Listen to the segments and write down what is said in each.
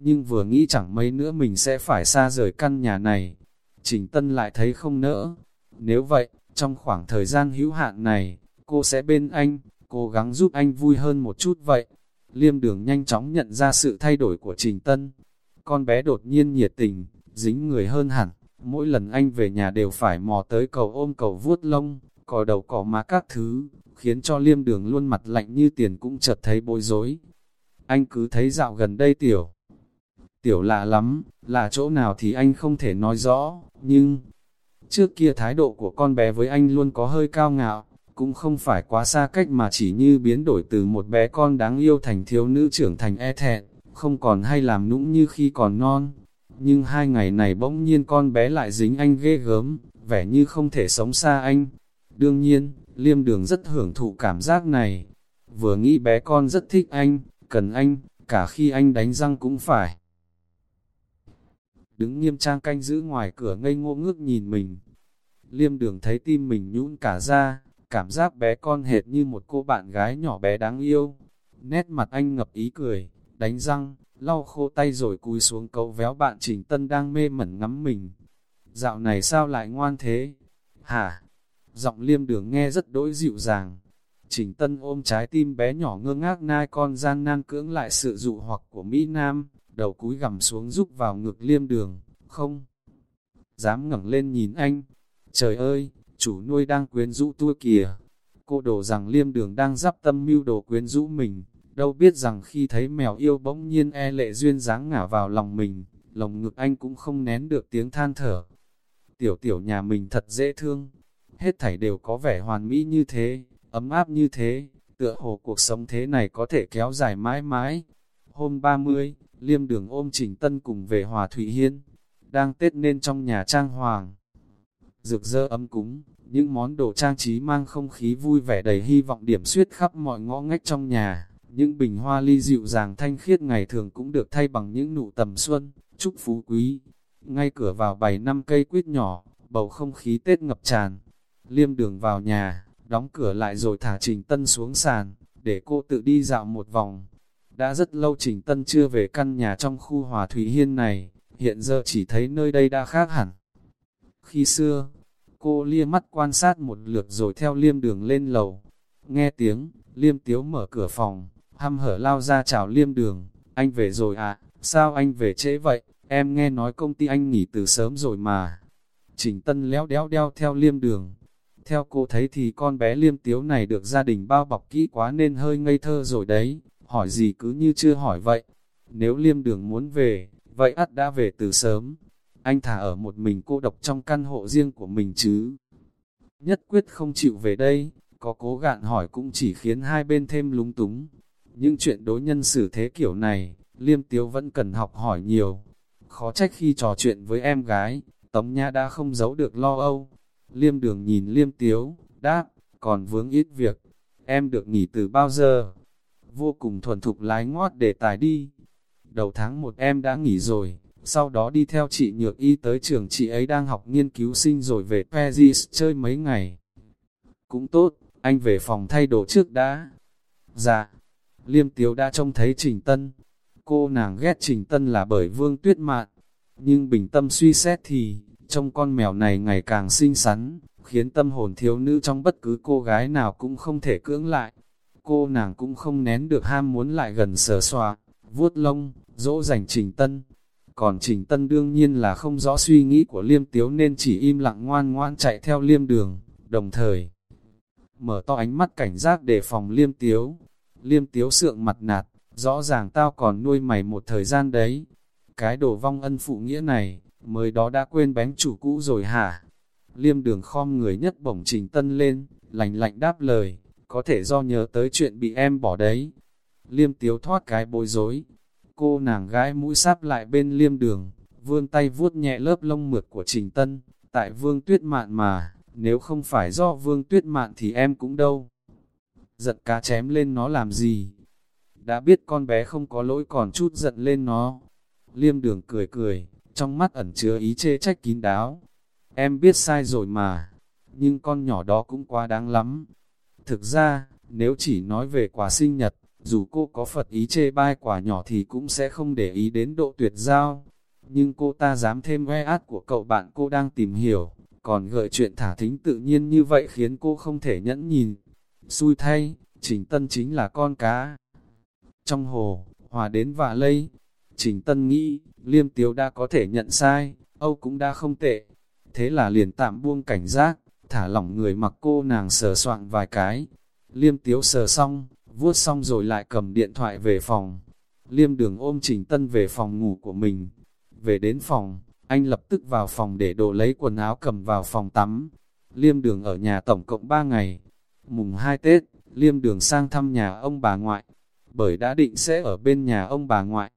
nhưng vừa nghĩ chẳng mấy nữa mình sẽ phải xa rời căn nhà này. Trình Tân lại thấy không nỡ. Nếu vậy, trong khoảng thời gian hữu hạn này, cô sẽ bên anh, cố gắng giúp anh vui hơn một chút vậy. Liêm đường nhanh chóng nhận ra sự thay đổi của Trình Tân. Con bé đột nhiên nhiệt tình, dính người hơn hẳn. Mỗi lần anh về nhà đều phải mò tới cầu ôm cầu vuốt lông, cò đầu cỏ má các thứ, khiến cho liêm đường luôn mặt lạnh như tiền cũng chợt thấy bối rối. Anh cứ thấy dạo gần đây tiểu. Tiểu lạ lắm, là chỗ nào thì anh không thể nói rõ, nhưng... Trước kia thái độ của con bé với anh luôn có hơi cao ngạo, cũng không phải quá xa cách mà chỉ như biến đổi từ một bé con đáng yêu thành thiếu nữ trưởng thành e thẹn, không còn hay làm nũng như khi còn non. Nhưng hai ngày này bỗng nhiên con bé lại dính anh ghê gớm, vẻ như không thể sống xa anh. Đương nhiên, liêm đường rất hưởng thụ cảm giác này. Vừa nghĩ bé con rất thích anh, cần anh, cả khi anh đánh răng cũng phải. Đứng nghiêm trang canh giữ ngoài cửa ngây ngô ngước nhìn mình. Liêm đường thấy tim mình nhũn cả ra, cảm giác bé con hệt như một cô bạn gái nhỏ bé đáng yêu. Nét mặt anh ngập ý cười, đánh răng, lau khô tay rồi cúi xuống cấu véo bạn Trình Tân đang mê mẩn ngắm mình. Dạo này sao lại ngoan thế? Hả? Giọng liêm đường nghe rất đỗi dịu dàng. Trình Tân ôm trái tim bé nhỏ ngơ ngác nai con gian nan cưỡng lại sự dụ hoặc của Mỹ Nam, đầu cúi gằm xuống giúp vào ngực liêm đường, không? Dám ngẩng lên nhìn anh. Trời ơi, chủ nuôi đang quyến rũ tôi kìa. Cô đổ rằng liêm đường đang dắp tâm mưu đồ quyến rũ mình, đâu biết rằng khi thấy mèo yêu bỗng nhiên e lệ duyên dáng ngả vào lòng mình, lòng ngực anh cũng không nén được tiếng than thở. Tiểu tiểu nhà mình thật dễ thương, hết thảy đều có vẻ hoàn mỹ như thế, ấm áp như thế, tựa hồ cuộc sống thế này có thể kéo dài mãi mãi. Hôm 30, Liêm đường ôm Trình Tân cùng về Hòa Thụy Hiên, đang Tết nên trong nhà trang hoàng. Rực rỡ ấm cúng, những món đồ trang trí mang không khí vui vẻ đầy hy vọng điểm suyết khắp mọi ngõ ngách trong nhà. Những bình hoa ly dịu dàng thanh khiết ngày thường cũng được thay bằng những nụ tầm xuân, chúc phú quý. Ngay cửa vào bày năm cây quýt nhỏ, bầu không khí Tết ngập tràn. Liêm đường vào nhà, đóng cửa lại rồi thả Trình Tân xuống sàn, để cô tự đi dạo một vòng. Đã rất lâu Trình Tân chưa về căn nhà trong khu Hòa Thủy Hiên này, hiện giờ chỉ thấy nơi đây đã khác hẳn. Khi xưa, cô lia mắt quan sát một lượt rồi theo liêm đường lên lầu. Nghe tiếng, liêm tiếu mở cửa phòng, hăm hở lao ra chào liêm đường. Anh về rồi à, sao anh về trễ vậy? Em nghe nói công ty anh nghỉ từ sớm rồi mà. Trình Tân léo đéo đeo theo liêm đường. Theo cô thấy thì con bé liêm tiếu này được gia đình bao bọc kỹ quá nên hơi ngây thơ rồi đấy hỏi gì cứ như chưa hỏi vậy. Nếu liêm đường muốn về, vậy ắt đã về từ sớm. Anh thả ở một mình cô độc trong căn hộ riêng của mình chứ. Nhất quyết không chịu về đây, có cố gạn hỏi cũng chỉ khiến hai bên thêm lúng túng. nhưng chuyện đối nhân xử thế kiểu này, liêm tiếu vẫn cần học hỏi nhiều. Khó trách khi trò chuyện với em gái, Tống Nhã đã không giấu được lo âu. Liêm đường nhìn liêm tiếu, đáp, còn vướng ít việc. Em được nghỉ từ bao giờ? Vô cùng thuần thục lái ngót để tài đi. Đầu tháng một em đã nghỉ rồi, sau đó đi theo chị Nhược Y tới trường chị ấy đang học nghiên cứu sinh rồi về Paris chơi mấy ngày. Cũng tốt, anh về phòng thay đồ trước đã. Dạ, Liêm Tiếu đã trông thấy Trình Tân. Cô nàng ghét Trình Tân là bởi Vương Tuyết Mạn. Nhưng bình tâm suy xét thì, trong con mèo này ngày càng xinh xắn, khiến tâm hồn thiếu nữ trong bất cứ cô gái nào cũng không thể cưỡng lại cô nàng cũng không nén được ham muốn lại gần sờ xoa, vuốt lông, dỗ dành Trình Tân. Còn Trình Tân đương nhiên là không rõ suy nghĩ của Liêm Tiếu nên chỉ im lặng ngoan ngoan chạy theo Liêm đường, đồng thời mở to ánh mắt cảnh giác để phòng Liêm Tiếu. Liêm Tiếu sượng mặt nạt, rõ ràng tao còn nuôi mày một thời gian đấy. Cái đồ vong ân phụ nghĩa này, mới đó đã quên bánh chủ cũ rồi hả? Liêm đường khom người nhất bổng Trình Tân lên, lành lạnh đáp lời, có thể do nhớ tới chuyện bị em bỏ đấy. Liêm tiếu thoát cái bối rối, cô nàng gái mũi sáp lại bên liêm đường, vươn tay vuốt nhẹ lớp lông mượt của Trình Tân, tại vương tuyết mạn mà, nếu không phải do vương tuyết mạn thì em cũng đâu. Giận cá chém lên nó làm gì? Đã biết con bé không có lỗi còn chút giận lên nó. Liêm đường cười cười, trong mắt ẩn chứa ý chê trách kín đáo. Em biết sai rồi mà, nhưng con nhỏ đó cũng quá đáng lắm, Thực ra, nếu chỉ nói về quà sinh nhật, dù cô có Phật ý chê bai quả nhỏ thì cũng sẽ không để ý đến độ tuyệt giao. Nhưng cô ta dám thêm ve át của cậu bạn cô đang tìm hiểu, còn gợi chuyện thả thính tự nhiên như vậy khiến cô không thể nhẫn nhìn. Xui thay, Trình Tân chính là con cá. Trong hồ, hòa đến và lây, Trình Tân nghĩ, Liêm Tiếu đã có thể nhận sai, Âu cũng đã không tệ. Thế là liền tạm buông cảnh giác, thả lỏng người mặc cô nàng sờ soạn vài cái. Liêm Tiếu sờ xong, vuốt xong rồi lại cầm điện thoại về phòng. Liêm đường ôm Trình Tân về phòng ngủ của mình. Về đến phòng, anh lập tức vào phòng để đồ lấy quần áo cầm vào phòng tắm. Liêm đường ở nhà tổng cộng 3 ngày. Mùng 2 Tết, Liêm đường sang thăm nhà ông bà ngoại. Bởi đã định sẽ ở bên nhà ông bà ngoại.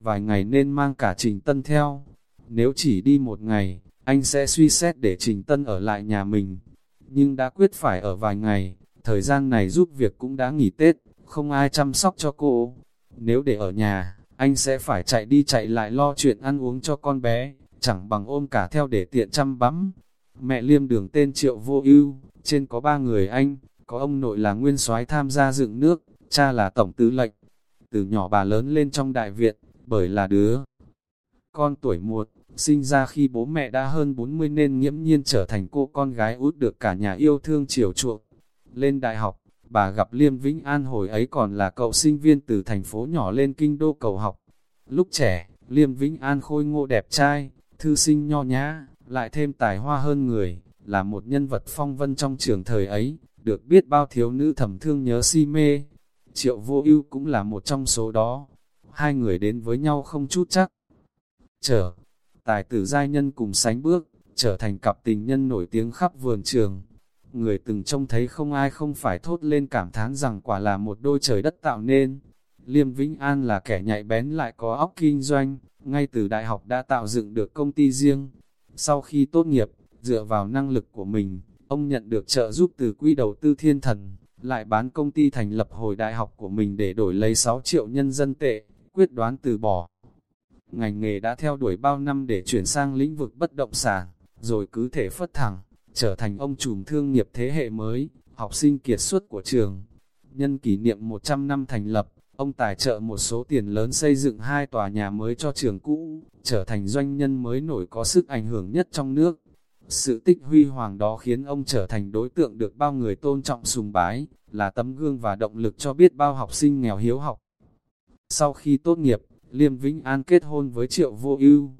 Vài ngày nên mang cả Trình Tân theo. Nếu chỉ đi một ngày, anh sẽ suy xét để Trình Tân ở lại nhà mình. Nhưng đã quyết phải ở vài ngày, thời gian này giúp việc cũng đã nghỉ Tết, không ai chăm sóc cho cô. Nếu để ở nhà, anh sẽ phải chạy đi chạy lại lo chuyện ăn uống cho con bé, chẳng bằng ôm cả theo để tiện chăm bắm. Mẹ liêm đường tên Triệu Vô Ưu, trên có ba người anh, có ông nội là nguyên soái tham gia dựng nước, cha là tổng tư lệnh. Từ nhỏ bà lớn lên trong đại viện, bởi là đứa con tuổi muộn, sinh ra khi bố mẹ đã hơn 40 nên nghiễm nhiên trở thành cô con gái út được cả nhà yêu thương chiều chuộng. Lên đại học, bà gặp Liêm Vĩnh An hồi ấy còn là cậu sinh viên từ thành phố nhỏ lên kinh đô cầu học. Lúc trẻ, Liêm Vĩnh An khôi ngô đẹp trai, thư sinh nho nhã, lại thêm tài hoa hơn người, là một nhân vật phong vân trong trường thời ấy, được biết bao thiếu nữ thầm thương nhớ si mê. Triệu vô ưu cũng là một trong số đó. Hai người đến với nhau không chút chắc. chờ tài tử giai nhân cùng sánh bước, trở thành cặp tình nhân nổi tiếng khắp vườn trường. Người từng trông thấy không ai không phải thốt lên cảm thán rằng quả là một đôi trời đất tạo nên. Liêm Vĩnh An là kẻ nhạy bén lại có óc kinh doanh, ngay từ đại học đã tạo dựng được công ty riêng. Sau khi tốt nghiệp, dựa vào năng lực của mình, ông nhận được trợ giúp từ quỹ đầu tư thiên thần, lại bán công ty thành lập hồi đại học của mình để đổi lấy 6 triệu nhân dân tệ, quyết đoán từ bỏ. Ngành nghề đã theo đuổi bao năm để chuyển sang lĩnh vực bất động sản, rồi cứ thể phất thẳng, trở thành ông trùm thương nghiệp thế hệ mới, học sinh kiệt xuất của trường. Nhân kỷ niệm 100 năm thành lập, ông tài trợ một số tiền lớn xây dựng hai tòa nhà mới cho trường cũ, trở thành doanh nhân mới nổi có sức ảnh hưởng nhất trong nước. Sự tích huy hoàng đó khiến ông trở thành đối tượng được bao người tôn trọng sùng bái, là tấm gương và động lực cho biết bao học sinh nghèo hiếu học. Sau khi tốt nghiệp, Liêm Vĩnh An kết hôn với Triệu Vô Ưu.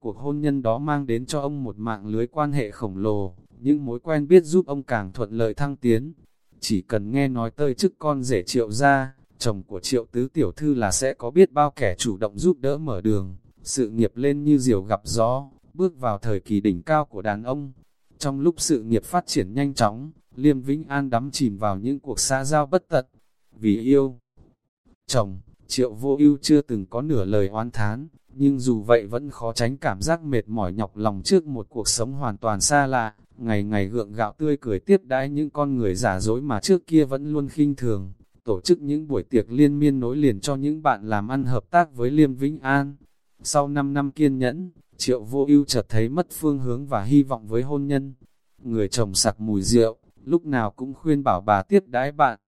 Cuộc hôn nhân đó mang đến cho ông một mạng lưới quan hệ khổng lồ, những mối quen biết giúp ông càng thuận lợi thăng tiến. Chỉ cần nghe nói tơi chức con rể Triệu gia, chồng của Triệu Tứ Tiểu Thư là sẽ có biết bao kẻ chủ động giúp đỡ mở đường, sự nghiệp lên như diều gặp gió, bước vào thời kỳ đỉnh cao của đàn ông. Trong lúc sự nghiệp phát triển nhanh chóng, Liêm Vĩnh An đắm chìm vào những cuộc xa giao bất tận. Vì yêu chồng, Triệu vô ưu chưa từng có nửa lời oán thán, nhưng dù vậy vẫn khó tránh cảm giác mệt mỏi nhọc lòng trước một cuộc sống hoàn toàn xa lạ, ngày ngày gượng gạo tươi cười tiếp đãi những con người giả dối mà trước kia vẫn luôn khinh thường, tổ chức những buổi tiệc liên miên nối liền cho những bạn làm ăn hợp tác với Liêm Vĩnh An. Sau 5 năm kiên nhẫn, Triệu vô ưu chợt thấy mất phương hướng và hy vọng với hôn nhân. Người chồng sặc mùi rượu, lúc nào cũng khuyên bảo bà tiếp đái bạn.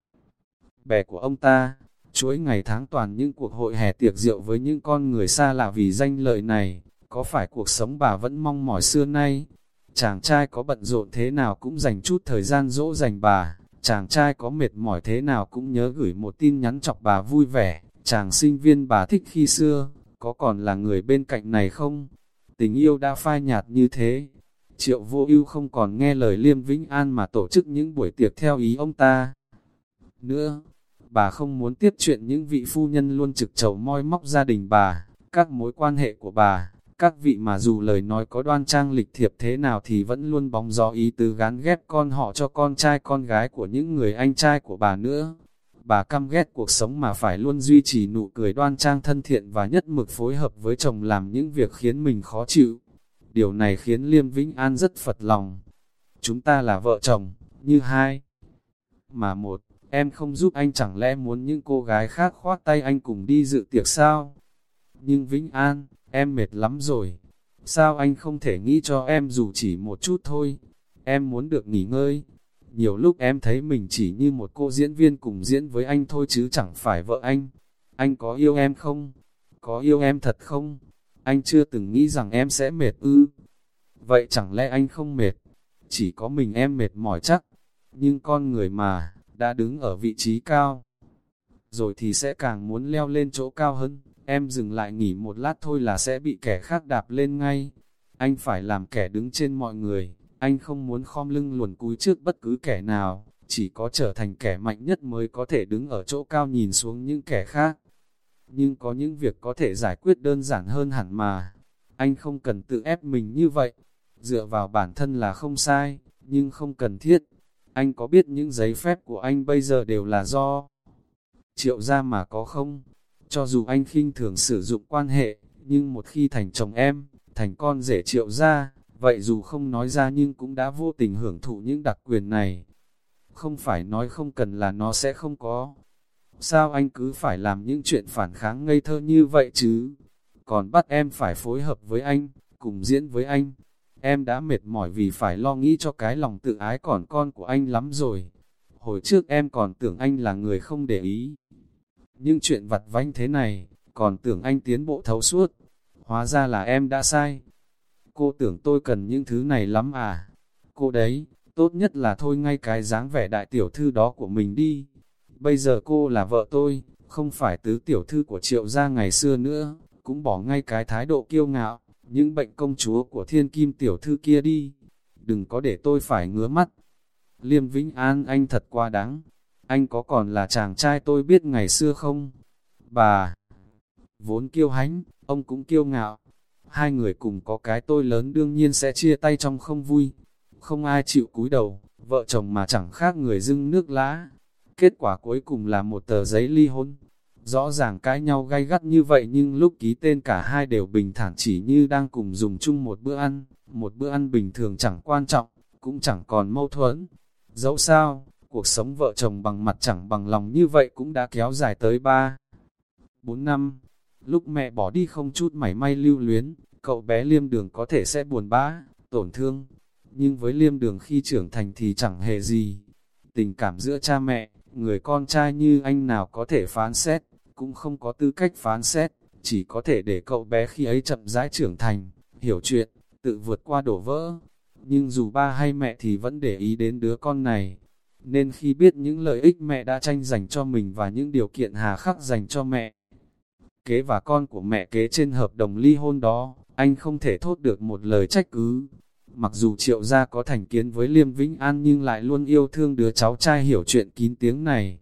Bè của ông ta, chuỗi ngày tháng toàn những cuộc hội hè tiệc rượu với những con người xa lạ vì danh lợi này, có phải cuộc sống bà vẫn mong mỏi xưa nay? Chàng trai có bận rộn thế nào cũng dành chút thời gian dỗ dành bà, chàng trai có mệt mỏi thế nào cũng nhớ gửi một tin nhắn chọc bà vui vẻ, chàng sinh viên bà thích khi xưa, có còn là người bên cạnh này không? Tình yêu đã phai nhạt như thế. Triệu vô ưu không còn nghe lời Liêm Vĩnh An mà tổ chức những buổi tiệc theo ý ông ta. Nữa, bà không muốn tiếp chuyện những vị phu nhân luôn trực chầu moi móc gia đình bà, các mối quan hệ của bà, các vị mà dù lời nói có đoan trang lịch thiệp thế nào thì vẫn luôn bóng gió ý tứ gán ghép con họ cho con trai con gái của những người anh trai của bà nữa. Bà căm ghét cuộc sống mà phải luôn duy trì nụ cười đoan trang thân thiện và nhất mực phối hợp với chồng làm những việc khiến mình khó chịu. Điều này khiến Liêm Vĩnh An rất phật lòng. Chúng ta là vợ chồng, như hai, mà một em không giúp anh chẳng lẽ muốn những cô gái khác khoát tay anh cùng đi dự tiệc sao? Nhưng Vĩnh An, em mệt lắm rồi. Sao anh không thể nghĩ cho em dù chỉ một chút thôi? Em muốn được nghỉ ngơi. Nhiều lúc em thấy mình chỉ như một cô diễn viên cùng diễn với anh thôi chứ chẳng phải vợ anh. Anh có yêu em không? Có yêu em thật không? Anh chưa từng nghĩ rằng em sẽ mệt ư. Vậy chẳng lẽ anh không mệt? Chỉ có mình em mệt mỏi chắc. Nhưng con người mà, đã đứng ở vị trí cao. Rồi thì sẽ càng muốn leo lên chỗ cao hơn. Em dừng lại nghỉ một lát thôi là sẽ bị kẻ khác đạp lên ngay. Anh phải làm kẻ đứng trên mọi người. Anh không muốn khom lưng luồn cúi trước bất cứ kẻ nào. Chỉ có trở thành kẻ mạnh nhất mới có thể đứng ở chỗ cao nhìn xuống những kẻ khác. Nhưng có những việc có thể giải quyết đơn giản hơn hẳn mà. Anh không cần tự ép mình như vậy. Dựa vào bản thân là không sai, nhưng không cần thiết. Anh có biết những giấy phép của anh bây giờ đều là do triệu ra mà có không? Cho dù anh khinh thường sử dụng quan hệ, nhưng một khi thành chồng em, thành con rể triệu ra, vậy dù không nói ra nhưng cũng đã vô tình hưởng thụ những đặc quyền này. Không phải nói không cần là nó sẽ không có. Sao anh cứ phải làm những chuyện phản kháng ngây thơ như vậy chứ? Còn bắt em phải phối hợp với anh, cùng diễn với anh. Em đã mệt mỏi vì phải lo nghĩ cho cái lòng tự ái còn con của anh lắm rồi. Hồi trước em còn tưởng anh là người không để ý. Nhưng chuyện vặt vanh thế này, còn tưởng anh tiến bộ thấu suốt. Hóa ra là em đã sai. Cô tưởng tôi cần những thứ này lắm à? Cô đấy, tốt nhất là thôi ngay cái dáng vẻ đại tiểu thư đó của mình đi. Bây giờ cô là vợ tôi, không phải tứ tiểu thư của triệu gia ngày xưa nữa, cũng bỏ ngay cái thái độ kiêu ngạo, những bệnh công chúa của thiên kim tiểu thư kia đi. Đừng có để tôi phải ngứa mắt. Liêm Vĩnh An anh thật quá đáng. Anh có còn là chàng trai tôi biết ngày xưa không? Bà, vốn kiêu hãnh, ông cũng kiêu ngạo. Hai người cùng có cái tôi lớn đương nhiên sẽ chia tay trong không vui. Không ai chịu cúi đầu, vợ chồng mà chẳng khác người dưng nước lá. Kết quả cuối cùng là một tờ giấy ly hôn. Rõ ràng cãi nhau gay gắt như vậy nhưng lúc ký tên cả hai đều bình thản chỉ như đang cùng dùng chung một bữa ăn. Một bữa ăn bình thường chẳng quan trọng, cũng chẳng còn mâu thuẫn. Dẫu sao, cuộc sống vợ chồng bằng mặt chẳng bằng lòng như vậy cũng đã kéo dài tới 3, 4 năm. Lúc mẹ bỏ đi không chút mảy may lưu luyến, cậu bé liêm đường có thể sẽ buồn bã, tổn thương. Nhưng với liêm đường khi trưởng thành thì chẳng hề gì. Tình cảm giữa cha mẹ, người con trai như anh nào có thể phán xét, cũng không có tư cách phán xét, chỉ có thể để cậu bé khi ấy chậm rãi trưởng thành, hiểu chuyện, tự vượt qua đổ vỡ. Nhưng dù ba hay mẹ thì vẫn để ý đến đứa con này, nên khi biết những lợi ích mẹ đã tranh giành cho mình và những điều kiện hà khắc dành cho mẹ, kế và con của mẹ kế trên hợp đồng ly hôn đó, anh không thể thốt được một lời trách cứ. Mặc dù triệu gia có thành kiến với Liêm Vĩnh An nhưng lại luôn yêu thương đứa cháu trai hiểu chuyện kín tiếng này.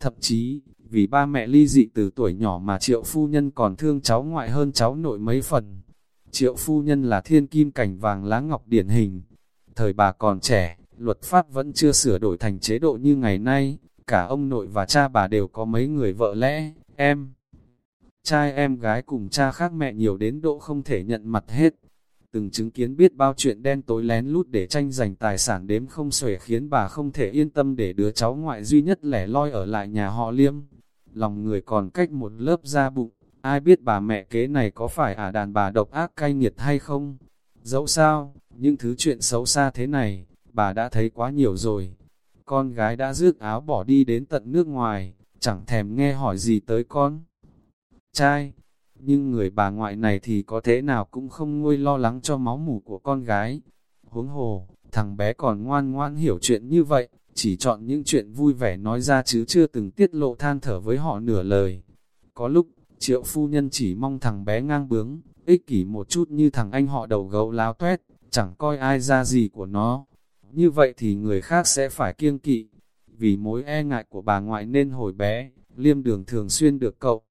Thậm chí, vì ba mẹ ly dị từ tuổi nhỏ mà triệu phu nhân còn thương cháu ngoại hơn cháu nội mấy phần. Triệu phu nhân là thiên kim cảnh vàng lá ngọc điển hình. Thời bà còn trẻ, luật pháp vẫn chưa sửa đổi thành chế độ như ngày nay, cả ông nội và cha bà đều có mấy người vợ lẽ, em. Trai em gái cùng cha khác mẹ nhiều đến độ không thể nhận mặt hết. Từng chứng kiến biết bao chuyện đen tối lén lút để tranh giành tài sản đếm không xuể khiến bà không thể yên tâm để đứa cháu ngoại duy nhất lẻ loi ở lại nhà họ liêm. Lòng người còn cách một lớp da bụng, ai biết bà mẹ kế này có phải ả đàn bà độc ác cay nghiệt hay không? Dẫu sao, những thứ chuyện xấu xa thế này, bà đã thấy quá nhiều rồi. Con gái đã rước áo bỏ đi đến tận nước ngoài, chẳng thèm nghe hỏi gì tới con. Trai, nhưng người bà ngoại này thì có thế nào cũng không nguôi lo lắng cho máu mủ của con gái. Huống hồ, thằng bé còn ngoan ngoan hiểu chuyện như vậy, chỉ chọn những chuyện vui vẻ nói ra chứ chưa từng tiết lộ than thở với họ nửa lời. Có lúc, triệu phu nhân chỉ mong thằng bé ngang bướng, ích kỷ một chút như thằng anh họ đầu gấu láo tuét, chẳng coi ai ra gì của nó. Như vậy thì người khác sẽ phải kiêng kỵ. Vì mối e ngại của bà ngoại nên hồi bé, liêm đường thường xuyên được cậu.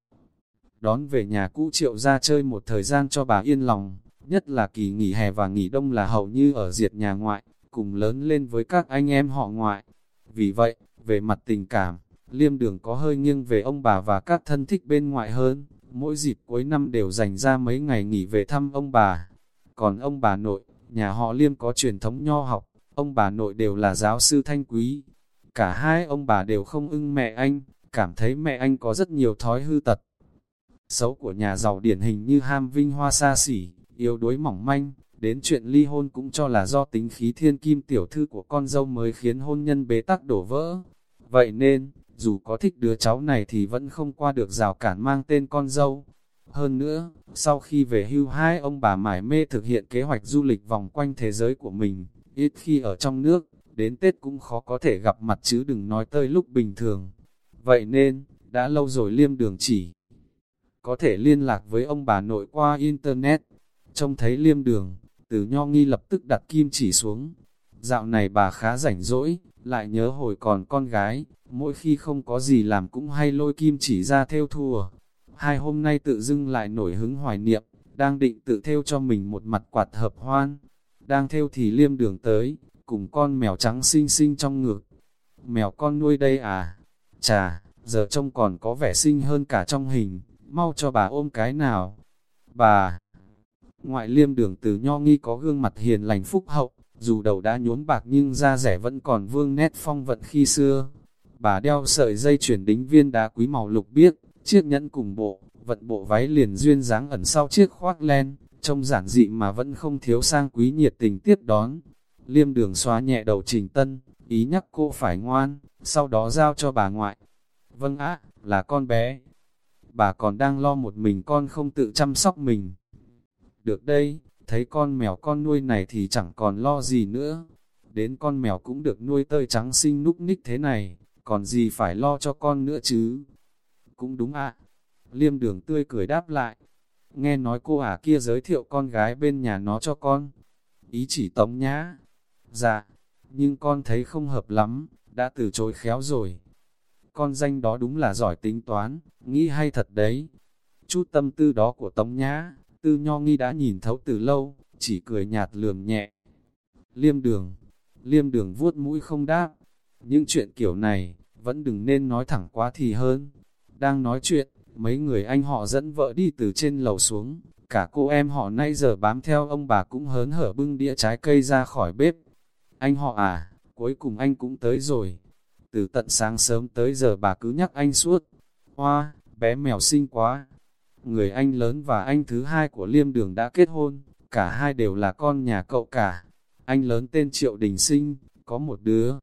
Đón về nhà cũ triệu ra chơi một thời gian cho bà yên lòng, nhất là kỳ nghỉ hè và nghỉ đông là hầu như ở diệt nhà ngoại, cùng lớn lên với các anh em họ ngoại. Vì vậy, về mặt tình cảm, liêm đường có hơi nghiêng về ông bà và các thân thích bên ngoại hơn, mỗi dịp cuối năm đều dành ra mấy ngày nghỉ về thăm ông bà. Còn ông bà nội, nhà họ liêm có truyền thống nho học, ông bà nội đều là giáo sư thanh quý. Cả hai ông bà đều không ưng mẹ anh, cảm thấy mẹ anh có rất nhiều thói hư tật. Xấu của nhà giàu điển hình như ham vinh hoa xa xỉ, yếu đuối mỏng manh, đến chuyện ly hôn cũng cho là do tính khí thiên kim tiểu thư của con dâu mới khiến hôn nhân bế tắc đổ vỡ. Vậy nên, dù có thích đứa cháu này thì vẫn không qua được rào cản mang tên con dâu. Hơn nữa, sau khi về hưu hai ông bà mải mê thực hiện kế hoạch du lịch vòng quanh thế giới của mình, ít khi ở trong nước, đến Tết cũng khó có thể gặp mặt chứ đừng nói tới lúc bình thường. Vậy nên, đã lâu rồi liêm đường chỉ có thể liên lạc với ông bà nội qua Internet. Trông thấy liêm đường, từ nho nghi lập tức đặt kim chỉ xuống. Dạo này bà khá rảnh rỗi, lại nhớ hồi còn con gái, mỗi khi không có gì làm cũng hay lôi kim chỉ ra theo thùa. Hai hôm nay tự dưng lại nổi hứng hoài niệm, đang định tự theo cho mình một mặt quạt hợp hoan. Đang theo thì liêm đường tới, cùng con mèo trắng xinh xinh trong ngực. Mèo con nuôi đây à? Chà, giờ trông còn có vẻ xinh hơn cả trong hình, mau cho bà ôm cái nào. Bà, ngoại liêm đường từ nho nghi có gương mặt hiền lành phúc hậu, dù đầu đã nhuốm bạc nhưng da rẻ vẫn còn vương nét phong vận khi xưa. Bà đeo sợi dây chuyển đính viên đá quý màu lục biếc, chiếc nhẫn cùng bộ, vận bộ váy liền duyên dáng ẩn sau chiếc khoác len, trông giản dị mà vẫn không thiếu sang quý nhiệt tình tiếp đón. Liêm đường xóa nhẹ đầu trình tân, ý nhắc cô phải ngoan, sau đó giao cho bà ngoại. Vâng ạ, là con bé. Bà còn đang lo một mình con không tự chăm sóc mình. Được đây, thấy con mèo con nuôi này thì chẳng còn lo gì nữa. Đến con mèo cũng được nuôi tơi trắng xinh núc ních thế này, còn gì phải lo cho con nữa chứ. Cũng đúng ạ. Liêm đường tươi cười đáp lại. Nghe nói cô ả kia giới thiệu con gái bên nhà nó cho con. Ý chỉ tống nhá. Dạ, nhưng con thấy không hợp lắm, đã từ chối khéo rồi. Con danh đó đúng là giỏi tính toán, nghĩ hay thật đấy. Chút tâm tư đó của Tống Nhã, Tư Nho Nghi đã nhìn thấu từ lâu, chỉ cười nhạt lườm nhẹ. Liêm đường, liêm đường vuốt mũi không đáp. Những chuyện kiểu này, vẫn đừng nên nói thẳng quá thì hơn. Đang nói chuyện, mấy người anh họ dẫn vợ đi từ trên lầu xuống. Cả cô em họ nay giờ bám theo ông bà cũng hớn hở bưng đĩa trái cây ra khỏi bếp. Anh họ à, cuối cùng anh cũng tới rồi. Từ tận sáng sớm tới giờ bà cứ nhắc anh suốt. Hoa, bé mèo xinh quá, người anh lớn và anh thứ hai của Liêm Đường đã kết hôn, cả hai đều là con nhà cậu cả. Anh lớn tên Triệu Đình Sinh, có một đứa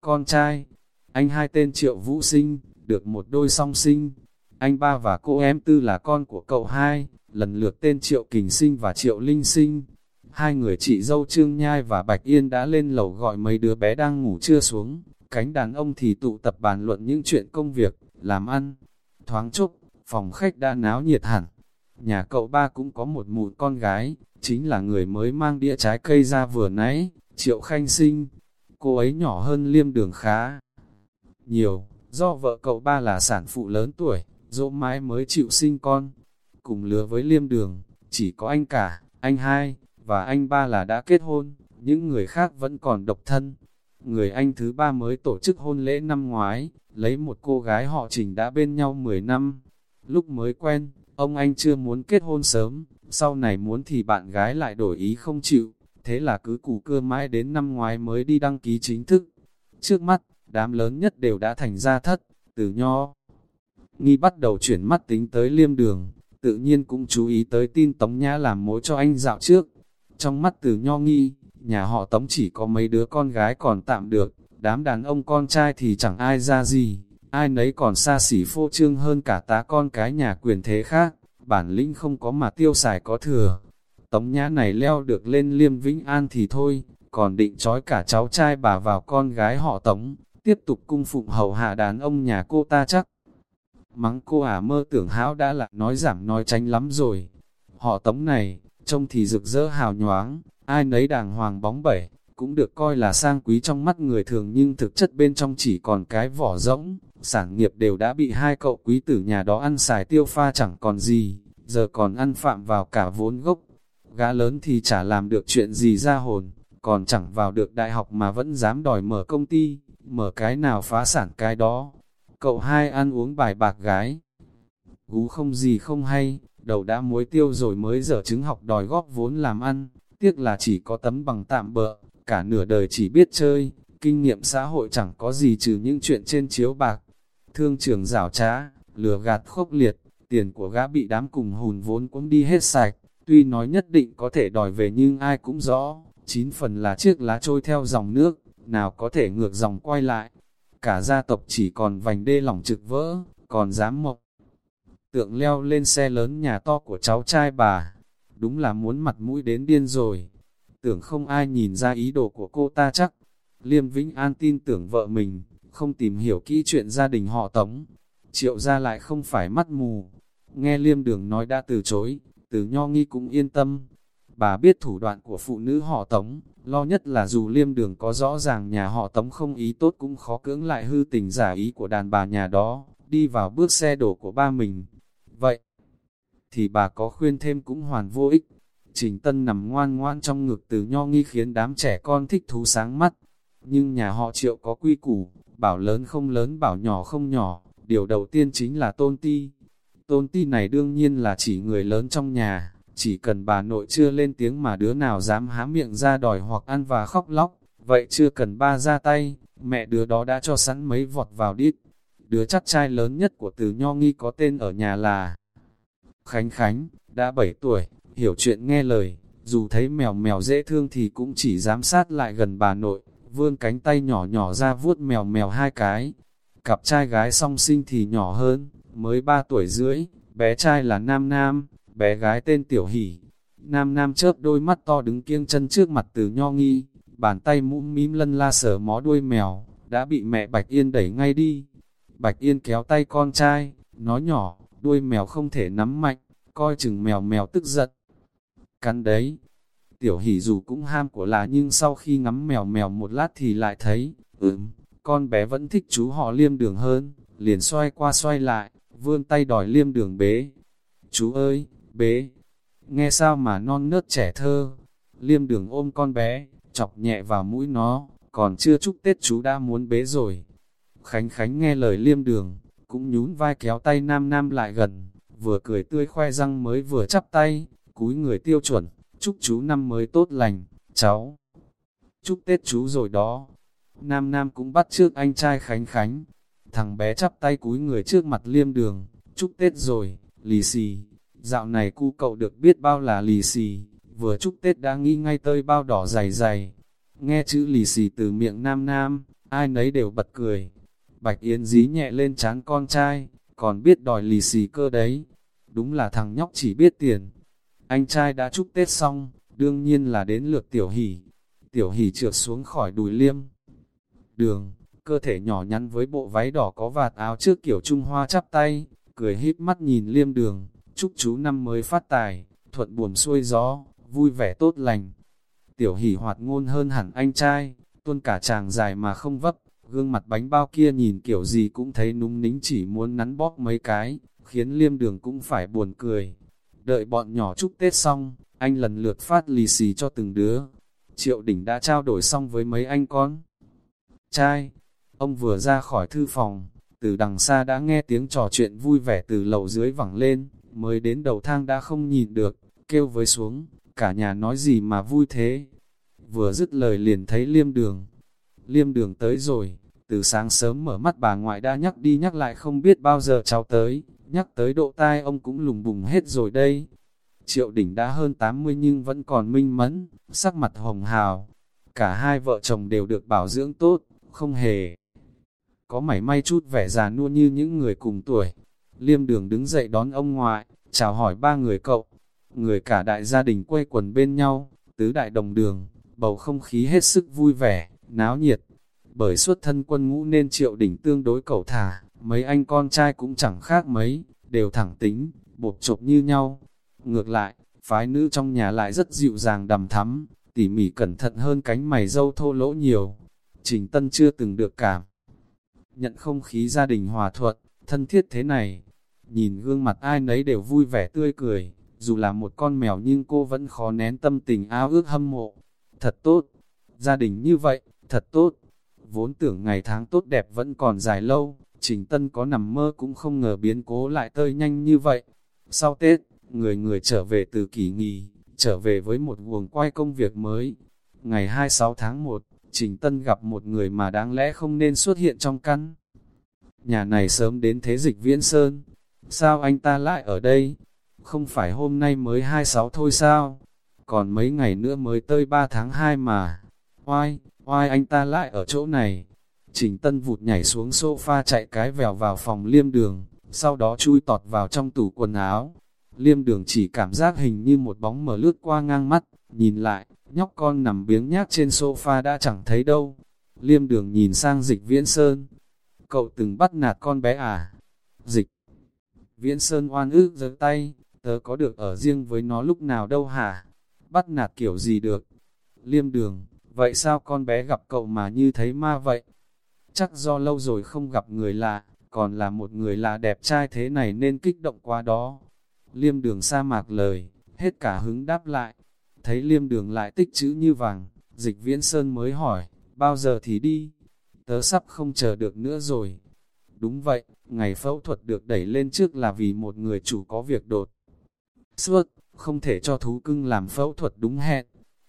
con trai. Anh hai tên Triệu Vũ Sinh, được một đôi song sinh. Anh ba và cô em tư là con của cậu hai, lần lượt tên Triệu Kình Sinh và Triệu Linh Sinh. Hai người chị dâu Trương Nhai và Bạch Yên đã lên lầu gọi mấy đứa bé đang ngủ trưa xuống. Cánh đàn ông thì tụ tập bàn luận những chuyện công việc, làm ăn. Thoáng chốc, phòng khách đã náo nhiệt hẳn. Nhà cậu ba cũng có một mụn con gái, chính là người mới mang đĩa trái cây ra vừa nãy, Triệu Khanh Sinh. Cô ấy nhỏ hơn liêm đường khá nhiều, do vợ cậu ba là sản phụ lớn tuổi, dỗ mãi mới chịu sinh con. Cùng lứa với liêm đường, chỉ có anh cả, anh hai, và anh ba là đã kết hôn, những người khác vẫn còn độc thân. Người anh thứ ba mới tổ chức hôn lễ năm ngoái, lấy một cô gái họ trình đã bên nhau 10 năm, Lúc mới quen, ông anh chưa muốn kết hôn sớm, sau này muốn thì bạn gái lại đổi ý không chịu, thế là cứ củ cơ mãi đến năm ngoái mới đi đăng ký chính thức. Trước mắt, đám lớn nhất đều đã thành ra thất, từ nho. Nghi bắt đầu chuyển mắt tính tới liêm đường, tự nhiên cũng chú ý tới tin Tống Nhã làm mối cho anh dạo trước. Trong mắt từ nho nghi, nhà họ Tống chỉ có mấy đứa con gái còn tạm được, đám đàn ông con trai thì chẳng ai ra gì, ai nấy còn xa xỉ phô trương hơn cả tá con cái nhà quyền thế khác, bản lĩnh không có mà tiêu xài có thừa. Tống nhã này leo được lên liêm vĩnh an thì thôi, còn định trói cả cháu trai bà vào con gái họ tống, tiếp tục cung phụng hầu hạ đàn ông nhà cô ta chắc. Mắng cô à mơ tưởng hão đã là nói giảm nói tránh lắm rồi. Họ tống này, trông thì rực rỡ hào nhoáng, ai nấy đàng hoàng bóng bẩy, cũng được coi là sang quý trong mắt người thường nhưng thực chất bên trong chỉ còn cái vỏ rỗng, sản nghiệp đều đã bị hai cậu quý tử nhà đó ăn xài tiêu pha chẳng còn gì, giờ còn ăn phạm vào cả vốn gốc. Gã lớn thì chả làm được chuyện gì ra hồn, còn chẳng vào được đại học mà vẫn dám đòi mở công ty, mở cái nào phá sản cái đó. Cậu hai ăn uống bài bạc gái. Gú không gì không hay, đầu đã muối tiêu rồi mới dở chứng học đòi góp vốn làm ăn, tiếc là chỉ có tấm bằng tạm bợ, cả nửa đời chỉ biết chơi, kinh nghiệm xã hội chẳng có gì trừ những chuyện trên chiếu bạc. Thương trường rảo trá, lừa gạt khốc liệt, tiền của gã bị đám cùng hùn vốn cũng đi hết sạch, Tuy nói nhất định có thể đòi về nhưng ai cũng rõ, chín phần là chiếc lá trôi theo dòng nước, nào có thể ngược dòng quay lại. Cả gia tộc chỉ còn vành đê lỏng trực vỡ, còn dám mộc. Tượng leo lên xe lớn nhà to của cháu trai bà, đúng là muốn mặt mũi đến điên rồi. Tưởng không ai nhìn ra ý đồ của cô ta chắc. Liêm Vĩnh An tin tưởng vợ mình, không tìm hiểu kỹ chuyện gia đình họ tống. Triệu ra lại không phải mắt mù. Nghe Liêm Đường nói đã từ chối, từ nho nghi cũng yên tâm. Bà biết thủ đoạn của phụ nữ họ tống, lo nhất là dù Liêm Đường có rõ ràng nhà họ tống không ý tốt cũng khó cưỡng lại hư tình giả ý của đàn bà nhà đó, đi vào bước xe đổ của ba mình. Vậy, thì bà có khuyên thêm cũng hoàn vô ích. Trình Tân nằm ngoan ngoan trong ngực từ nho nghi khiến đám trẻ con thích thú sáng mắt. Nhưng nhà họ triệu có quy củ, bảo lớn không lớn bảo nhỏ không nhỏ, điều đầu tiên chính là tôn ti. Tôn ti này đương nhiên là chỉ người lớn trong nhà, chỉ cần bà nội chưa lên tiếng mà đứa nào dám há miệng ra đòi hoặc ăn và khóc lóc, vậy chưa cần ba ra tay, mẹ đứa đó đã cho sẵn mấy vọt vào đít. Đứa chắc trai lớn nhất của từ nho nghi có tên ở nhà là Khánh Khánh, đã 7 tuổi, hiểu chuyện nghe lời, dù thấy mèo mèo dễ thương thì cũng chỉ giám sát lại gần bà nội, vươn cánh tay nhỏ nhỏ ra vuốt mèo mèo hai cái. Cặp trai gái song sinh thì nhỏ hơn, mới 3 tuổi rưỡi, bé trai là Nam Nam, bé gái tên Tiểu Hỷ. Nam Nam chớp đôi mắt to đứng kiêng chân trước mặt từ nho nghi, bàn tay mũm mím lân la sở mó đuôi mèo, đã bị mẹ Bạch Yên đẩy ngay đi. Bạch Yên kéo tay con trai, nói nhỏ, đuôi mèo không thể nắm mạnh, coi chừng mèo mèo tức giận. Cắn đấy, tiểu hỷ dù cũng ham của là nhưng sau khi ngắm mèo mèo một lát thì lại thấy, ừm, con bé vẫn thích chú họ liêm đường hơn, liền xoay qua xoay lại, vươn tay đòi liêm đường bế. Chú ơi, bế, nghe sao mà non nớt trẻ thơ, liêm đường ôm con bé, chọc nhẹ vào mũi nó, còn chưa chúc Tết chú đã muốn bế rồi. Khánh Khánh nghe lời liêm đường, cũng nhún vai kéo tay nam nam lại gần, vừa cười tươi khoe răng mới vừa chắp tay, cúi người tiêu chuẩn, chúc chú năm mới tốt lành, cháu. Chúc Tết chú rồi đó. Nam Nam cũng bắt trước anh trai Khánh Khánh. Thằng bé chắp tay cúi người trước mặt liêm đường, chúc Tết rồi, lì xì. Dạo này cu cậu được biết bao là lì xì, vừa chúc Tết đã nghĩ ngay tơi bao đỏ dày dày. Nghe chữ lì xì từ miệng Nam Nam, ai nấy đều bật cười. Bạch Yến dí nhẹ lên chán con trai, còn biết đòi lì xì cơ đấy. Đúng là thằng nhóc chỉ biết tiền. Anh trai đã chúc Tết xong, đương nhiên là đến lượt tiểu hỷ. Tiểu hỷ trượt xuống khỏi đùi liêm. Đường, cơ thể nhỏ nhắn với bộ váy đỏ có vạt áo trước kiểu Trung Hoa chắp tay, cười híp mắt nhìn liêm đường, chúc chú năm mới phát tài, thuận buồm xuôi gió, vui vẻ tốt lành. Tiểu hỷ hoạt ngôn hơn hẳn anh trai, tuôn cả chàng dài mà không vấp, gương mặt bánh bao kia nhìn kiểu gì cũng thấy núng nính chỉ muốn nắn bóp mấy cái, khiến liêm đường cũng phải buồn cười. Đợi bọn nhỏ chúc Tết xong, anh lần lượt phát lì xì cho từng đứa. Triệu đỉnh đã trao đổi xong với mấy anh con. Trai, ông vừa ra khỏi thư phòng, từ đằng xa đã nghe tiếng trò chuyện vui vẻ từ lầu dưới vẳng lên, mới đến đầu thang đã không nhìn được, kêu với xuống, cả nhà nói gì mà vui thế. Vừa dứt lời liền thấy liêm đường. Liêm đường tới rồi, từ sáng sớm mở mắt bà ngoại đã nhắc đi nhắc lại không biết bao giờ cháu tới, nhắc tới độ tai ông cũng lùng bùng hết rồi đây. Triệu đỉnh đã hơn 80 nhưng vẫn còn minh mẫn, sắc mặt hồng hào. Cả hai vợ chồng đều được bảo dưỡng tốt, không hề. Có mảy may chút vẻ già nua như những người cùng tuổi. Liêm đường đứng dậy đón ông ngoại, chào hỏi ba người cậu. Người cả đại gia đình quay quần bên nhau, tứ đại đồng đường, bầu không khí hết sức vui vẻ, náo nhiệt. Bởi xuất thân quân ngũ nên triệu đỉnh tương đối cầu thả, mấy anh con trai cũng chẳng khác mấy, đều thẳng tính, bột chộp như nhau. Ngược lại, phái nữ trong nhà lại rất dịu dàng đầm thắm, tỉ mỉ cẩn thận hơn cánh mày dâu thô lỗ nhiều. Trình Tân chưa từng được cảm. Nhận không khí gia đình hòa thuận, thân thiết thế này. Nhìn gương mặt ai nấy đều vui vẻ tươi cười, dù là một con mèo nhưng cô vẫn khó nén tâm tình ao ước hâm mộ. Thật tốt, gia đình như vậy, thật tốt. Vốn tưởng ngày tháng tốt đẹp vẫn còn dài lâu, Trình Tân có nằm mơ cũng không ngờ biến cố lại tơi nhanh như vậy. Sau Tết, người người trở về từ kỳ nghỉ, trở về với một guồng quay công việc mới. Ngày 26 tháng 1, Trình Tân gặp một người mà đáng lẽ không nên xuất hiện trong căn. Nhà này sớm đến thế dịch viễn sơn. Sao anh ta lại ở đây? không phải hôm nay mới 26 thôi sao? Còn mấy ngày nữa mới tới 3 tháng 2 mà. Oai, oai anh ta lại ở chỗ này. Trình Tân vụt nhảy xuống sofa chạy cái vèo vào phòng liêm đường, sau đó chui tọt vào trong tủ quần áo. Liêm đường chỉ cảm giác hình như một bóng mờ lướt qua ngang mắt, nhìn lại, nhóc con nằm biếng nhác trên sofa đã chẳng thấy đâu. Liêm đường nhìn sang dịch viễn sơn. Cậu từng bắt nạt con bé à? Dịch. Viễn sơn oan ức giơ tay, tớ có được ở riêng với nó lúc nào đâu hả? Bắt nạt kiểu gì được? Liêm đường, vậy sao con bé gặp cậu mà như thấy ma vậy? Chắc do lâu rồi không gặp người lạ, còn là một người lạ đẹp trai thế này nên kích động quá đó. Liêm đường sa mạc lời, hết cả hứng đáp lại. Thấy liêm đường lại tích chữ như vàng, dịch viễn sơn mới hỏi, bao giờ thì đi? Tớ sắp không chờ được nữa rồi. Đúng vậy, ngày phẫu thuật được đẩy lên trước là vì một người chủ có việc đột. suốt không thể cho thú cưng làm phẫu thuật đúng hẹn.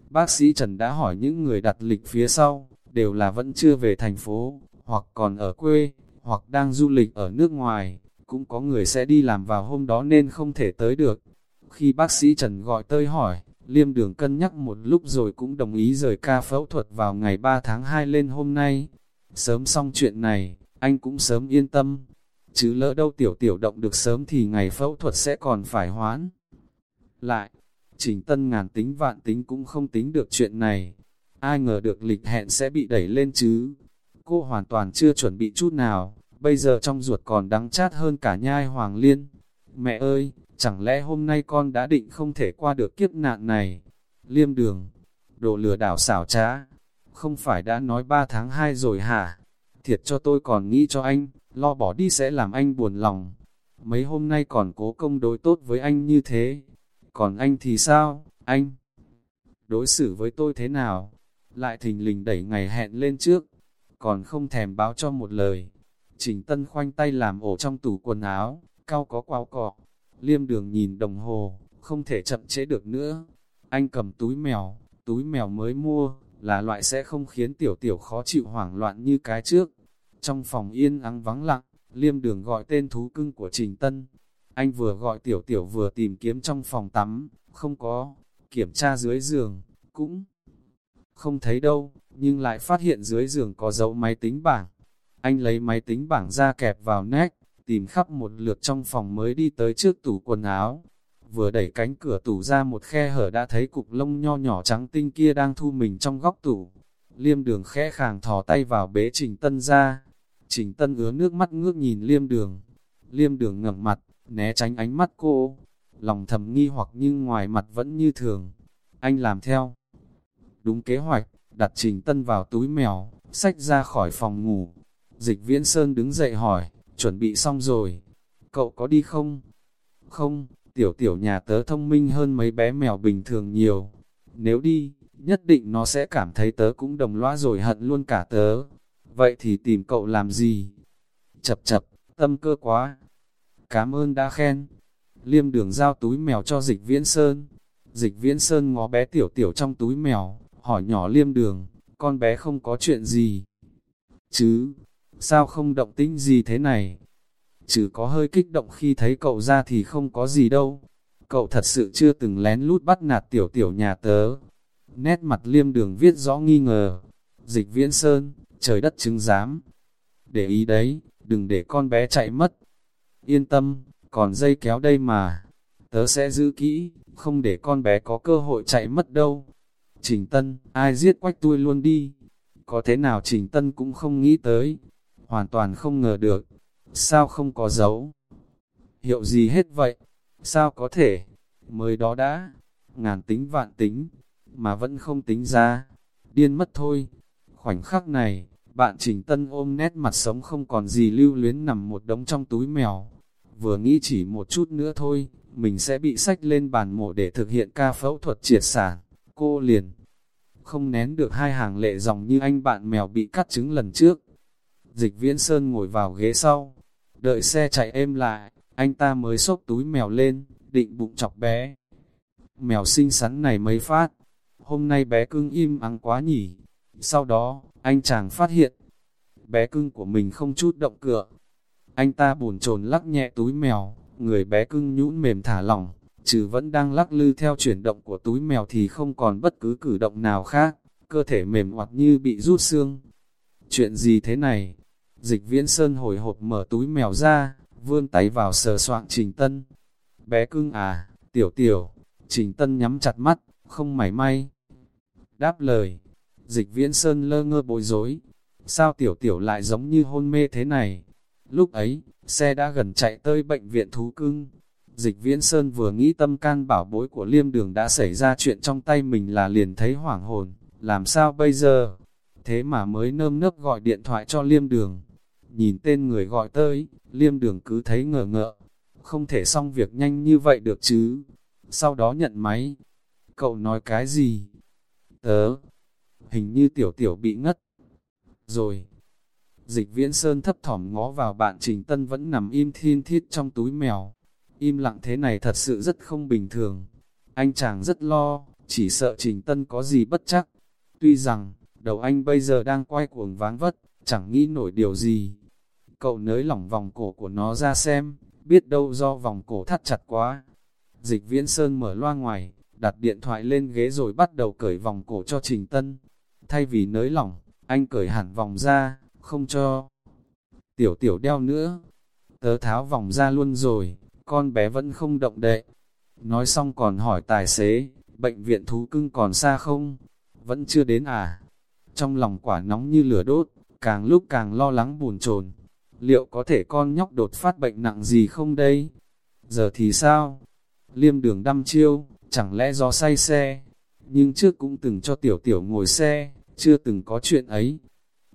Bác sĩ Trần đã hỏi những người đặt lịch phía sau, đều là vẫn chưa về thành phố, hoặc còn ở quê, hoặc đang du lịch ở nước ngoài, cũng có người sẽ đi làm vào hôm đó nên không thể tới được. Khi bác sĩ Trần gọi tới hỏi, Liêm Đường cân nhắc một lúc rồi cũng đồng ý rời ca phẫu thuật vào ngày 3 tháng 2 lên hôm nay. Sớm xong chuyện này, anh cũng sớm yên tâm. Chứ lỡ đâu tiểu tiểu động được sớm thì ngày phẫu thuật sẽ còn phải hoãn. Lại, Trình Tân ngàn tính vạn tính cũng không tính được chuyện này. Ai ngờ được lịch hẹn sẽ bị đẩy lên chứ. Cô hoàn toàn chưa chuẩn bị chút nào, bây giờ trong ruột còn đắng chát hơn cả nhai hoàng liên. Mẹ ơi, chẳng lẽ hôm nay con đã định không thể qua được kiếp nạn này? Liêm đường, đồ lừa đảo xảo trá, không phải đã nói 3 tháng 2 rồi hả? Thiệt cho tôi còn nghĩ cho anh, lo bỏ đi sẽ làm anh buồn lòng. Mấy hôm nay còn cố công đối tốt với anh như thế. Còn anh thì sao, anh? Đối xử với tôi thế nào? Lại thình lình đẩy ngày hẹn lên trước, còn không thèm báo cho một lời. Trình Tân khoanh tay làm ổ trong tủ quần áo, cao có quao cọ. Liêm đường nhìn đồng hồ, không thể chậm chế được nữa. Anh cầm túi mèo, túi mèo mới mua, là loại sẽ không khiến tiểu tiểu khó chịu hoảng loạn như cái trước. Trong phòng yên ắng vắng lặng, liêm đường gọi tên thú cưng của Trình Tân. Anh vừa gọi tiểu tiểu vừa tìm kiếm trong phòng tắm, không có, kiểm tra dưới giường, cũng không thấy đâu, nhưng lại phát hiện dưới giường có dấu máy tính bảng. Anh lấy máy tính bảng ra kẹp vào nách, tìm khắp một lượt trong phòng mới đi tới trước tủ quần áo. Vừa đẩy cánh cửa tủ ra một khe hở đã thấy cục lông nho nhỏ trắng tinh kia đang thu mình trong góc tủ. Liêm đường khẽ khàng thò tay vào bế Trình Tân ra. Trình Tân ứa nước mắt ngước nhìn liêm đường. Liêm đường ngẩng mặt, né tránh ánh mắt cô. Lòng thầm nghi hoặc nhưng ngoài mặt vẫn như thường. Anh làm theo. Đúng kế hoạch, đặt Trình Tân vào túi mèo, xách ra khỏi phòng ngủ. Dịch Viễn Sơn đứng dậy hỏi, chuẩn bị xong rồi. Cậu có đi không? Không, tiểu tiểu nhà tớ thông minh hơn mấy bé mèo bình thường nhiều. Nếu đi, nhất định nó sẽ cảm thấy tớ cũng đồng loa rồi hận luôn cả tớ. Vậy thì tìm cậu làm gì? Chập chập, tâm cơ quá. Cảm ơn đã khen. Liêm đường giao túi mèo cho dịch viễn sơn. Dịch viễn sơn ngó bé tiểu tiểu trong túi mèo, hỏi nhỏ liêm đường, con bé không có chuyện gì. Chứ, sao không động tĩnh gì thế này? Chứ có hơi kích động khi thấy cậu ra thì không có gì đâu. Cậu thật sự chưa từng lén lút bắt nạt tiểu tiểu nhà tớ. Nét mặt liêm đường viết rõ nghi ngờ. Dịch viễn sơn, trời đất chứng giám. Để ý đấy, đừng để con bé chạy mất. Yên tâm, còn dây kéo đây mà. Tớ sẽ giữ kỹ, không để con bé có cơ hội chạy mất đâu. Trình Tân, ai giết quách tôi luôn đi. Có thế nào Trình Tân cũng không nghĩ tới. Hoàn toàn không ngờ được. Sao không có dấu? Hiệu gì hết vậy? Sao có thể? Mới đó đã, ngàn tính vạn tính, mà vẫn không tính ra. Điên mất thôi. Khoảnh khắc này, bạn Trình Tân ôm nét mặt sống không còn gì lưu luyến nằm một đống trong túi mèo. Vừa nghĩ chỉ một chút nữa thôi, mình sẽ bị sách lên bàn mổ để thực hiện ca phẫu thuật triệt sản. Cô liền không nén được hai hàng lệ dòng như anh bạn mèo bị cắt trứng lần trước. Dịch viễn sơn ngồi vào ghế sau, đợi xe chạy êm lại, anh ta mới xốc túi mèo lên, định bụng chọc bé. Mèo xinh xắn này mới phát, hôm nay bé cưng im ắng quá nhỉ. Sau đó, anh chàng phát hiện, bé cưng của mình không chút động cựa. Anh ta buồn chồn lắc nhẹ túi mèo, người bé cưng nhũn mềm thả lỏng, trừ vẫn đang lắc lư theo chuyển động của túi mèo thì không còn bất cứ cử động nào khác, cơ thể mềm hoặc như bị rút xương. Chuyện gì thế này? Dịch viễn sơn hồi hộp mở túi mèo ra, vươn tay vào sờ soạn trình tân. Bé cưng à, tiểu tiểu, trình tân nhắm chặt mắt, không mảy may. Đáp lời, dịch viễn sơn lơ ngơ bối rối. Sao tiểu tiểu lại giống như hôn mê thế này? Lúc ấy, xe đã gần chạy tới bệnh viện thú cưng. Dịch viễn sơn vừa nghĩ tâm can bảo bối của liêm đường đã xảy ra chuyện trong tay mình là liền thấy hoảng hồn. Làm sao bây giờ? Thế mà mới nơm nớp gọi điện thoại cho liêm đường. Nhìn tên người gọi tới, liêm đường cứ thấy ngờ ngợ. Không thể xong việc nhanh như vậy được chứ. Sau đó nhận máy. Cậu nói cái gì? Tớ. Hình như tiểu tiểu bị ngất. Rồi. Dịch viễn sơn thấp thỏm ngó vào bạn Trình Tân vẫn nằm im thiên thiết trong túi mèo. Im lặng thế này thật sự rất không bình thường. Anh chàng rất lo, chỉ sợ Trình Tân có gì bất chắc. Tuy rằng, đầu anh bây giờ đang quay cuồng váng vất, chẳng nghĩ nổi điều gì. Cậu nới lỏng vòng cổ của nó ra xem, biết đâu do vòng cổ thắt chặt quá. Dịch viễn sơn mở loa ngoài, đặt điện thoại lên ghế rồi bắt đầu cởi vòng cổ cho Trình Tân. Thay vì nới lỏng, anh cởi hẳn vòng ra, không cho. Tiểu tiểu đeo nữa, tớ tháo vòng ra luôn rồi, con bé vẫn không động đậy. Nói xong còn hỏi tài xế, bệnh viện thú cưng còn xa không? Vẫn chưa đến à? Trong lòng quả nóng như lửa đốt, càng lúc càng lo lắng buồn chồn. Liệu có thể con nhóc đột phát bệnh nặng gì không đây? Giờ thì sao? Liêm đường đăm chiêu, chẳng lẽ do say xe? Nhưng trước cũng từng cho tiểu tiểu ngồi xe, chưa từng có chuyện ấy.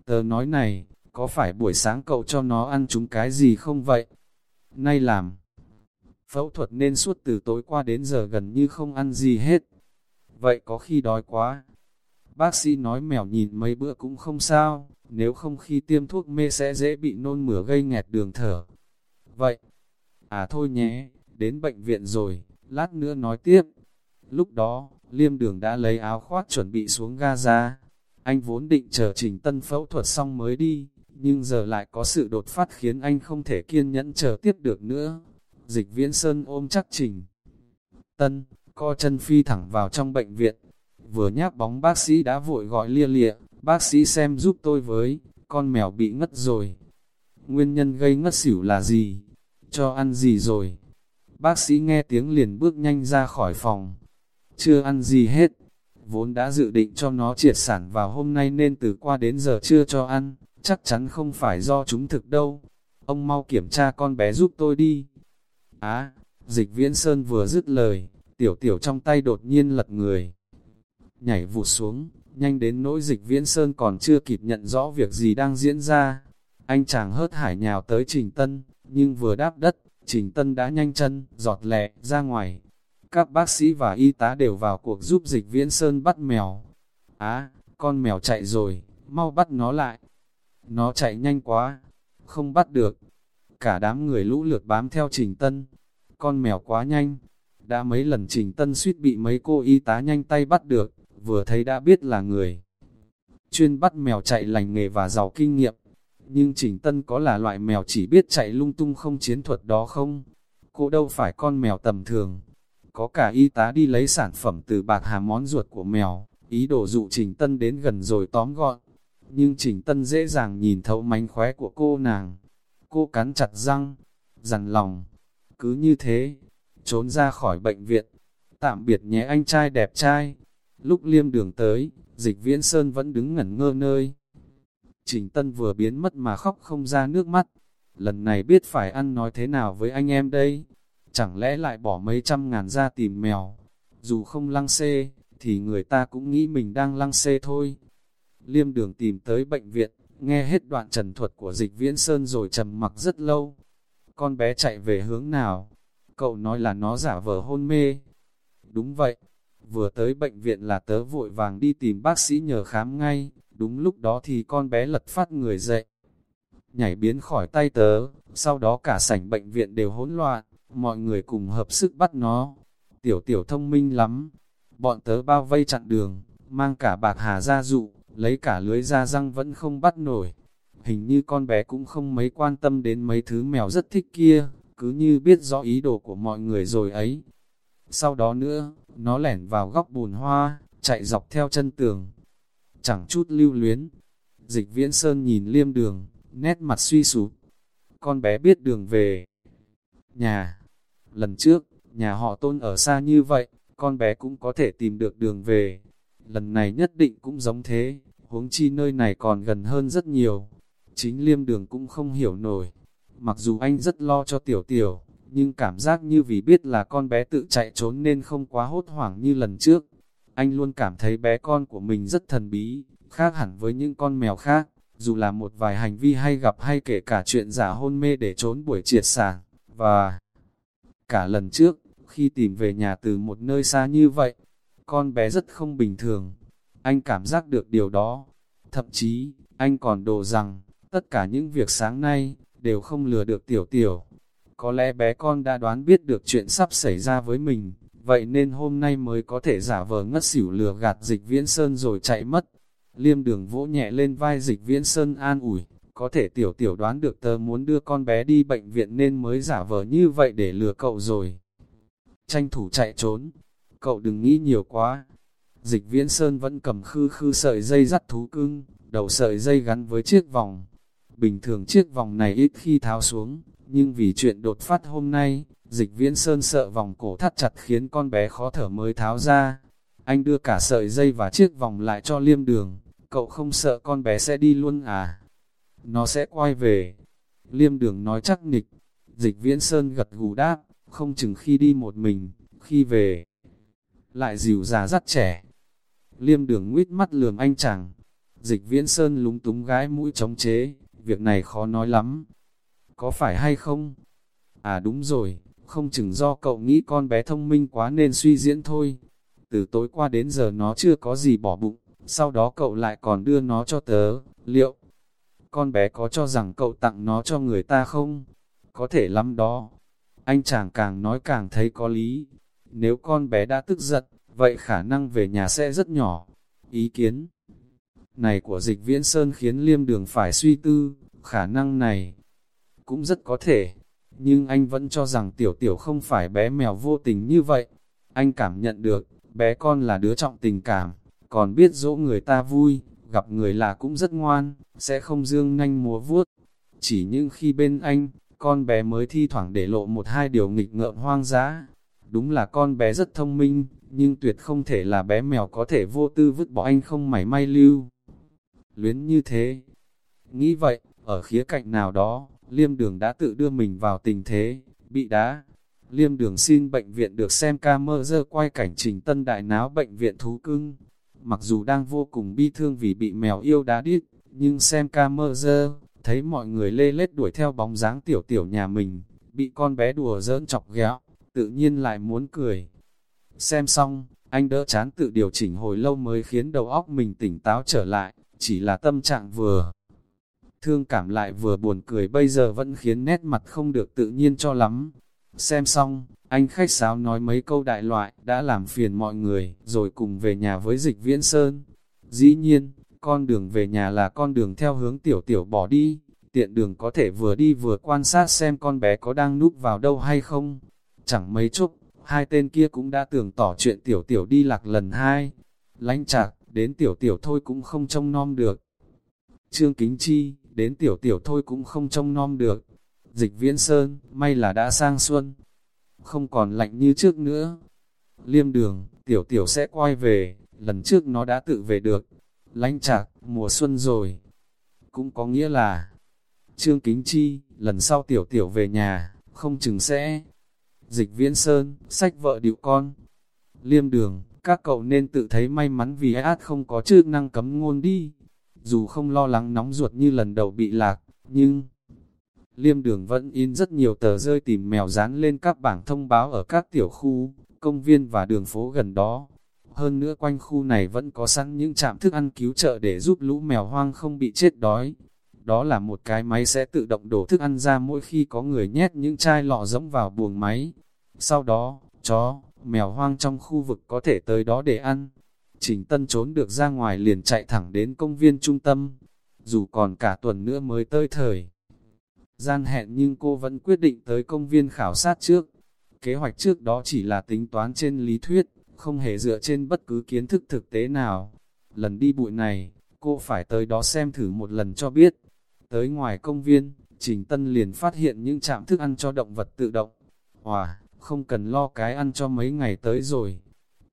Tớ nói này, có phải buổi sáng cậu cho nó ăn chúng cái gì không vậy? Nay làm phẫu thuật nên suốt từ tối qua đến giờ gần như không ăn gì hết. Vậy có khi đói quá. Bác sĩ nói mèo nhìn mấy bữa cũng không sao, nếu không khi tiêm thuốc mê sẽ dễ bị nôn mửa gây nghẹt đường thở. Vậy, à thôi nhé, đến bệnh viện rồi, lát nữa nói tiếp. Lúc đó, liêm đường đã lấy áo khoác chuẩn bị xuống ga ra. Anh vốn định chờ trình tân phẫu thuật xong mới đi, nhưng giờ lại có sự đột phát khiến anh không thể kiên nhẫn chờ tiếp được nữa. Dịch viễn sơn ôm chắc trình. Tân, co chân phi thẳng vào trong bệnh viện. Vừa nháp bóng bác sĩ đã vội gọi lia lịa, bác sĩ xem giúp tôi với, con mèo bị ngất rồi. Nguyên nhân gây ngất xỉu là gì? Cho ăn gì rồi? Bác sĩ nghe tiếng liền bước nhanh ra khỏi phòng. Chưa ăn gì hết. Vốn đã dự định cho nó triệt sản vào hôm nay nên từ qua đến giờ chưa cho ăn. Chắc chắn không phải do chúng thực đâu. Ông mau kiểm tra con bé giúp tôi đi. Á, dịch viễn sơn vừa dứt lời, tiểu tiểu trong tay đột nhiên lật người. Nhảy vụt xuống, nhanh đến nỗi dịch viễn sơn còn chưa kịp nhận rõ việc gì đang diễn ra. Anh chàng hớt hải nhào tới Trình Tân, nhưng vừa đáp đất, Trình Tân đã nhanh chân, giọt lẹ, ra ngoài. Các bác sĩ và y tá đều vào cuộc giúp dịch viễn sơn bắt mèo. Á, con mèo chạy rồi, mau bắt nó lại. Nó chạy nhanh quá, không bắt được. Cả đám người lũ lượt bám theo Trình Tân. Con mèo quá nhanh. Đã mấy lần Trình Tân suýt bị mấy cô y tá nhanh tay bắt được, vừa thấy đã biết là người. Chuyên bắt mèo chạy lành nghề và giàu kinh nghiệm. Nhưng Trình Tân có là loại mèo chỉ biết chạy lung tung không chiến thuật đó không? Cô đâu phải con mèo tầm thường. Có cả y tá đi lấy sản phẩm từ bạc hà món ruột của mèo, ý đồ dụ Trình Tân đến gần rồi tóm gọn. Nhưng Trình Tân dễ dàng nhìn thấu mánh khóe của cô nàng, Cô cắn chặt răng, dằn lòng. Cứ như thế, trốn ra khỏi bệnh viện. Tạm biệt nhé anh trai đẹp trai. Lúc liêm đường tới, dịch viễn sơn vẫn đứng ngẩn ngơ nơi. Trình Tân vừa biến mất mà khóc không ra nước mắt. Lần này biết phải ăn nói thế nào với anh em đây? Chẳng lẽ lại bỏ mấy trăm ngàn ra tìm mèo? Dù không lăng xê, thì người ta cũng nghĩ mình đang lăng xê thôi. Liêm đường tìm tới bệnh viện, Nghe hết đoạn trần thuật của dịch viễn sơn rồi trầm mặc rất lâu. Con bé chạy về hướng nào? Cậu nói là nó giả vờ hôn mê. Đúng vậy, vừa tới bệnh viện là tớ vội vàng đi tìm bác sĩ nhờ khám ngay, đúng lúc đó thì con bé lật phát người dậy. Nhảy biến khỏi tay tớ, sau đó cả sảnh bệnh viện đều hỗn loạn, mọi người cùng hợp sức bắt nó. Tiểu tiểu thông minh lắm, bọn tớ bao vây chặn đường, mang cả bạc hà ra dụ, lấy cả lưới ra răng vẫn không bắt nổi. Hình như con bé cũng không mấy quan tâm đến mấy thứ mèo rất thích kia, cứ như biết rõ ý đồ của mọi người rồi ấy. Sau đó nữa, nó lẻn vào góc bùn hoa, chạy dọc theo chân tường. Chẳng chút lưu luyến. Dịch viễn sơn nhìn liêm đường, nét mặt suy sụp. Con bé biết đường về. Nhà. Lần trước, nhà họ tôn ở xa như vậy, con bé cũng có thể tìm được đường về. Lần này nhất định cũng giống thế, huống chi nơi này còn gần hơn rất nhiều. Chính liêm đường cũng không hiểu nổi. Mặc dù anh rất lo cho tiểu tiểu, nhưng cảm giác như vì biết là con bé tự chạy trốn nên không quá hốt hoảng như lần trước. Anh luôn cảm thấy bé con của mình rất thần bí, khác hẳn với những con mèo khác, dù là một vài hành vi hay gặp hay kể cả chuyện giả hôn mê để trốn buổi triệt sản, và cả lần trước, khi tìm về nhà từ một nơi xa như vậy, con bé rất không bình thường. Anh cảm giác được điều đó. Thậm chí, anh còn đồ rằng, tất cả những việc sáng nay, đều không lừa được tiểu tiểu. Có lẽ bé con đã đoán biết được chuyện sắp xảy ra với mình, vậy nên hôm nay mới có thể giả vờ ngất xỉu lừa gạt dịch viễn sơn rồi chạy mất. Liêm đường vỗ nhẹ lên vai dịch viễn sơn an ủi, có thể tiểu tiểu đoán được tớ muốn đưa con bé đi bệnh viện nên mới giả vờ như vậy để lừa cậu rồi. Tranh thủ chạy trốn, cậu đừng nghĩ nhiều quá. Dịch viễn sơn vẫn cầm khư khư sợi dây dắt thú cưng, đầu sợi dây gắn với chiếc vòng. Bình thường chiếc vòng này ít khi tháo xuống, nhưng vì chuyện đột phát hôm nay, dịch viễn sơn sợ vòng cổ thắt chặt khiến con bé khó thở mới tháo ra. Anh đưa cả sợi dây và chiếc vòng lại cho liêm đường, cậu không sợ con bé sẽ đi luôn à? Nó sẽ quay về. Liêm đường nói chắc nịch, dịch viễn sơn gật gù đáp, không chừng khi đi một mình, khi về, lại dịu già dắt trẻ. Liêm đường nguyết mắt lườm anh chàng, dịch viễn sơn lúng túng gái mũi chống chế, việc này khó nói lắm. Có phải hay không? À đúng rồi, không chừng do cậu nghĩ con bé thông minh quá nên suy diễn thôi. Từ tối qua đến giờ nó chưa có gì bỏ bụng, sau đó cậu lại còn đưa nó cho tớ, liệu con bé có cho rằng cậu tặng nó cho người ta không? Có thể lắm đó. Anh chàng càng nói càng thấy có lý. Nếu con bé đã tức giận, vậy khả năng về nhà sẽ rất nhỏ. Ý kiến này của dịch viễn sơn khiến liêm đường phải suy tư, khả năng này cũng rất có thể. Nhưng anh vẫn cho rằng tiểu tiểu không phải bé mèo vô tình như vậy. Anh cảm nhận được, bé con là đứa trọng tình cảm, còn biết dỗ người ta vui, gặp người là cũng rất ngoan, sẽ không dương nhanh múa vuốt. Chỉ những khi bên anh, con bé mới thi thoảng để lộ một hai điều nghịch ngợm hoang dã. Đúng là con bé rất thông minh, nhưng tuyệt không thể là bé mèo có thể vô tư vứt bỏ anh không mảy may lưu. Luyến như thế. Nghĩ vậy, ở khía cạnh nào đó, liêm đường đã tự đưa mình vào tình thế, bị đá. Liêm đường xin bệnh viện được xem ca mơ dơ quay cảnh trình tân đại náo bệnh viện thú cưng, Mặc dù đang vô cùng bi thương vì bị mèo yêu đá điếc, nhưng xem ca mơ dơ, thấy mọi người lê lết đuổi theo bóng dáng tiểu tiểu nhà mình, bị con bé đùa giỡn chọc ghẹo, tự nhiên lại muốn cười. Xem xong, anh đỡ chán tự điều chỉnh hồi lâu mới khiến đầu óc mình tỉnh táo trở lại, chỉ là tâm trạng vừa. Thương cảm lại vừa buồn cười bây giờ vẫn khiến nét mặt không được tự nhiên cho lắm. Xem xong, anh khách sáo nói mấy câu đại loại, đã làm phiền mọi người, rồi cùng về nhà với dịch viễn sơn. Dĩ nhiên, con đường về nhà là con đường theo hướng tiểu tiểu bỏ đi, tiện đường có thể vừa đi vừa quan sát xem con bé có đang núp vào đâu hay không. Chẳng mấy chốc, hai tên kia cũng đã tưởng tỏ chuyện tiểu tiểu đi lạc lần hai. Lánh chạc, đến tiểu tiểu thôi cũng không trông nom được. Trương Kính Chi, đến tiểu tiểu thôi cũng không trông nom được. Dịch viễn sơn, may là đã sang xuân, không còn lạnh như trước nữa. Liêm đường, tiểu tiểu sẽ quay về, lần trước nó đã tự về được. Lánh chạc, mùa xuân rồi. Cũng có nghĩa là, Trương Kính Chi, lần sau tiểu tiểu về nhà, không chừng sẽ. Dịch viễn sơn, sách vợ điệu con. Liêm đường, các cậu nên tự thấy may mắn vì át không có chức năng cấm ngôn đi. Dù không lo lắng nóng ruột như lần đầu bị lạc, nhưng liêm đường vẫn in rất nhiều tờ rơi tìm mèo dán lên các bảng thông báo ở các tiểu khu, công viên và đường phố gần đó. Hơn nữa quanh khu này vẫn có sẵn những trạm thức ăn cứu trợ để giúp lũ mèo hoang không bị chết đói. Đó là một cái máy sẽ tự động đổ thức ăn ra mỗi khi có người nhét những chai lọ giống vào buồng máy. Sau đó, chó, mèo hoang trong khu vực có thể tới đó để ăn. Trình Tân trốn được ra ngoài liền chạy thẳng đến công viên trung tâm. Dù còn cả tuần nữa mới tới thời gian hẹn nhưng cô vẫn quyết định tới công viên khảo sát trước. Kế hoạch trước đó chỉ là tính toán trên lý thuyết, không hề dựa trên bất cứ kiến thức thực tế nào. Lần đi bụi này, cô phải tới đó xem thử một lần cho biết. Tới ngoài công viên, Trình Tân liền phát hiện những trạm thức ăn cho động vật tự động. Hòa, không cần lo cái ăn cho mấy ngày tới rồi.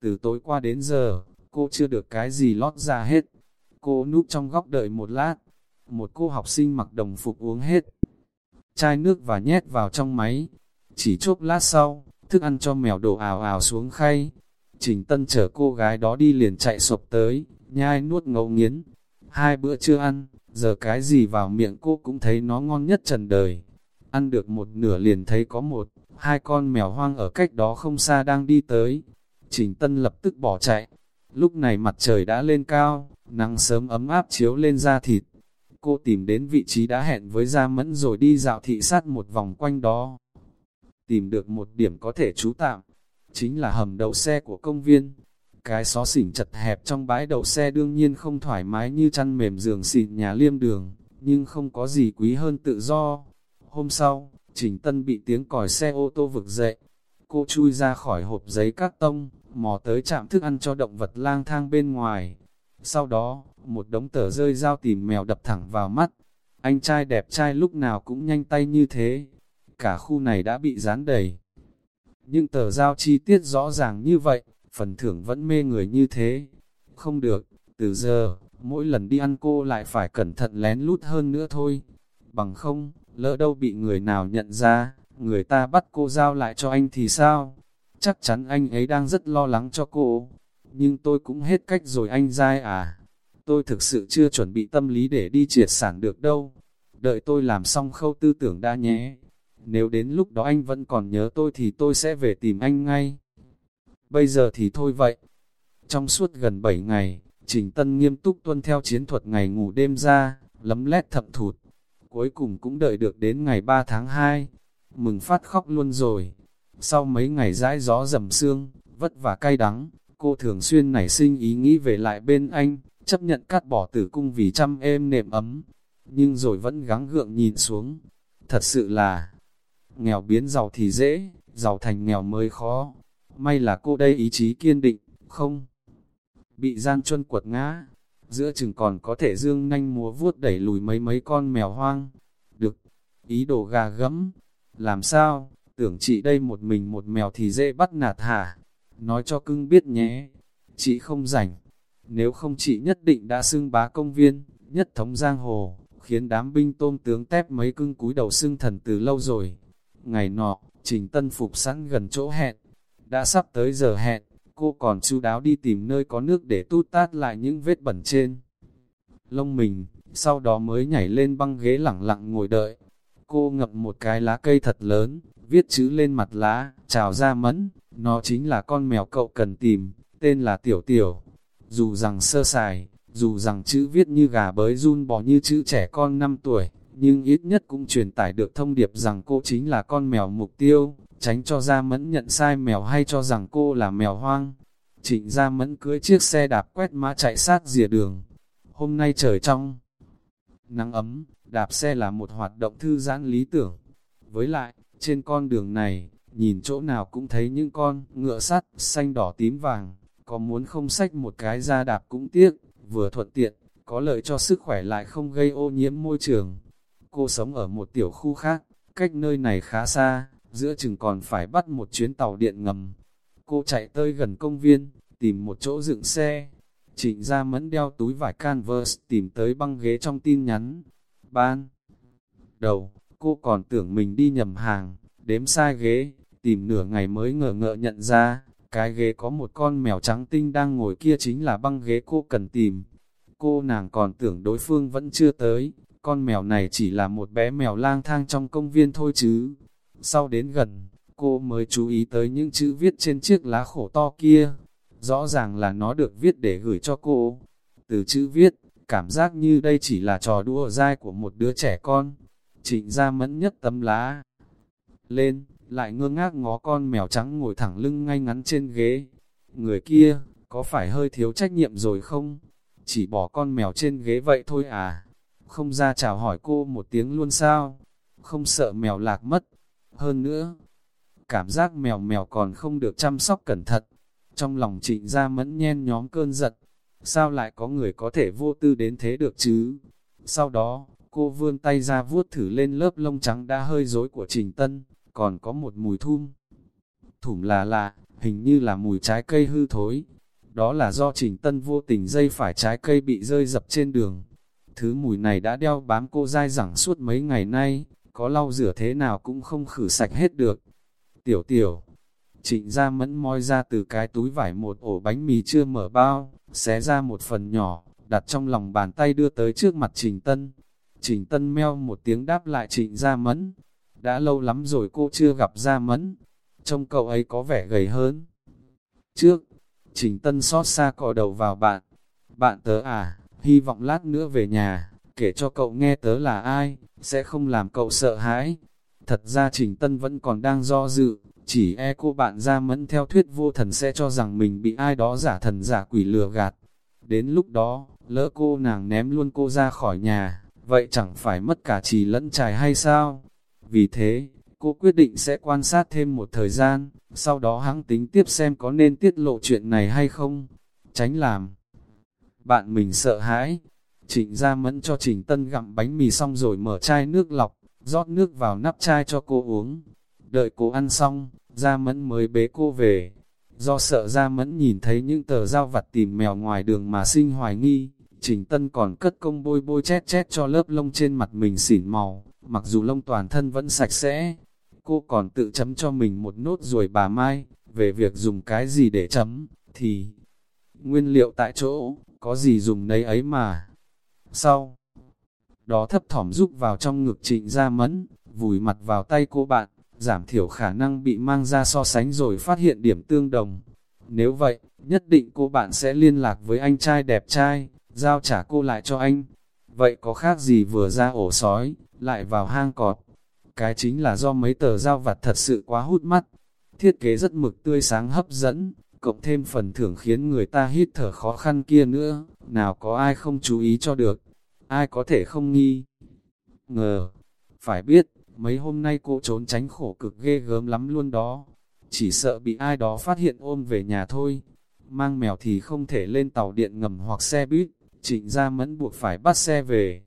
Từ tối qua đến giờ, cô chưa được cái gì lót ra hết. Cô núp trong góc đợi một lát. Một cô học sinh mặc đồng phục uống hết. Chai nước và nhét vào trong máy. Chỉ chốc lát sau, thức ăn cho mèo đổ ào ào xuống khay. Trình Tân chở cô gái đó đi liền chạy sụp tới, nhai nuốt ngấu nghiến. Hai bữa chưa ăn, giờ cái gì vào miệng cô cũng thấy nó ngon nhất trần đời. Ăn được một nửa liền thấy có một, hai con mèo hoang ở cách đó không xa đang đi tới. Trình Tân lập tức bỏ chạy. Lúc này mặt trời đã lên cao, nắng sớm ấm áp chiếu lên da thịt. Cô tìm đến vị trí đã hẹn với Gia Mẫn rồi đi dạo thị sát một vòng quanh đó. Tìm được một điểm có thể trú tạm, chính là hầm đậu xe của công viên. Cái xó xỉnh chật hẹp trong bãi đậu xe đương nhiên không thoải mái như chăn mềm giường xịn nhà liêm đường, nhưng không có gì quý hơn tự do. Hôm sau, Trình Tân bị tiếng còi xe ô tô vực dậy. Cô chui ra khỏi hộp giấy cắt tông, mò tới chạm thức ăn cho động vật lang thang bên ngoài. Sau đó, một đống tờ rơi dao tìm mèo đập thẳng vào mắt. Anh trai đẹp trai lúc nào cũng nhanh tay như thế. Cả khu này đã bị dán đầy. Nhưng tờ giao chi tiết rõ ràng như vậy, phần thưởng vẫn mê người như thế. Không được, từ giờ, mỗi lần đi ăn cô lại phải cẩn thận lén lút hơn nữa thôi. Bằng không, lỡ đâu bị người nào nhận ra, người ta bắt cô giao lại cho anh thì sao? Chắc chắn anh ấy đang rất lo lắng cho cô. Nhưng tôi cũng hết cách rồi anh dai à. Tôi thực sự chưa chuẩn bị tâm lý để đi triệt sản được đâu. Đợi tôi làm xong khâu tư tưởng đã nhé. Nếu đến lúc đó anh vẫn còn nhớ tôi thì tôi sẽ về tìm anh ngay. Bây giờ thì thôi vậy. Trong suốt gần 7 ngày, Trình Tân nghiêm túc tuân theo chiến thuật ngày ngủ đêm ra, lấm lét thậm thụt. Cuối cùng cũng đợi được đến ngày 3 tháng 2. Mừng phát khóc luôn rồi. Sau mấy ngày rãi gió dầm sương, vất vả cay đắng, cô thường xuyên nảy sinh ý nghĩ về lại bên anh, chấp nhận cắt bỏ tử cung vì chăm êm nệm ấm. Nhưng rồi vẫn gắng gượng nhìn xuống. Thật sự là, nghèo biến giàu thì dễ, giàu thành nghèo mới khó. May là cô đây ý chí kiên định, không bị gian chuân quật ngã. Giữa chừng còn có thể dương nhanh múa vuốt đẩy lùi mấy mấy con mèo hoang. Được, ý đồ gà gẫm. Làm sao, tưởng chị đây một mình một mèo thì dễ bắt nạt hả? Nói cho cưng biết nhé. Chị không rảnh. Nếu không chị nhất định đã xưng bá công viên, nhất thống giang hồ, khiến đám binh tôm tướng tép mấy cưng cúi đầu xưng thần từ lâu rồi. Ngày nọ, Trình Tân phục sẵn gần chỗ hẹn. Đã sắp tới giờ hẹn, cô còn chu đáo đi tìm nơi có nước để tút tát lại những vết bẩn trên. Lông mình, sau đó mới nhảy lên băng ghế lẳng lặng ngồi đợi. Cô ngậm một cái lá cây thật lớn, viết chữ lên mặt lá, chào ra mẫn, nó chính là con mèo cậu cần tìm, tên là Tiểu Tiểu. Dù rằng sơ sài, dù rằng chữ viết như gà bới run bò như chữ trẻ con 5 tuổi, nhưng ít nhất cũng truyền tải được thông điệp rằng cô chính là con mèo mục tiêu, tránh cho Gia Mẫn nhận sai mèo hay cho rằng cô là mèo hoang. Trịnh Gia Mẫn cưới chiếc xe đạp quét mã chạy sát rìa đường. Hôm nay trời trong, nắng ấm, đạp xe là một hoạt động thư giãn lý tưởng. Với lại, trên con đường này, nhìn chỗ nào cũng thấy những con ngựa sắt, xanh đỏ tím vàng, có muốn không sách một cái ra đạp cũng tiếc, vừa thuận tiện, có lợi cho sức khỏe lại không gây ô nhiễm môi trường. Cô sống ở một tiểu khu khác, cách nơi này khá xa, giữa chừng còn phải bắt một chuyến tàu điện ngầm. Cô chạy tới gần công viên, tìm một chỗ dựng xe. Trịnh ra mẫn đeo túi vải canvas tìm tới băng ghế trong tin nhắn. Ban. Đầu, cô còn tưởng mình đi nhầm hàng, đếm sai ghế, tìm nửa ngày mới ngờ ngợ nhận ra, cái ghế có một con mèo trắng tinh đang ngồi kia chính là băng ghế cô cần tìm. Cô nàng còn tưởng đối phương vẫn chưa tới, con mèo này chỉ là một bé mèo lang thang trong công viên thôi chứ. Sau đến gần, cô mới chú ý tới những chữ viết trên chiếc lá khổ to kia. Rõ ràng là nó được viết để gửi cho cô. Từ chữ viết, cảm giác như đây chỉ là trò đua dai của một đứa trẻ con. Trịnh ra mẫn nhất tấm lá. Lên, lại ngơ ngác ngó con mèo trắng ngồi thẳng lưng ngay ngắn trên ghế. Người kia, có phải hơi thiếu trách nhiệm rồi không? Chỉ bỏ con mèo trên ghế vậy thôi à? Không ra chào hỏi cô một tiếng luôn sao? Không sợ mèo lạc mất. Hơn nữa, cảm giác mèo mèo còn không được chăm sóc cẩn thận. Trong lòng trịnh ra mẫn nhen nhóm cơn giận, sao lại có người có thể vô tư đến thế được chứ? Sau đó, cô vươn tay ra vuốt thử lên lớp lông trắng đã hơi rối của Trình Tân, còn có một mùi thum. Thủm là lạ, hình như là mùi trái cây hư thối. Đó là do Trình Tân vô tình dây phải trái cây bị rơi dập trên đường. Thứ mùi này đã đeo bám cô dai dẳng suốt mấy ngày nay, có lau rửa thế nào cũng không khử sạch hết được. Tiểu tiểu, trịnh ra mẫn moi ra từ cái túi vải một ổ bánh mì chưa mở bao, xé ra một phần nhỏ, đặt trong lòng bàn tay đưa tới trước mặt Trình Tân. Trình Tân meo một tiếng đáp lại Trịnh Gia Mẫn. Đã lâu lắm rồi cô chưa gặp Gia Mẫn. Trông cậu ấy có vẻ gầy hơn. Trước, Trình Tân xót xa cọ đầu vào bạn. Bạn tớ à, hy vọng lát nữa về nhà, kể cho cậu nghe tớ là ai, sẽ không làm cậu sợ hãi. Thật ra Trình Tân vẫn còn đang do dự, chỉ e cô bạn ra Mẫn theo thuyết vô thần sẽ cho rằng mình bị ai đó giả thần giả quỷ lừa gạt. Đến lúc đó, lỡ cô nàng ném luôn cô ra khỏi nhà, vậy chẳng phải mất cả trì lẫn trài hay sao? Vì thế, cô quyết định sẽ quan sát thêm một thời gian, sau đó hãng tính tiếp xem có nên tiết lộ chuyện này hay không, tránh làm. Bạn mình sợ hãi, Trịnh Gia Mẫn cho Trình Tân gặm bánh mì xong rồi mở chai nước lọc, rót nước vào nắp chai cho cô uống. Đợi cô ăn xong, Gia Mẫn mới bế cô về. Do sợ Gia Mẫn nhìn thấy những tờ giao vặt tìm mèo ngoài đường mà sinh hoài nghi, Trình Tân còn cất công bôi bôi chét chét cho lớp lông trên mặt mình xỉn màu, mặc dù lông toàn thân vẫn sạch sẽ. Cô còn tự chấm cho mình một nốt ruồi bà Mai, về việc dùng cái gì để chấm, thì nguyên liệu tại chỗ, có gì dùng nấy ấy mà. Sau đó thấp thỏm giúp vào trong ngực trịnh ra mẫn, vùi mặt vào tay cô bạn, giảm thiểu khả năng bị mang ra so sánh rồi phát hiện điểm tương đồng. Nếu vậy, nhất định cô bạn sẽ liên lạc với anh trai đẹp trai, giao trả cô lại cho anh. Vậy có khác gì vừa ra ổ sói, lại vào hang cọt. Cái chính là do mấy tờ giao vặt thật sự quá hút mắt. Thiết kế rất mực tươi sáng hấp dẫn, cộng thêm phần thưởng khiến người ta hít thở khó khăn kia nữa, nào có ai không chú ý cho được, ai có thể không nghi. Ngờ, phải biết, mấy hôm nay cô trốn tránh khổ cực ghê gớm lắm luôn đó, chỉ sợ bị ai đó phát hiện ôm về nhà thôi. Mang mèo thì không thể lên tàu điện ngầm hoặc xe buýt, trịnh gia mẫn buộc phải bắt xe về.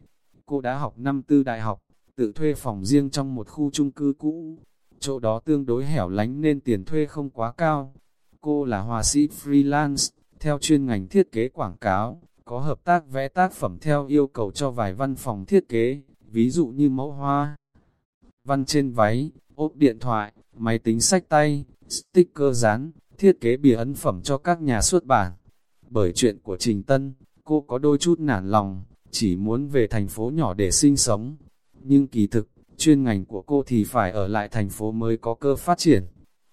Cô đã học năm tư đại học, tự thuê phòng riêng trong một khu chung cư cũ. Chỗ đó tương đối hẻo lánh nên tiền thuê không quá cao. Cô là hòa sĩ freelance, theo chuyên ngành thiết kế quảng cáo, có hợp tác vẽ tác phẩm theo yêu cầu cho vài văn phòng thiết kế, ví dụ như mẫu hoa, văn trên váy, ốp điện thoại, máy tính sách tay, sticker dán, thiết kế bìa ấn phẩm cho các nhà xuất bản. Bởi chuyện của Trình Tân, cô có đôi chút nản lòng, chỉ muốn về thành phố nhỏ để sinh sống. Nhưng kỳ thực, chuyên ngành của cô thì phải ở lại thành phố mới có cơ phát triển.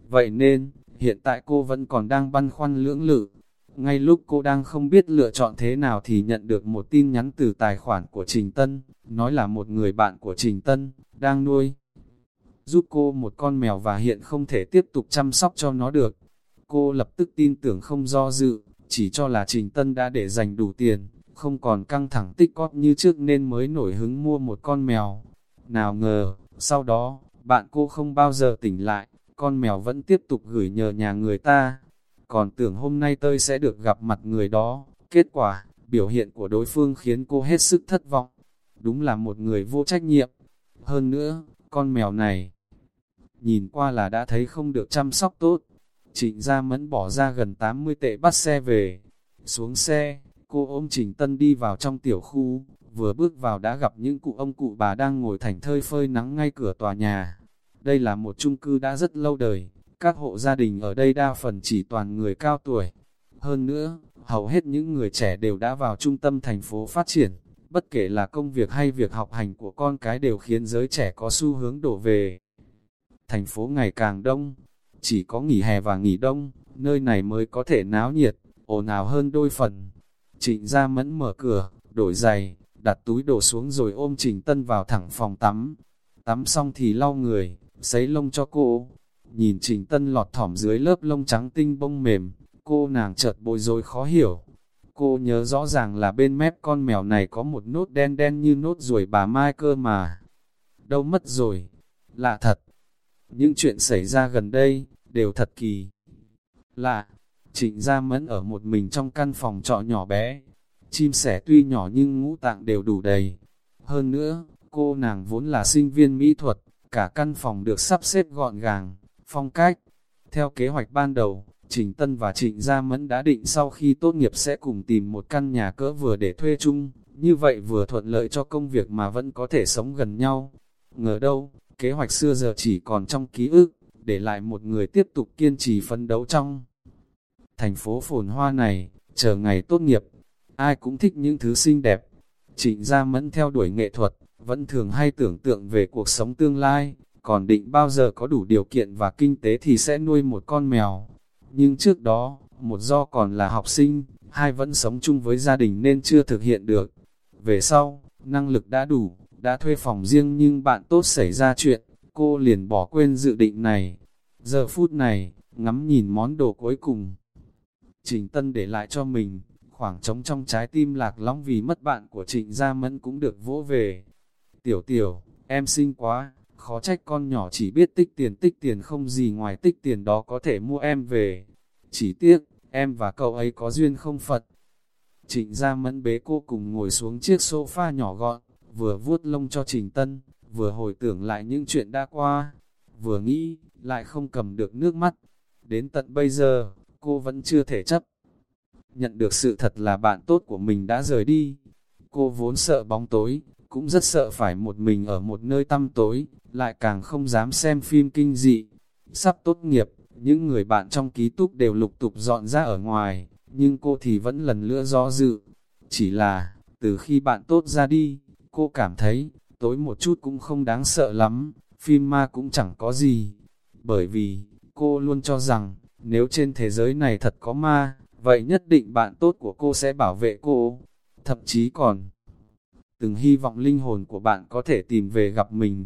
Vậy nên, hiện tại cô vẫn còn đang băn khoăn lưỡng lự. Ngay lúc cô đang không biết lựa chọn thế nào thì nhận được một tin nhắn từ tài khoản của Trình Tân, nói là một người bạn của Trình Tân, đang nuôi. Giúp cô một con mèo và hiện không thể tiếp tục chăm sóc cho nó được. Cô lập tức tin tưởng không do dự, chỉ cho là Trình Tân đã để dành đủ tiền, không còn căng thẳng tích cóp như trước nên mới nổi hứng mua một con mèo. Nào ngờ, sau đó, bạn cô không bao giờ tỉnh lại, con mèo vẫn tiếp tục gửi nhờ nhà người ta. Còn tưởng hôm nay tôi sẽ được gặp mặt người đó, kết quả, biểu hiện của đối phương khiến cô hết sức thất vọng. Đúng là một người vô trách nhiệm. Hơn nữa, con mèo này, nhìn qua là đã thấy không được chăm sóc tốt, Trịnh Gia Mẫn bỏ ra gần 80 tệ bắt xe về. Xuống xe, cô ôm Trình Tân đi vào trong tiểu khu, vừa bước vào đã gặp những cụ ông cụ bà đang ngồi thành thơi phơi nắng ngay cửa tòa nhà. Đây là một chung cư đã rất lâu đời, các hộ gia đình ở đây đa phần chỉ toàn người cao tuổi. Hơn nữa, hầu hết những người trẻ đều đã vào trung tâm thành phố phát triển, bất kể là công việc hay việc học hành của con cái đều khiến giới trẻ có xu hướng đổ về. Thành phố ngày càng đông, chỉ có nghỉ hè và nghỉ đông, nơi này mới có thể náo nhiệt, ồn ào hơn đôi phần. Trịnh Gia Mẫn mở cửa, đổi giày, đặt túi đổ xuống rồi ôm Trình Tân vào thẳng phòng tắm. Tắm xong thì lau người, sấy lông cho cô. Nhìn Trình Tân lọt thỏm dưới lớp lông trắng tinh bông mềm, cô nàng chợt bối rối khó hiểu. Cô nhớ rõ ràng là bên mép con mèo này có một nốt đen đen như nốt ruồi bà Mai cơ mà. Đâu mất rồi? Lạ thật. những chuyện xảy ra gần đây, đều thật kỳ. Lạ, trịnh Gia Mẫn ở một mình trong căn phòng trọ nhỏ bé, chim sẻ tuy nhỏ nhưng ngũ tạng đều đủ đầy. Hơn nữa, cô nàng vốn là sinh viên mỹ thuật, cả căn phòng được sắp xếp gọn gàng, phong cách. Theo kế hoạch ban đầu, Trình Tân và Trịnh Gia Mẫn đã định sau khi tốt nghiệp sẽ cùng tìm một căn nhà cỡ vừa để thuê chung, như vậy vừa thuận lợi cho công việc mà vẫn có thể sống gần nhau. Ngờ đâu, kế hoạch xưa giờ chỉ còn trong ký ức, để lại một người tiếp tục kiên trì phấn đấu trong thành phố phồn hoa này, chờ ngày tốt nghiệp. Ai cũng thích những thứ xinh đẹp. Trịnh Gia Mẫn theo đuổi nghệ thuật, vẫn thường hay tưởng tượng về cuộc sống tương lai, còn định bao giờ có đủ điều kiện và kinh tế thì sẽ nuôi một con mèo. Nhưng trước đó, một do còn là học sinh, hai vẫn sống chung với gia đình nên chưa thực hiện được. Về sau, năng lực đã đủ, đã thuê phòng riêng nhưng bạn tốt xảy ra chuyện, cô liền bỏ quên dự định này. Giờ phút này, ngắm nhìn món đồ cuối cùng. Trình Tân để lại cho mình, khoảng trống trong trái tim lạc long vì mất bạn của Trịnh Gia Mẫn cũng được vỗ về. Tiểu tiểu, em xinh quá, khó trách con nhỏ chỉ biết tích tiền tích tiền không gì ngoài tích tiền đó có thể mua em về. Chỉ tiếc, em và cậu ấy có duyên không Phật. Trịnh Gia Mẫn bế cô cùng ngồi xuống chiếc sofa nhỏ gọn, vừa vuốt lông cho Trình Tân, vừa hồi tưởng lại những chuyện đã qua, vừa nghĩ, lại không cầm được nước mắt. Đến tận bây giờ, cô vẫn chưa thể chấp. Nhận được sự thật là bạn tốt của mình đã rời đi. Cô vốn sợ bóng tối, cũng rất sợ phải một mình ở một nơi tăm tối, lại càng không dám xem phim kinh dị. Sắp tốt nghiệp, những người bạn trong ký túc đều lục tục dọn ra ở ngoài, nhưng cô thì vẫn lần nữa do dự. Chỉ là, từ khi bạn tốt ra đi, cô cảm thấy, tối một chút cũng không đáng sợ lắm, phim ma cũng chẳng có gì. Bởi vì, cô luôn cho rằng, nếu trên thế giới này thật có ma, vậy nhất định bạn tốt của cô sẽ bảo vệ cô. Thậm chí còn, từng hy vọng linh hồn của bạn có thể tìm về gặp mình.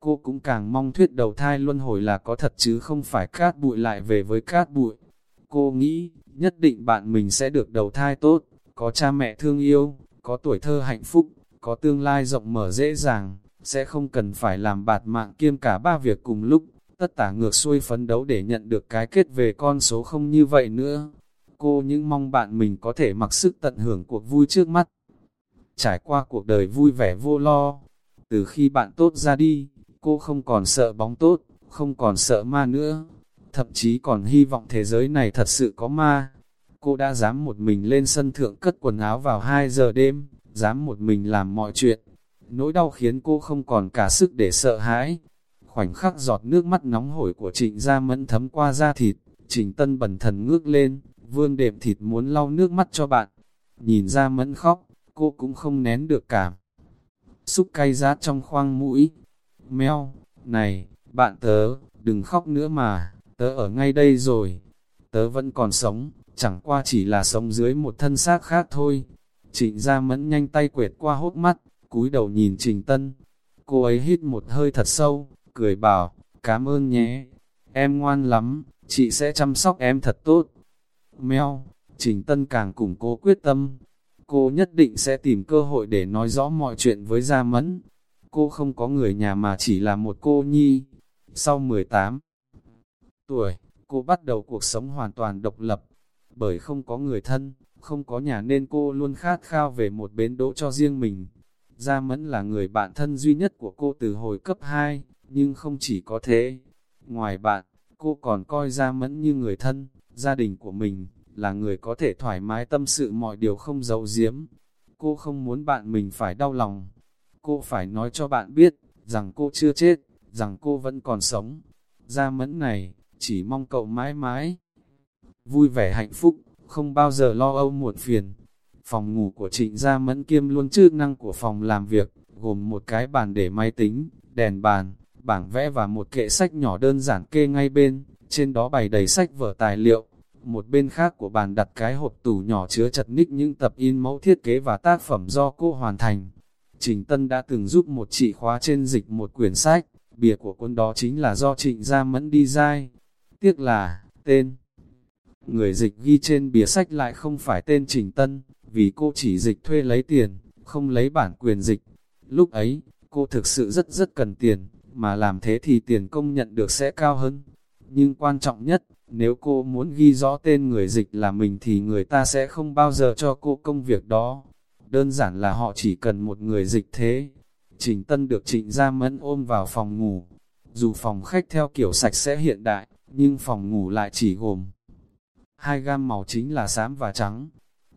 Cô cũng càng mong thuyết đầu thai luân hồi là có thật chứ không phải cát bụi lại về với cát bụi. Cô nghĩ, nhất định bạn mình sẽ được đầu thai tốt, có cha mẹ thương yêu, có tuổi thơ hạnh phúc, có tương lai rộng mở dễ dàng, sẽ không cần phải làm bạt mạng kiêm cả ba việc cùng lúc, tất tả ngược xuôi phấn đấu để nhận được cái kết về con số không như vậy nữa. Cô những mong bạn mình có thể mặc sức tận hưởng cuộc vui trước mắt. Trải qua cuộc đời vui vẻ vô lo, từ khi bạn tốt ra đi, cô không còn sợ bóng tốt, không còn sợ ma nữa, thậm chí còn hy vọng thế giới này thật sự có ma. Cô đã dám một mình lên sân thượng cất quần áo vào 2 giờ đêm, dám một mình làm mọi chuyện. Nỗi đau khiến cô không còn cả sức để sợ hãi. Khoảnh khắc giọt nước mắt nóng hổi của trịnh gia mẫn thấm qua da thịt, trình tân bẩn thần ngước lên, vương đệm thịt muốn lau nước mắt cho bạn. Nhìn ra mẫn khóc, cô cũng không nén được cảm. Xúc cay rát trong khoang mũi. Mèo, này, bạn tớ, đừng khóc nữa mà, tớ ở ngay đây rồi. Tớ vẫn còn sống, chẳng qua chỉ là sống dưới một thân xác khác thôi. Trịnh Gia Mẫn nhanh tay quệt qua hốt mắt, cúi đầu nhìn Trình Tân. Cô ấy hít một hơi thật sâu, cười bảo, cảm ơn nhé, em ngoan lắm, chị sẽ chăm sóc em thật tốt. Mèo, Trình Tân càng củng cố quyết tâm, cô nhất định sẽ tìm cơ hội để nói rõ mọi chuyện với Gia Mẫn. Cô không có người nhà mà chỉ là một cô nhi. Sau 18 tuổi, cô bắt đầu cuộc sống hoàn toàn độc lập, bởi không có người thân, không có nhà nên cô luôn khát khao về một bến đỗ cho riêng mình. Gia Mẫn là người bạn thân duy nhất của cô từ hồi cấp 2, nhưng không chỉ có thế. Ngoài bạn, cô còn coi Gia Mẫn như người thân, gia đình của mình, là người có thể thoải mái tâm sự mọi điều không giấu giếm. Cô không muốn bạn mình phải đau lòng. Cô phải nói cho bạn biết, rằng cô chưa chết, rằng cô vẫn còn sống. Gia Mẫn này, chỉ mong cậu mãi mãi vui vẻ hạnh phúc không bao giờ lo âu muộn phiền. Phòng ngủ của trịnh gia mẫn kiêm luôn chức năng của phòng làm việc, gồm một cái bàn để máy tính, đèn bàn, bảng vẽ và một kệ sách nhỏ đơn giản kê ngay bên, trên đó bày đầy sách vở tài liệu. Một bên khác của bàn đặt cái hộp tủ nhỏ chứa chật ních những tập in mẫu thiết kế và tác phẩm do cô hoàn thành. Trình Tân đã từng giúp một chị khóa trên dịch một quyển sách, bìa của cuốn đó chính là do Trịnh Gia Mẫn đi dai. Tiếc là, tên Người dịch ghi trên bìa sách lại không phải tên Trình Tân, vì cô chỉ dịch thuê lấy tiền, không lấy bản quyền dịch. Lúc ấy, cô thực sự rất rất cần tiền, mà làm thế thì tiền công nhận được sẽ cao hơn. Nhưng quan trọng nhất, nếu cô muốn ghi rõ tên người dịch là mình thì người ta sẽ không bao giờ cho cô công việc đó. Đơn giản là họ chỉ cần một người dịch thế. Trình Tân được Trịnh Gia Mẫn ôm vào phòng ngủ. Dù phòng khách theo kiểu sạch sẽ hiện đại, nhưng phòng ngủ lại chỉ gồm hai gam màu chính là xám và trắng.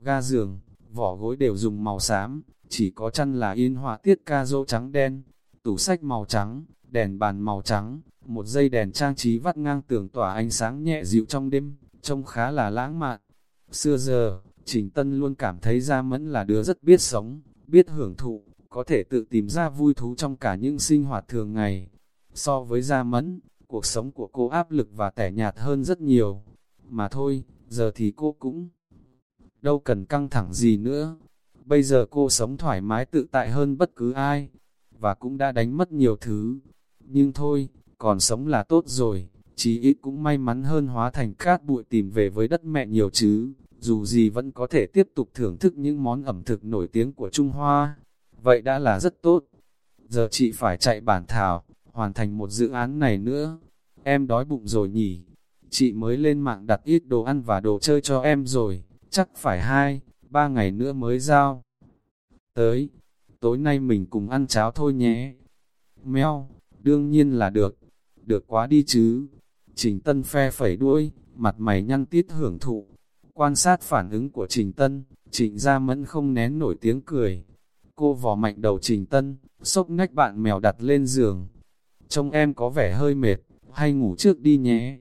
Ga giường, vỏ gối đều dùng màu xám, chỉ có chăn là in họa tiết ca dô trắng đen, tủ sách màu trắng, đèn bàn màu trắng, một dây đèn trang trí vắt ngang tường tỏa ánh sáng nhẹ dịu trong đêm, trông khá là lãng mạn. Xưa giờ, Trình Tân luôn cảm thấy Gia Mẫn là đứa rất biết sống, biết hưởng thụ, có thể tự tìm ra vui thú trong cả những sinh hoạt thường ngày. So với Gia Mẫn, cuộc sống của cô áp lực và tẻ nhạt hơn rất nhiều. Mà thôi, giờ thì cô cũng đâu cần căng thẳng gì nữa. Bây giờ cô sống thoải mái tự tại hơn bất cứ ai, và cũng đã đánh mất nhiều thứ. Nhưng thôi, còn sống là tốt rồi, chí ít cũng may mắn hơn hóa thành cát bụi tìm về với đất mẹ nhiều chứ, dù gì vẫn có thể tiếp tục thưởng thức những món ẩm thực nổi tiếng của Trung Hoa. Vậy đã là rất tốt. Giờ chị phải chạy bản thảo, hoàn thành một dự án này nữa. Em đói bụng rồi nhỉ? Chị mới lên mạng đặt ít đồ ăn và đồ chơi cho em rồi, chắc phải hai, ba ngày nữa mới giao. Tới, tối nay mình cùng ăn cháo thôi nhé. Mèo, đương nhiên là được, được quá đi chứ. Trình Tân phe phẩy đuôi, mặt mày nhăn tít hưởng thụ. Quan sát phản ứng của Trình Tân, Trịnh Gia Mẫn không nén nổi tiếng cười. Cô vò mạnh đầu Trình Tân, sốc nách bạn mèo đặt lên giường. Trông em có vẻ hơi mệt, hay ngủ trước đi nhé.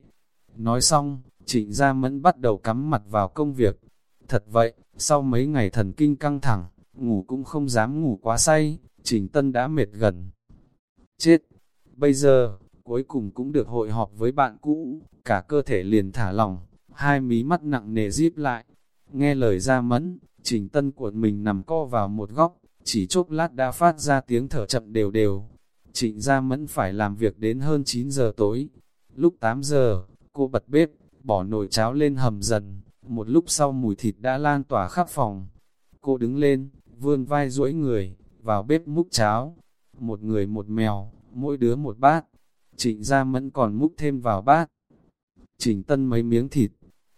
Nói xong, Trịnh Gia Mẫn bắt đầu cắm mặt vào công việc. Thật vậy, sau mấy ngày thần kinh căng thẳng, ngủ cũng không dám ngủ quá say, Trình Tân đã mệt gần. Chết! Bây giờ, cuối cùng cũng được hội họp với bạn cũ, cả cơ thể liền thả lỏng, hai mí mắt nặng nề díp lại. Nghe lời ra mẫn, Trình Tân cuộn mình nằm co vào một góc, chỉ chốc lát đã phát ra tiếng thở chậm đều đều. Trịnh Gia Mẫn phải làm việc đến hơn 9 giờ tối. Lúc 8 giờ, cô bật bếp, bỏ nồi cháo lên hầm dần. Một lúc sau mùi thịt đã lan tỏa khắp phòng. Cô đứng lên, vươn vai duỗi người, vào bếp múc cháo. Một người một mèo, mỗi đứa một bát. Trịnh Gia Mẫn còn múc thêm vào bát. Trình Tân mấy miếng thịt,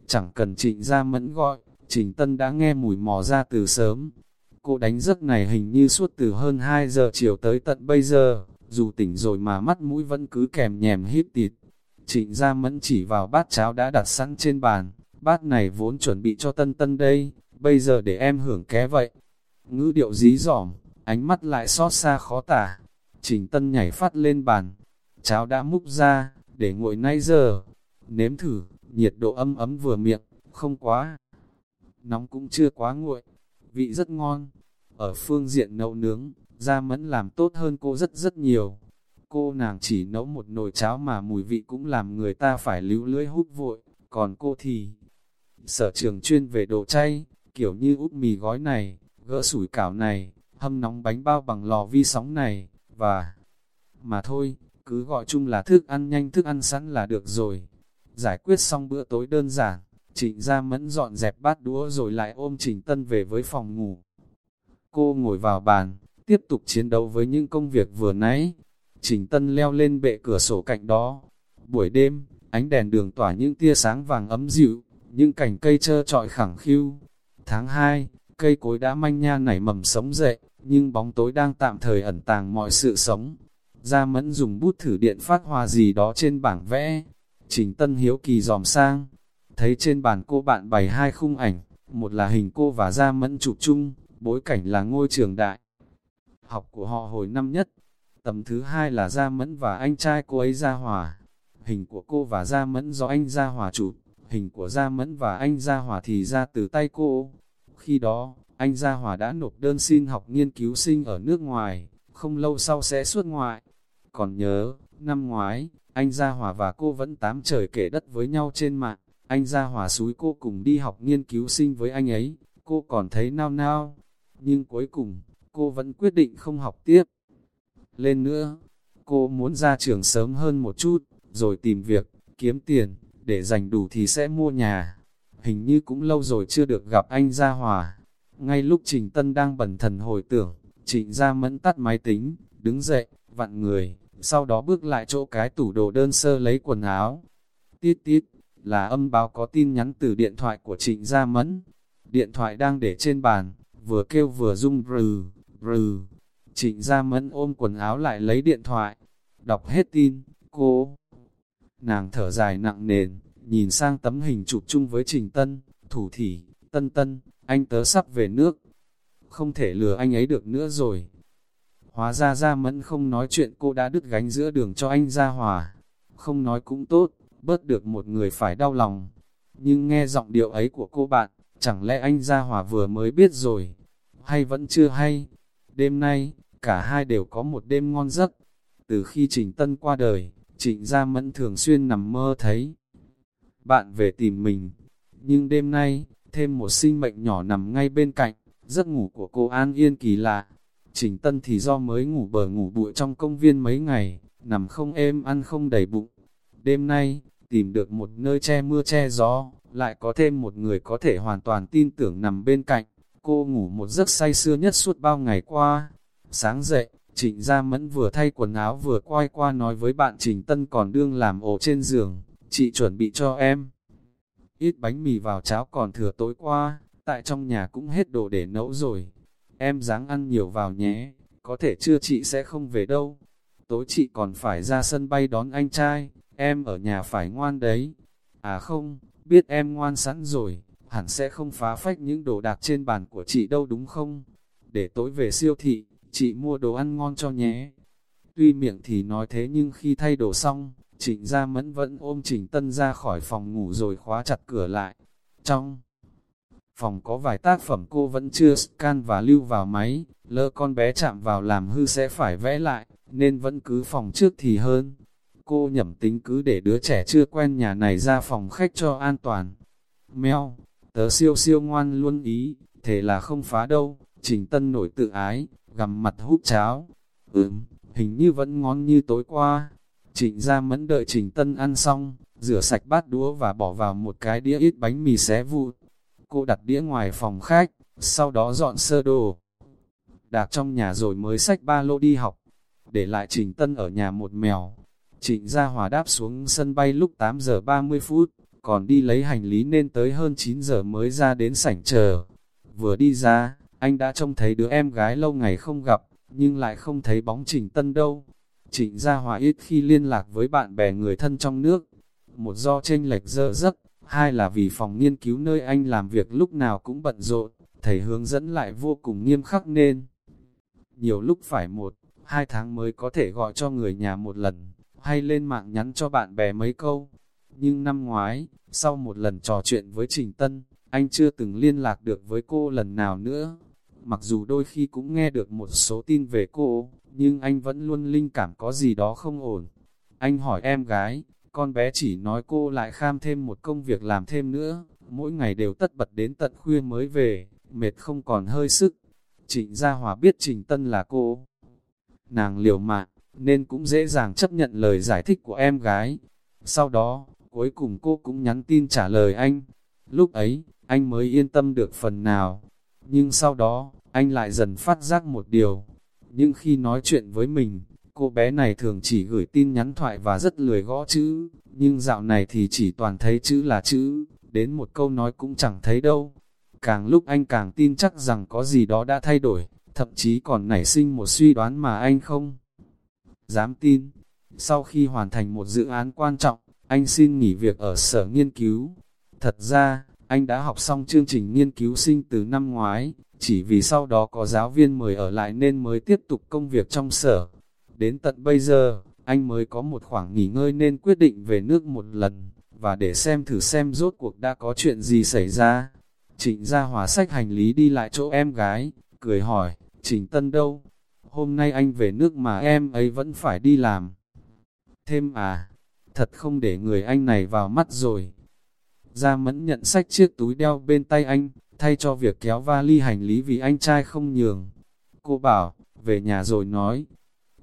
chẳng cần Trịnh Gia Mẫn gọi, Trình Tân đã nghe mùi mò ra từ sớm. Cô đánh giấc này hình như suốt từ hơn 2 giờ chiều tới tận bây giờ, dù tỉnh rồi mà mắt mũi vẫn cứ kèm nhèm hít tịt. Trịnh Gia Mẫn chỉ vào bát cháo đã đặt sẵn trên bàn, bát này vốn chuẩn bị cho Tân Tân đây, bây giờ để em hưởng ké vậy. Ngữ điệu dí dỏm, ánh mắt lại xót xa khó tả. Trình Tân nhảy phát lên bàn, cháo đã múc ra, để nguội nay giờ. Nếm thử, nhiệt độ ấm ấm vừa miệng, không quá. Nóng cũng chưa quá nguội, vị rất ngon. Ở phương diện nấu nướng, Gia Mẫn làm tốt hơn cô rất rất nhiều. Cô nàng chỉ nấu một nồi cháo mà mùi vị cũng làm người ta phải líu lưỡi hút vội, còn cô thì sở trường chuyên về đồ chay, kiểu như úp mì gói này, gỡ sủi cảo này, hâm nóng bánh bao bằng lò vi sóng này, và... Mà thôi, cứ gọi chung là thức ăn nhanh thức ăn sẵn là được rồi. Giải quyết xong bữa tối đơn giản, Trịnh Gia Mẫn dọn dẹp bát đũa rồi lại ôm Trình Tân về với phòng ngủ. Cô ngồi vào bàn, tiếp tục chiến đấu với những công việc vừa nãy. Trình Tân leo lên bệ cửa sổ cạnh đó. Buổi đêm, ánh đèn đường tỏa những tia sáng vàng ấm dịu, những cành cây trơ trọi khẳng khiu. Tháng 2, cây cối đã manh nha nảy mầm sống dậy, nhưng bóng tối đang tạm thời ẩn tàng mọi sự sống. Gia Mẫn dùng bút thử điện phát hoa gì đó trên bảng vẽ. Trình Tân hiếu kỳ dòm sang, thấy trên bàn cô bạn bày hai khung ảnh, một là hình cô và Gia Mẫn chụp chung, bối cảnh là ngôi trường đại. Học của họ hồi năm nhất, tầm thứ hai là Gia Mẫn và anh trai cô ấy Gia Hòa. Hình của cô và Gia Mẫn do anh Gia Hòa chụp, hình của Gia Mẫn và anh Gia Hòa thì ra từ tay cô. Khi đó, anh Gia Hòa đã nộp đơn xin học nghiên cứu sinh ở nước ngoài, không lâu sau sẽ xuất ngoại. Còn nhớ, năm ngoái, anh Gia Hòa và cô vẫn tám trời kể đất với nhau trên mạng. Anh Gia Hòa xúi cô cùng đi học nghiên cứu sinh với anh ấy, cô còn thấy nao nao. Nhưng cuối cùng, cô vẫn quyết định không học tiếp. Lên nữa, cô muốn ra trường sớm hơn một chút, rồi tìm việc, kiếm tiền, để dành đủ thì sẽ mua nhà. Hình như cũng lâu rồi chưa được gặp anh Gia Hòa. Ngay lúc Trình Tân đang bẩn thần hồi tưởng, Trịnh Gia Mẫn tắt máy tính, đứng dậy, vặn người, sau đó bước lại chỗ cái tủ đồ đơn sơ lấy quần áo. Tít tít, là âm báo có tin nhắn từ điện thoại của Trịnh Gia Mẫn. Điện thoại đang để trên bàn, vừa kêu vừa rung rừ, rừ. Trịnh Gia Mẫn ôm quần áo lại lấy điện thoại, đọc hết tin, cô. Nàng thở dài nặng nền, nhìn sang tấm hình chụp chung với Trình Tân, thủ thỉ, Tân Tân, anh tớ sắp về nước. Không thể lừa anh ấy được nữa rồi. Hóa ra Gia Mẫn không nói chuyện cô đã đứt gánh giữa đường cho anh Gia Hòa. Không nói cũng tốt, bớt được một người phải đau lòng. Nhưng nghe giọng điệu ấy của cô bạn, chẳng lẽ anh Gia Hòa vừa mới biết rồi, hay vẫn chưa hay. Đêm nay, cả hai đều có một đêm ngon giấc. Từ khi Trình Tân qua đời, Trịnh Gia Mẫn thường xuyên nằm mơ thấy bạn về tìm mình. Nhưng đêm nay, thêm một sinh mệnh nhỏ nằm ngay bên cạnh, giấc ngủ của cô An Yên kỳ lạ. Trình Tân thì do mới ngủ bờ ngủ bụi trong công viên mấy ngày, nằm không êm ăn không đầy bụng. Đêm nay, tìm được một nơi che mưa che gió, lại có thêm một người có thể hoàn toàn tin tưởng nằm bên cạnh. Cô ngủ một giấc say sưa nhất suốt bao ngày qua. Sáng dậy, Trịnh Gia Mẫn vừa thay quần áo vừa quay qua nói với bạn Trình Tân còn đương làm ổ trên giường, chị chuẩn bị cho em. Ít bánh mì vào cháo còn thừa tối qua, tại trong nhà cũng hết đồ để nấu rồi. Em dáng ăn nhiều vào nhé, có thể chưa chị sẽ không về đâu. Tối chị còn phải ra sân bay đón anh trai, em ở nhà phải ngoan đấy. À không, biết em ngoan sẵn rồi, hẳn sẽ không phá phách những đồ đạc trên bàn của chị đâu đúng không? Để tối về siêu thị, chị mua đồ ăn ngon cho nhé. Tuy miệng thì nói thế nhưng khi thay đồ xong, Trịnh Gia Mẫn vẫn ôm Trình Tân ra khỏi phòng ngủ rồi khóa chặt cửa lại. Trong phòng có vài tác phẩm cô vẫn chưa scan và lưu vào máy, lỡ con bé chạm vào làm hư sẽ phải vẽ lại, nên vẫn cứ phòng trước thì hơn. Cô nhẩm tính cứ để đứa trẻ chưa quen nhà này ra phòng khách cho an toàn. Mèo, tớ siêu siêu ngoan luôn ý, thế là không phá đâu, Trình Tân nổi tự ái, gầm mặt hút cháo. Ừm, hình như vẫn ngon như tối qua. Trịnh ra mẫn đợi Trình Tân ăn xong, rửa sạch bát đũa và bỏ vào một cái đĩa ít bánh mì xé vụn. Cô đặt đĩa ngoài phòng khách, sau đó dọn sơ đồ. Đạc trong nhà rồi mới xách ba lô đi học, để lại Trình Tân ở nhà một mèo. Trịnh Gia Hòa đáp xuống sân bay lúc 8 giờ 30 phút, còn đi lấy hành lý nên tới hơn 9 giờ mới ra đến sảnh chờ. Vừa đi ra, anh đã trông thấy đứa em gái lâu ngày không gặp, nhưng lại không thấy bóng Trình Tân đâu. Trịnh Gia Hòa ít khi liên lạc với bạn bè người thân trong nước. Một do tranh lệch dơ giấc, hai là vì phòng nghiên cứu nơi anh làm việc lúc nào cũng bận rộn, thầy hướng dẫn lại vô cùng nghiêm khắc nên. Nhiều lúc phải một, hai tháng mới có thể gọi cho người nhà một lần, hay lên mạng nhắn cho bạn bè mấy câu. Nhưng năm ngoái, sau một lần trò chuyện với Trình Tân, anh chưa từng liên lạc được với cô lần nào nữa. Mặc dù đôi khi cũng nghe được một số tin về cô, nhưng anh vẫn luôn linh cảm có gì đó không ổn. Anh hỏi em gái, con bé chỉ nói cô lại kham thêm một công việc làm thêm nữa, mỗi ngày đều tất bật đến tận khuya mới về, mệt không còn hơi sức. Trịnh Gia Hòa biết Trình Tân là cô. Nàng liều mạng, nên cũng dễ dàng chấp nhận lời giải thích của em gái. Sau đó, cuối cùng cô cũng nhắn tin trả lời anh. Lúc ấy, anh mới yên tâm được phần nào. Nhưng sau đó, anh lại dần phát giác một điều. Nhưng khi nói chuyện với mình, cô bé này thường chỉ gửi tin nhắn thoại và rất lười gõ chữ, nhưng dạo này thì chỉ toàn thấy chữ là chữ, đến một câu nói cũng chẳng thấy đâu. Càng lúc anh càng tin chắc rằng có gì đó đã thay đổi, thậm chí còn nảy sinh một suy đoán mà anh không dám tin. Sau khi hoàn thành một dự án quan trọng, anh xin nghỉ việc ở sở nghiên cứu. Thật ra, anh đã học xong chương trình nghiên cứu sinh từ năm ngoái, chỉ vì sau đó có giáo viên mời ở lại nên mới tiếp tục công việc trong sở. Đến tận bây giờ, anh mới có một khoảng nghỉ ngơi nên quyết định về nước một lần, và để xem thử xem rốt cuộc đã có chuyện gì xảy ra. Trịnh ra hòa sách hành lý đi lại chỗ em gái, cười hỏi, Trình Tân đâu? Hôm nay anh về nước mà em ấy vẫn phải đi làm. Thêm à, thật không để người anh này vào mắt rồi. Gia mẫn nhận sách chiếc túi đeo bên tay anh, thay cho việc kéo vali hành lý vì anh trai không nhường. Cô bảo, về nhà rồi nói.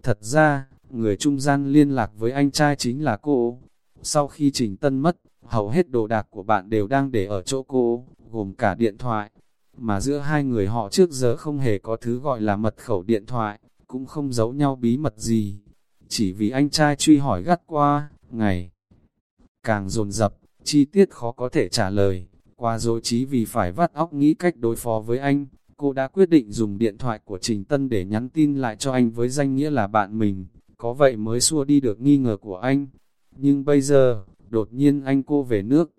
Thật ra, người trung gian liên lạc với anh trai chính là cô. Sau khi Trình Tân mất, hầu hết đồ đạc của bạn đều đang để ở chỗ cô, gồm cả điện thoại. Mà giữa hai người họ trước giờ không hề có thứ gọi là mật khẩu điện thoại, cũng không giấu nhau bí mật gì. chỉ vì anh trai truy hỏi gắt qua, ngày càng dồn dập, chi tiết khó có thể trả lời, qua dối trí vì phải vắt óc nghĩ cách đối phó với anh, cô đã quyết định dùng điện thoại của Trình Tân để nhắn tin lại cho anh với danh nghĩa là bạn mình, có vậy mới xua đi được nghi ngờ của anh. Nhưng bây giờ, đột nhiên anh cô về nước,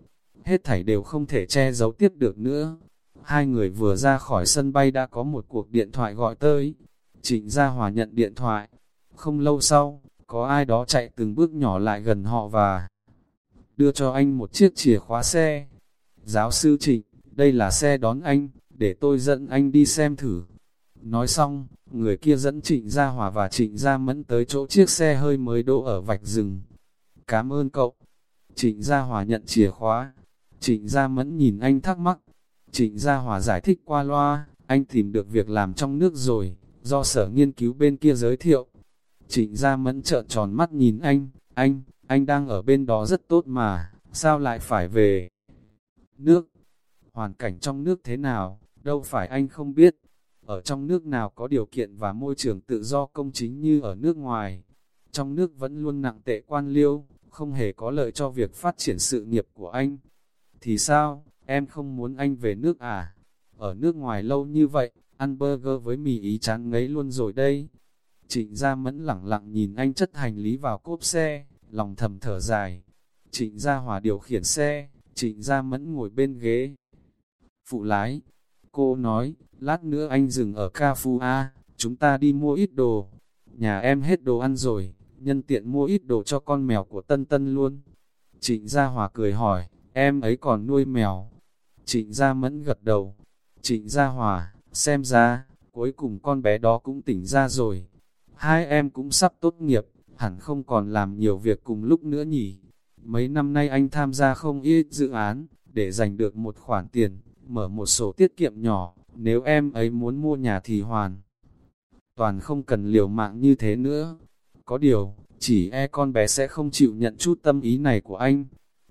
hết thảy đều không thể che giấu tiếp được nữa. Hai người vừa ra khỏi sân bay đã có một cuộc điện thoại gọi tới. Trịnh Gia Hòa nhận điện thoại. Không lâu sau, có ai đó chạy từng bước nhỏ lại gần họ và đưa cho anh một chiếc chìa khóa xe. Giáo sư Trịnh, đây là xe đón anh, để tôi dẫn anh đi xem thử. Nói xong, người kia dẫn Trịnh Gia Hòa và Trịnh Gia Mẫn tới chỗ chiếc xe hơi mới đỗ ở vạch rừng. Cảm ơn cậu. Trịnh Gia Hòa nhận chìa khóa. Trịnh Gia Mẫn nhìn anh thắc mắc. Trịnh Gia Hòa giải thích qua loa, anh tìm được việc làm trong nước rồi, do sở nghiên cứu bên kia giới thiệu. Trịnh Gia Mẫn trợn tròn mắt nhìn anh, anh, anh đang ở bên đó rất tốt mà, sao lại phải về? Nước, hoàn cảnh trong nước thế nào, đâu phải anh không biết. Ở trong nước nào có điều kiện và môi trường tự do công chính như ở nước ngoài. Trong nước vẫn luôn nặng tệ quan liêu, không hề có lợi cho việc phát triển sự nghiệp của anh. Thì sao, em không muốn anh về nước à? Ở nước ngoài lâu như vậy, ăn burger với mì ý chán ngấy luôn rồi đây. Trịnh Gia Mẫn lẳng lặng nhìn anh chất hành lý vào cốp xe, lòng thầm thở dài. Trịnh Gia Hòa điều khiển xe, Trịnh Gia Mẫn ngồi bên ghế. Phụ lái, cô nói, lát nữa anh dừng ở Ca Phu A, chúng ta đi mua ít đồ. Nhà em hết đồ ăn rồi, nhân tiện mua ít đồ cho con mèo của Tân Tân luôn. Trịnh Gia Hòa cười hỏi, em ấy còn nuôi mèo. Trịnh Gia Mẫn gật đầu. Trịnh Gia Hòa, xem ra, cuối cùng con bé đó cũng tỉnh ra rồi. Hai em cũng sắp tốt nghiệp, hẳn không còn làm nhiều việc cùng lúc nữa nhỉ. Mấy năm nay anh tham gia không ít dự án, để giành được một khoản tiền, mở một sổ tiết kiệm nhỏ, nếu em ấy muốn mua nhà thì hoàn. Toàn không cần liều mạng như thế nữa. Có điều, chỉ e con bé sẽ không chịu nhận chút tâm ý này của anh.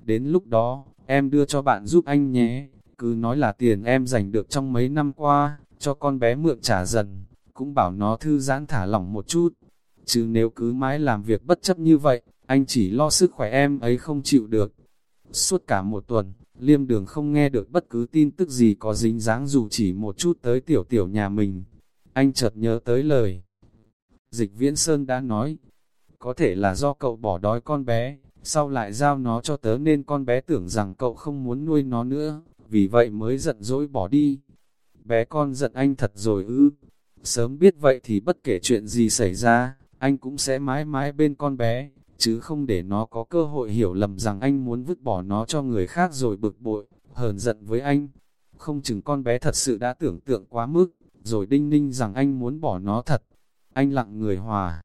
Đến lúc đó, em đưa cho bạn giúp anh nhé. Cứ nói là tiền em giành được trong mấy năm qua, cho con bé mượn trả dần. Cũng bảo nó thư giãn thả lỏng một chút. Chứ nếu cứ mãi làm việc bất chấp như vậy, anh chỉ lo sức khỏe em ấy không chịu được. Suốt cả một tuần, liêm đường không nghe được bất cứ tin tức gì có dính dáng dù chỉ một chút tới tiểu tiểu nhà mình. Anh chợt nhớ tới lời. Dịch viễn Sơn đã nói, có thể là do cậu bỏ đói con bé, sau lại giao nó cho tớ nên con bé tưởng rằng cậu không muốn nuôi nó nữa, vì vậy mới giận dỗi bỏ đi. Bé con giận anh thật rồi ư, sớm biết vậy thì bất kể chuyện gì xảy ra, anh cũng sẽ mãi mãi bên con bé, chứ không để nó có cơ hội hiểu lầm rằng anh muốn vứt bỏ nó cho người khác rồi bực bội, hờn giận với anh. Không chừng con bé thật sự đã tưởng tượng quá mức, rồi đinh ninh rằng anh muốn bỏ nó thật. Anh lặng người hòa.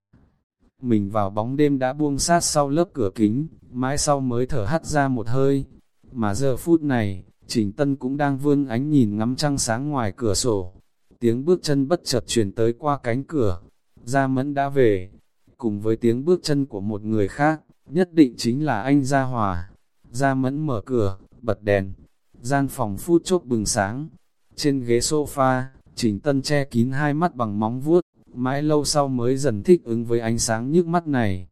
Mình vào bóng đêm đã buông sát sau lớp cửa kính, mãi sau mới thở hắt ra một hơi. Mà giờ phút này, Trình Tân cũng đang vươn ánh nhìn ngắm trăng sáng ngoài cửa sổ. Tiếng bước chân bất chợt truyền tới qua cánh cửa. Gia Mẫn đã về, cùng với tiếng bước chân của một người khác, nhất định chính là anh Gia Hòa. Gia Mẫn mở cửa, bật đèn, gian phòng phút chốc bừng sáng. Trên ghế sofa, Trình Tân che kín hai mắt bằng móng vuốt, mãi lâu sau mới dần thích ứng với ánh sáng nhức mắt này.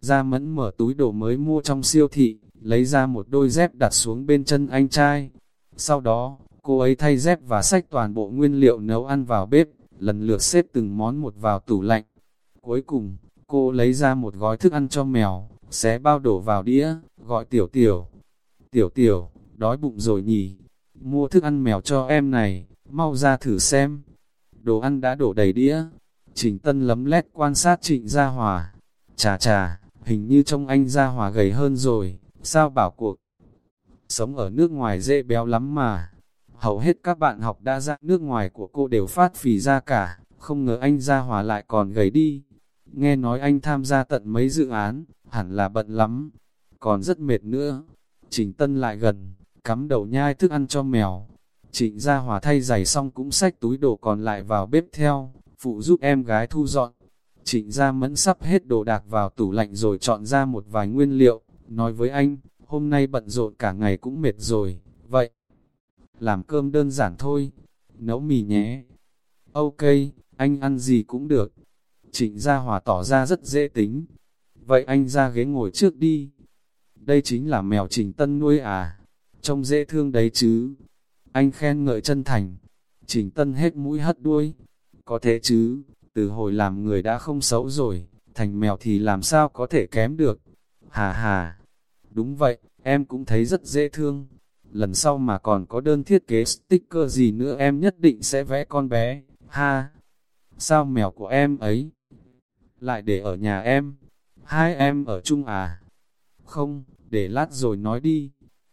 Gia Mẫn mở túi đồ mới mua trong siêu thị, lấy ra một đôi dép đặt xuống bên chân anh trai. Sau đó, cô ấy thay dép và xách toàn bộ nguyên liệu nấu ăn vào bếp, lần lượt xếp từng món một vào tủ lạnh. Cuối cùng, cô lấy ra một gói thức ăn cho mèo, xé bao đổ vào đĩa, gọi tiểu tiểu. Tiểu tiểu, đói bụng rồi nhỉ? Mua thức ăn mèo cho em này, mau ra thử xem. Đồ ăn đã đổ đầy đĩa. Trình Tân lấm lét quan sát Trịnh Gia Hòa. Chà chà, hình như trông anh Gia Hòa gầy hơn rồi, sao bảo cuộc. Sống ở nước ngoài dễ béo lắm mà. Hầu hết các bạn học đa dạng nước ngoài của cô đều phát phì ra cả, không ngờ anh Gia Hòa lại còn gầy đi. Nghe nói anh tham gia tận mấy dự án, hẳn là bận lắm, còn rất mệt nữa. Trình Tân lại gần, cắm đầu nhai thức ăn cho mèo. Trịnh Gia Hòa thay giày xong cũng xách túi đồ còn lại vào bếp theo, phụ giúp em gái thu dọn. Trịnh Gia Mẫn sắp hết đồ đạc vào tủ lạnh rồi chọn ra một vài nguyên liệu, nói với anh, hôm nay bận rộn cả ngày cũng mệt rồi, vậy. Làm cơm đơn giản thôi, nấu mì nhé. Ok, anh ăn gì cũng được. Trịnh Gia Hòa tỏ ra rất dễ tính. Vậy anh ra ghế ngồi trước đi. Đây chính là mèo Trình Tân nuôi à. Trông dễ thương đấy chứ. Anh khen ngợi chân thành. Trình Tân hết mũi hất đuôi. Có thế chứ, từ hồi làm người đã không xấu rồi, thành mèo thì làm sao có thể kém được. Hà hà, đúng vậy, em cũng thấy rất dễ thương. Lần sau mà còn có đơn thiết kế sticker gì nữa em nhất định sẽ vẽ con bé. Ha, sao mèo của em ấy lại để ở nhà em? Hai em ở chung à? Không, để lát rồi nói đi.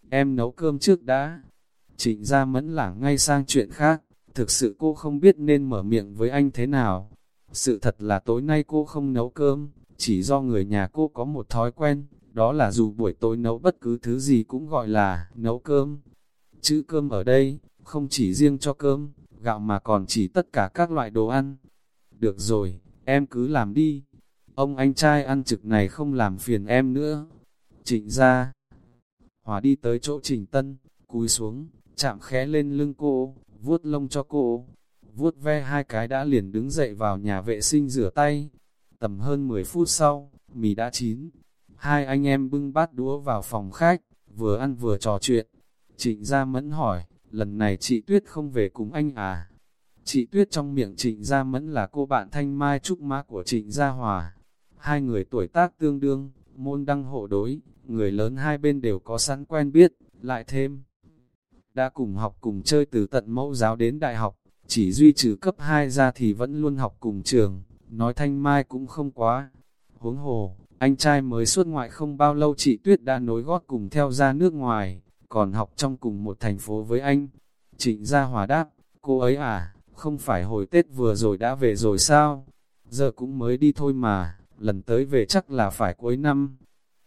Em nấu cơm trước đã. Trịnh ra mẫn lảng ngay sang chuyện khác. Thực sự cô không biết nên mở miệng với anh thế nào. Sự thật là tối nay cô không nấu cơm, chỉ do người nhà cô có một thói quen, đó là dù buổi tối nấu bất cứ thứ gì cũng gọi là nấu cơm. Chữ cơm ở đây, không chỉ riêng cho cơm, gạo mà còn chỉ tất cả các loại đồ ăn. Được rồi, em cứ làm đi. Ông anh trai ăn trực này không làm phiền em nữa. Trịnh ra. Hòa đi tới chỗ Trình Tân, cúi xuống, chạm khẽ lên lưng cô, vuốt lông cho cô. Vuốt ve hai cái đã liền đứng dậy vào nhà vệ sinh rửa tay. Tầm hơn 10 phút sau, mì đã chín. Hai anh em bưng bát đũa vào phòng khách, vừa ăn vừa trò chuyện. Trịnh Gia Mẫn hỏi, lần này chị Tuyết không về cùng anh à? Chị Tuyết trong miệng Trịnh Gia Mẫn là cô bạn thanh mai trúc mã của Trịnh Gia Hòa. Hai người tuổi tác tương đương, môn đăng hộ đối, người lớn hai bên đều có sẵn quen biết, lại thêm. Đã cùng học cùng chơi từ tận mẫu giáo đến đại học, chỉ duy trừ cấp 2 ra thì vẫn luôn học cùng trường, nói thanh mai cũng không quá. Huống hồ, anh trai mới xuất ngoại không bao lâu chị Tuyết đã nối gót cùng theo ra nước ngoài, còn học trong cùng một thành phố với anh. Trịnh gia hòa đáp, cô ấy à, không phải hồi Tết vừa rồi đã về rồi sao? Giờ cũng mới đi thôi mà, lần tới về chắc là phải cuối năm.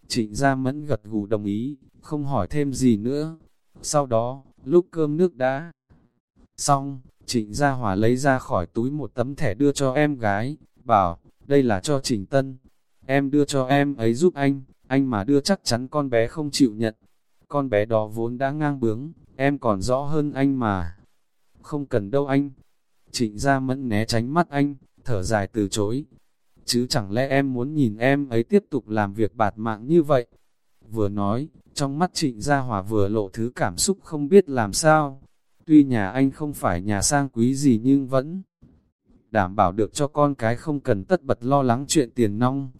Trịnh gia mẫn gật gù đồng ý, không hỏi thêm gì nữa. Sau đó, lúc cơm nước đã xong, trịnh gia hòa lấy ra khỏi túi một tấm thẻ đưa cho em gái, bảo, đây là cho Trình Tân. Em đưa cho em ấy giúp anh, anh mà đưa chắc chắn con bé không chịu nhận. Con bé đó vốn đã ngang bướng, em còn rõ hơn anh mà. Không cần đâu anh. Trịnh gia mẫn né tránh mắt anh, thở dài từ chối. Chứ chẳng lẽ em muốn nhìn em ấy tiếp tục làm việc bạt mạng như vậy? Vừa nói, trong mắt trịnh gia hòa vừa lộ thứ cảm xúc không biết làm sao. Tuy nhà anh không phải nhà sang quý gì nhưng vẫn đảm bảo được cho con cái không cần tất bật lo lắng chuyện tiền nong.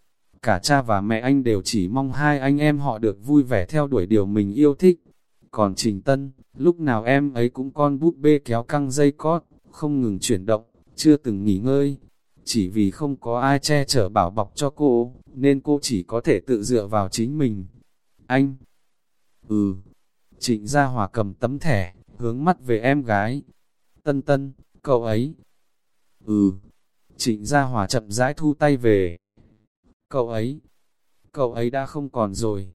Cả cha và mẹ anh đều chỉ mong hai anh em họ được vui vẻ theo đuổi điều mình yêu thích. Còn Trình Tân, lúc nào em ấy cũng con búp bê kéo căng dây cót, không ngừng chuyển động, chưa từng nghỉ ngơi. Chỉ vì không có ai che chở bảo bọc cho cô, nên cô chỉ có thể tự dựa vào chính mình. Anh! Ừ! Trịnh Gia Hòa cầm tấm thẻ, hướng mắt về em gái. Tân Tân, cậu ấy! Ừ! Trịnh Gia Hòa chậm rãi thu tay về. Cậu ấy! Cậu ấy đã không còn rồi.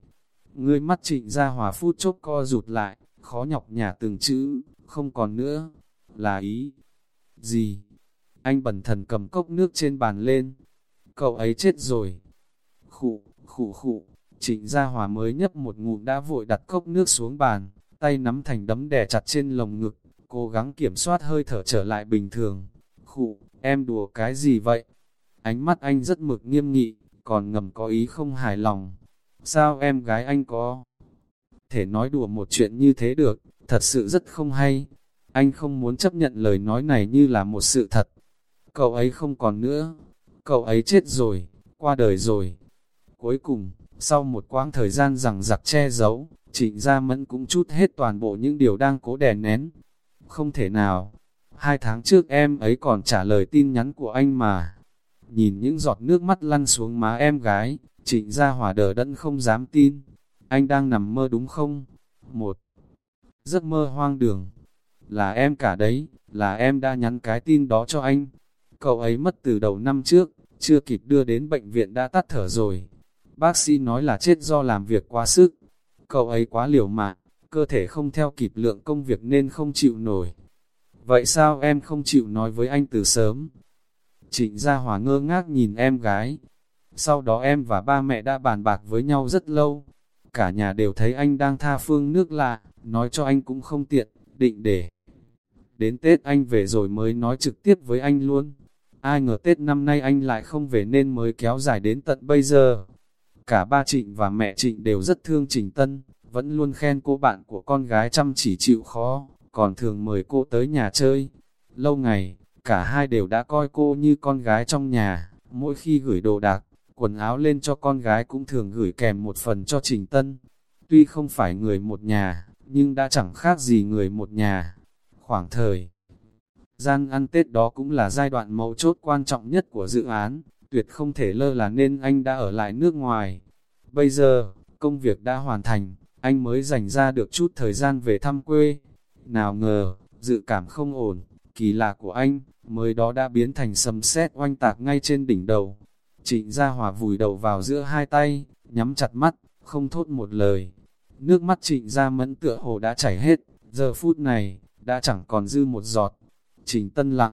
Ngươi mắt trịnh Gia Hòa phút chốc co rụt lại, khó nhọc nhả từng chữ, không còn nữa. Là ý! Gì? Anh bẩn thần cầm cốc nước trên bàn lên. Cậu ấy chết rồi. Khụ, khụ khụ, trịnh gia hòa mới nhấp một ngụm đã vội đặt cốc nước xuống bàn, tay nắm thành đấm đè chặt trên lồng ngực, cố gắng kiểm soát hơi thở trở lại bình thường. Khụ, em đùa cái gì vậy? Ánh mắt anh rất mực nghiêm nghị, còn ngầm có ý không hài lòng. Sao em gái anh có thể nói đùa một chuyện như thế được, thật sự rất không hay. Anh không muốn chấp nhận lời nói này như là một sự thật cậu ấy không còn nữa, cậu ấy chết rồi, qua đời rồi. Cuối cùng, sau một quãng thời gian rằng giặc che giấu, trịnh Gia Mẫn cũng chút hết toàn bộ những điều đang cố đè nén. Không thể nào, hai tháng trước em ấy còn trả lời tin nhắn của anh mà. Nhìn những giọt nước mắt lăn xuống má em gái, trịnh Gia Hòa đờ đẫn không dám tin. Anh đang nằm mơ đúng không? Một giấc mơ hoang đường. Là em cả đấy, là em đã nhắn cái tin đó cho anh. Cậu ấy mất từ đầu năm trước, chưa kịp đưa đến bệnh viện đã tắt thở rồi. Bác sĩ nói là chết do làm việc quá sức. Cậu ấy quá liều mạng, cơ thể không theo kịp lượng công việc nên không chịu nổi. Vậy sao em không chịu nói với anh từ sớm? Trịnh Gia Hòa ngơ ngác nhìn em gái. Sau đó em và ba mẹ đã bàn bạc với nhau rất lâu. Cả nhà đều thấy anh đang tha phương nước lạ, nói cho anh cũng không tiện, định để. Đến Tết anh về rồi mới nói trực tiếp với anh luôn ai ngờ Tết năm nay anh lại không về nên mới kéo dài đến tận bây giờ. Cả ba Trịnh và mẹ Trịnh đều rất thương Trình Tân, vẫn luôn khen cô bạn của con gái chăm chỉ chịu khó, còn thường mời cô tới nhà chơi. Lâu ngày, cả hai đều đã coi cô như con gái trong nhà, mỗi khi gửi đồ đạc, quần áo lên cho con gái cũng thường gửi kèm một phần cho Trình Tân. Tuy không phải người một nhà, nhưng đã chẳng khác gì người một nhà. Khoảng thời gian ăn Tết đó cũng là giai đoạn mấu chốt quan trọng nhất của dự án, tuyệt không thể lơ là nên anh đã ở lại nước ngoài. Bây giờ, công việc đã hoàn thành, anh mới dành ra được chút thời gian về thăm quê. Nào ngờ, dự cảm không ổn, kỳ lạ của anh, mới đó đã biến thành sầm sét oanh tạc ngay trên đỉnh đầu. Trịnh Gia Hòa vùi đầu vào giữa hai tay, nhắm chặt mắt, không thốt một lời. Nước mắt trịnh Gia Mẫn tựa hồ đã chảy hết, giờ phút này, đã chẳng còn dư một giọt. Trình Tân lặng,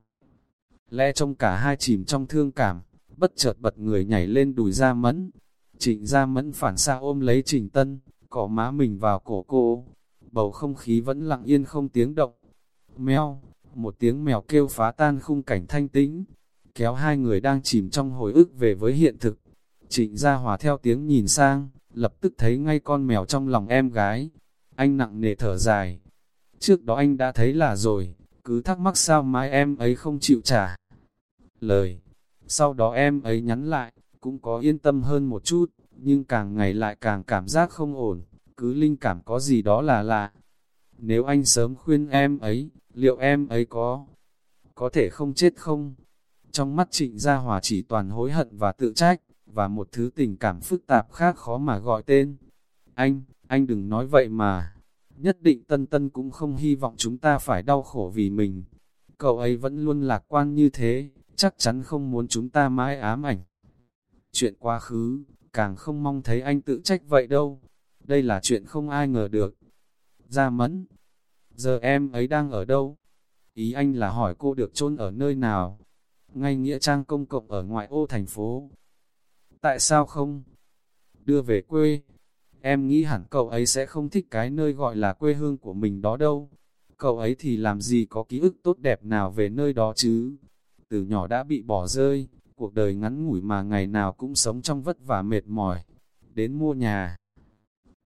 lẽ trong cả hai chìm trong thương cảm, bất chợt bật người nhảy lên đùi ra Mẫn. Trịnh Gia Mẫn phản xa ôm lấy Trình Tân, cỏ má mình vào cổ cô. Bầu không khí vẫn lặng yên không tiếng động. Mèo, một tiếng mèo kêu phá tan khung cảnh thanh tĩnh, kéo hai người đang chìm trong hồi ức về với hiện thực. Trịnh Gia Hòa theo tiếng nhìn sang, lập tức thấy ngay con mèo trong lòng em gái. Anh nặng nề thở dài. Trước đó anh đã thấy là rồi, cứ thắc mắc sao mai em ấy không chịu trả. Lời, sau đó em ấy nhắn lại, cũng có yên tâm hơn một chút, nhưng càng ngày lại càng cảm giác không ổn, cứ linh cảm có gì đó là lạ. Nếu anh sớm khuyên em ấy, liệu em ấy có, có thể không chết không? Trong mắt trịnh Gia Hòa chỉ toàn hối hận và tự trách, và một thứ tình cảm phức tạp khác khó mà gọi tên. Anh, anh đừng nói vậy mà. Nhất định Tân Tân cũng không hy vọng chúng ta phải đau khổ vì mình. Cậu ấy vẫn luôn lạc quan như thế, chắc chắn không muốn chúng ta mãi ám ảnh. Chuyện quá khứ, càng không mong thấy anh tự trách vậy đâu. Đây là chuyện không ai ngờ được. Gia mẫn, giờ em ấy đang ở đâu? Ý anh là hỏi cô được chôn ở nơi nào? Ngay nghĩa trang công cộng ở ngoại ô thành phố. Tại sao không? Đưa về quê. Em nghĩ hẳn cậu ấy sẽ không thích cái nơi gọi là quê hương của mình đó đâu. Cậu ấy thì làm gì có ký ức tốt đẹp nào về nơi đó chứ? Từ nhỏ đã bị bỏ rơi, cuộc đời ngắn ngủi mà ngày nào cũng sống trong vất vả mệt mỏi. Đến mua nhà,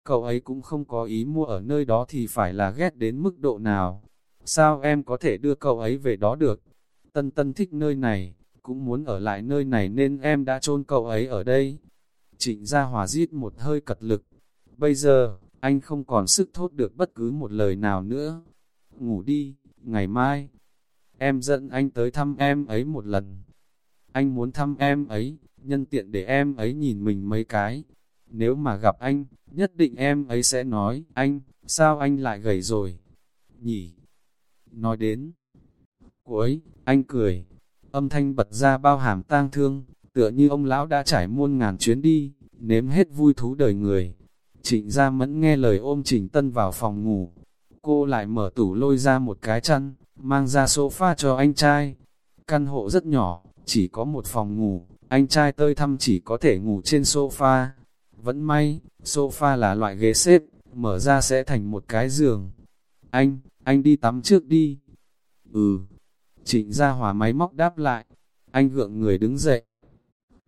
cậu ấy cũng không có ý mua ở nơi đó thì phải là ghét đến mức độ nào. Sao em có thể đưa cậu ấy về đó được? Tân Tân thích nơi này, cũng muốn ở lại nơi này nên em đã chôn cậu ấy ở đây. Trịnh Gia Hòa giết một hơi cật lực. Bây giờ, anh không còn sức thốt được bất cứ một lời nào nữa. Ngủ đi, ngày mai. Em dẫn anh tới thăm em ấy một lần. Anh muốn thăm em ấy, nhân tiện để em ấy nhìn mình mấy cái. Nếu mà gặp anh, nhất định em ấy sẽ nói, anh, sao anh lại gầy rồi? Nhỉ? Nói đến cuối, anh cười, âm thanh bật ra bao hàm tang thương, tựa như ông lão đã trải muôn ngàn chuyến đi, nếm hết vui thú đời người. Trịnh Gia Mẫn nghe lời ôm Trình Tân vào phòng ngủ, cô lại mở tủ lôi ra một cái chăn, mang ra sofa cho anh trai. Căn hộ rất nhỏ, chỉ có một phòng ngủ, anh trai tơi thăm chỉ có thể ngủ trên sofa. Vẫn may, sofa là loại ghế xếp, mở ra sẽ thành một cái giường. Anh, anh đi tắm trước đi. Ừ. Trịnh ra hòa máy móc đáp lại. Anh gượng người đứng dậy.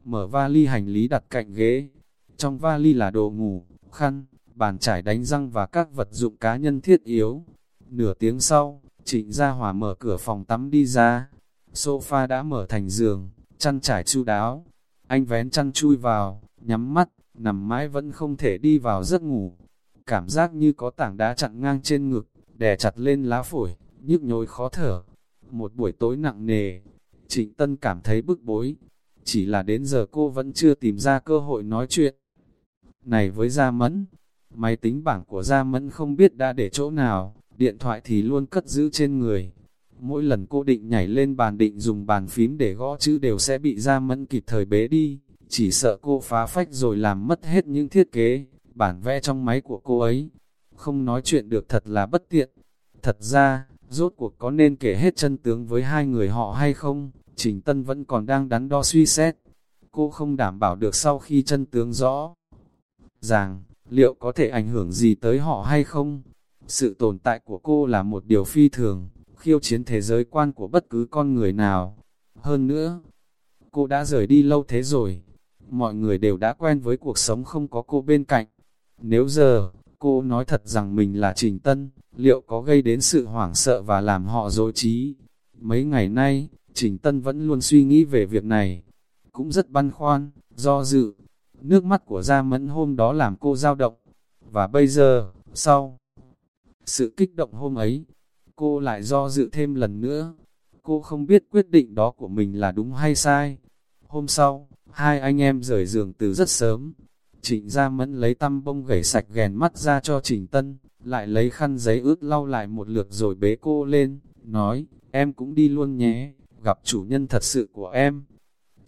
Mở vali hành lý đặt cạnh ghế. Trong vali là đồ ngủ, khăn, bàn trải đánh răng và các vật dụng cá nhân thiết yếu. Nửa tiếng sau, trịnh gia hòa mở cửa phòng tắm đi ra. Sofa đã mở thành giường, chăn trải chu đáo. Anh vén chăn chui vào, nhắm mắt, nằm mãi vẫn không thể đi vào giấc ngủ. Cảm giác như có tảng đá chặn ngang trên ngực, đè chặt lên lá phổi, nhức nhối khó thở. Một buổi tối nặng nề, Trịnh Tân cảm thấy bức bối. Chỉ là đến giờ cô vẫn chưa tìm ra cơ hội nói chuyện. Này với Gia Mẫn, máy tính bảng của Gia Mẫn không biết đã để chỗ nào, điện thoại thì luôn cất giữ trên người. Mỗi lần cô định nhảy lên bàn định dùng bàn phím để gõ chữ đều sẽ bị Gia Mẫn kịp thời bế đi, chỉ sợ cô phá phách rồi làm mất hết những thiết kế, bản vẽ trong máy của cô ấy. Không nói chuyện được thật là bất tiện. Thật ra, rốt cuộc có nên kể hết chân tướng với hai người họ hay không, Trình Tân vẫn còn đang đắn đo suy xét. Cô không đảm bảo được sau khi chân tướng rõ ràng, liệu có thể ảnh hưởng gì tới họ hay không. Sự tồn tại của cô là một điều phi thường, khiêu chiến thế giới quan của bất cứ con người nào. Hơn nữa, cô đã rời đi lâu thế rồi. Mọi người đều đã quen với cuộc sống không có cô bên cạnh. Nếu giờ, cô nói thật rằng mình là Trình Tân, liệu có gây đến sự hoảng sợ và làm họ dối trí? Mấy ngày nay, Trình Tân vẫn luôn suy nghĩ về việc này. Cũng rất băn khoăn, do dự. Nước mắt của Gia Mẫn hôm đó làm cô dao động. Và bây giờ, sau sự kích động hôm ấy, cô lại do dự thêm lần nữa. Cô không biết quyết định đó của mình là đúng hay sai. Hôm sau, hai anh em rời giường từ rất sớm. Trịnh Gia Mẫn lấy tăm bông gẩy sạch ghèn mắt ra cho Trình Tân, lại lấy khăn giấy ướt lau lại một lượt rồi bế cô lên, nói, em cũng đi luôn nhé, gặp chủ nhân thật sự của em.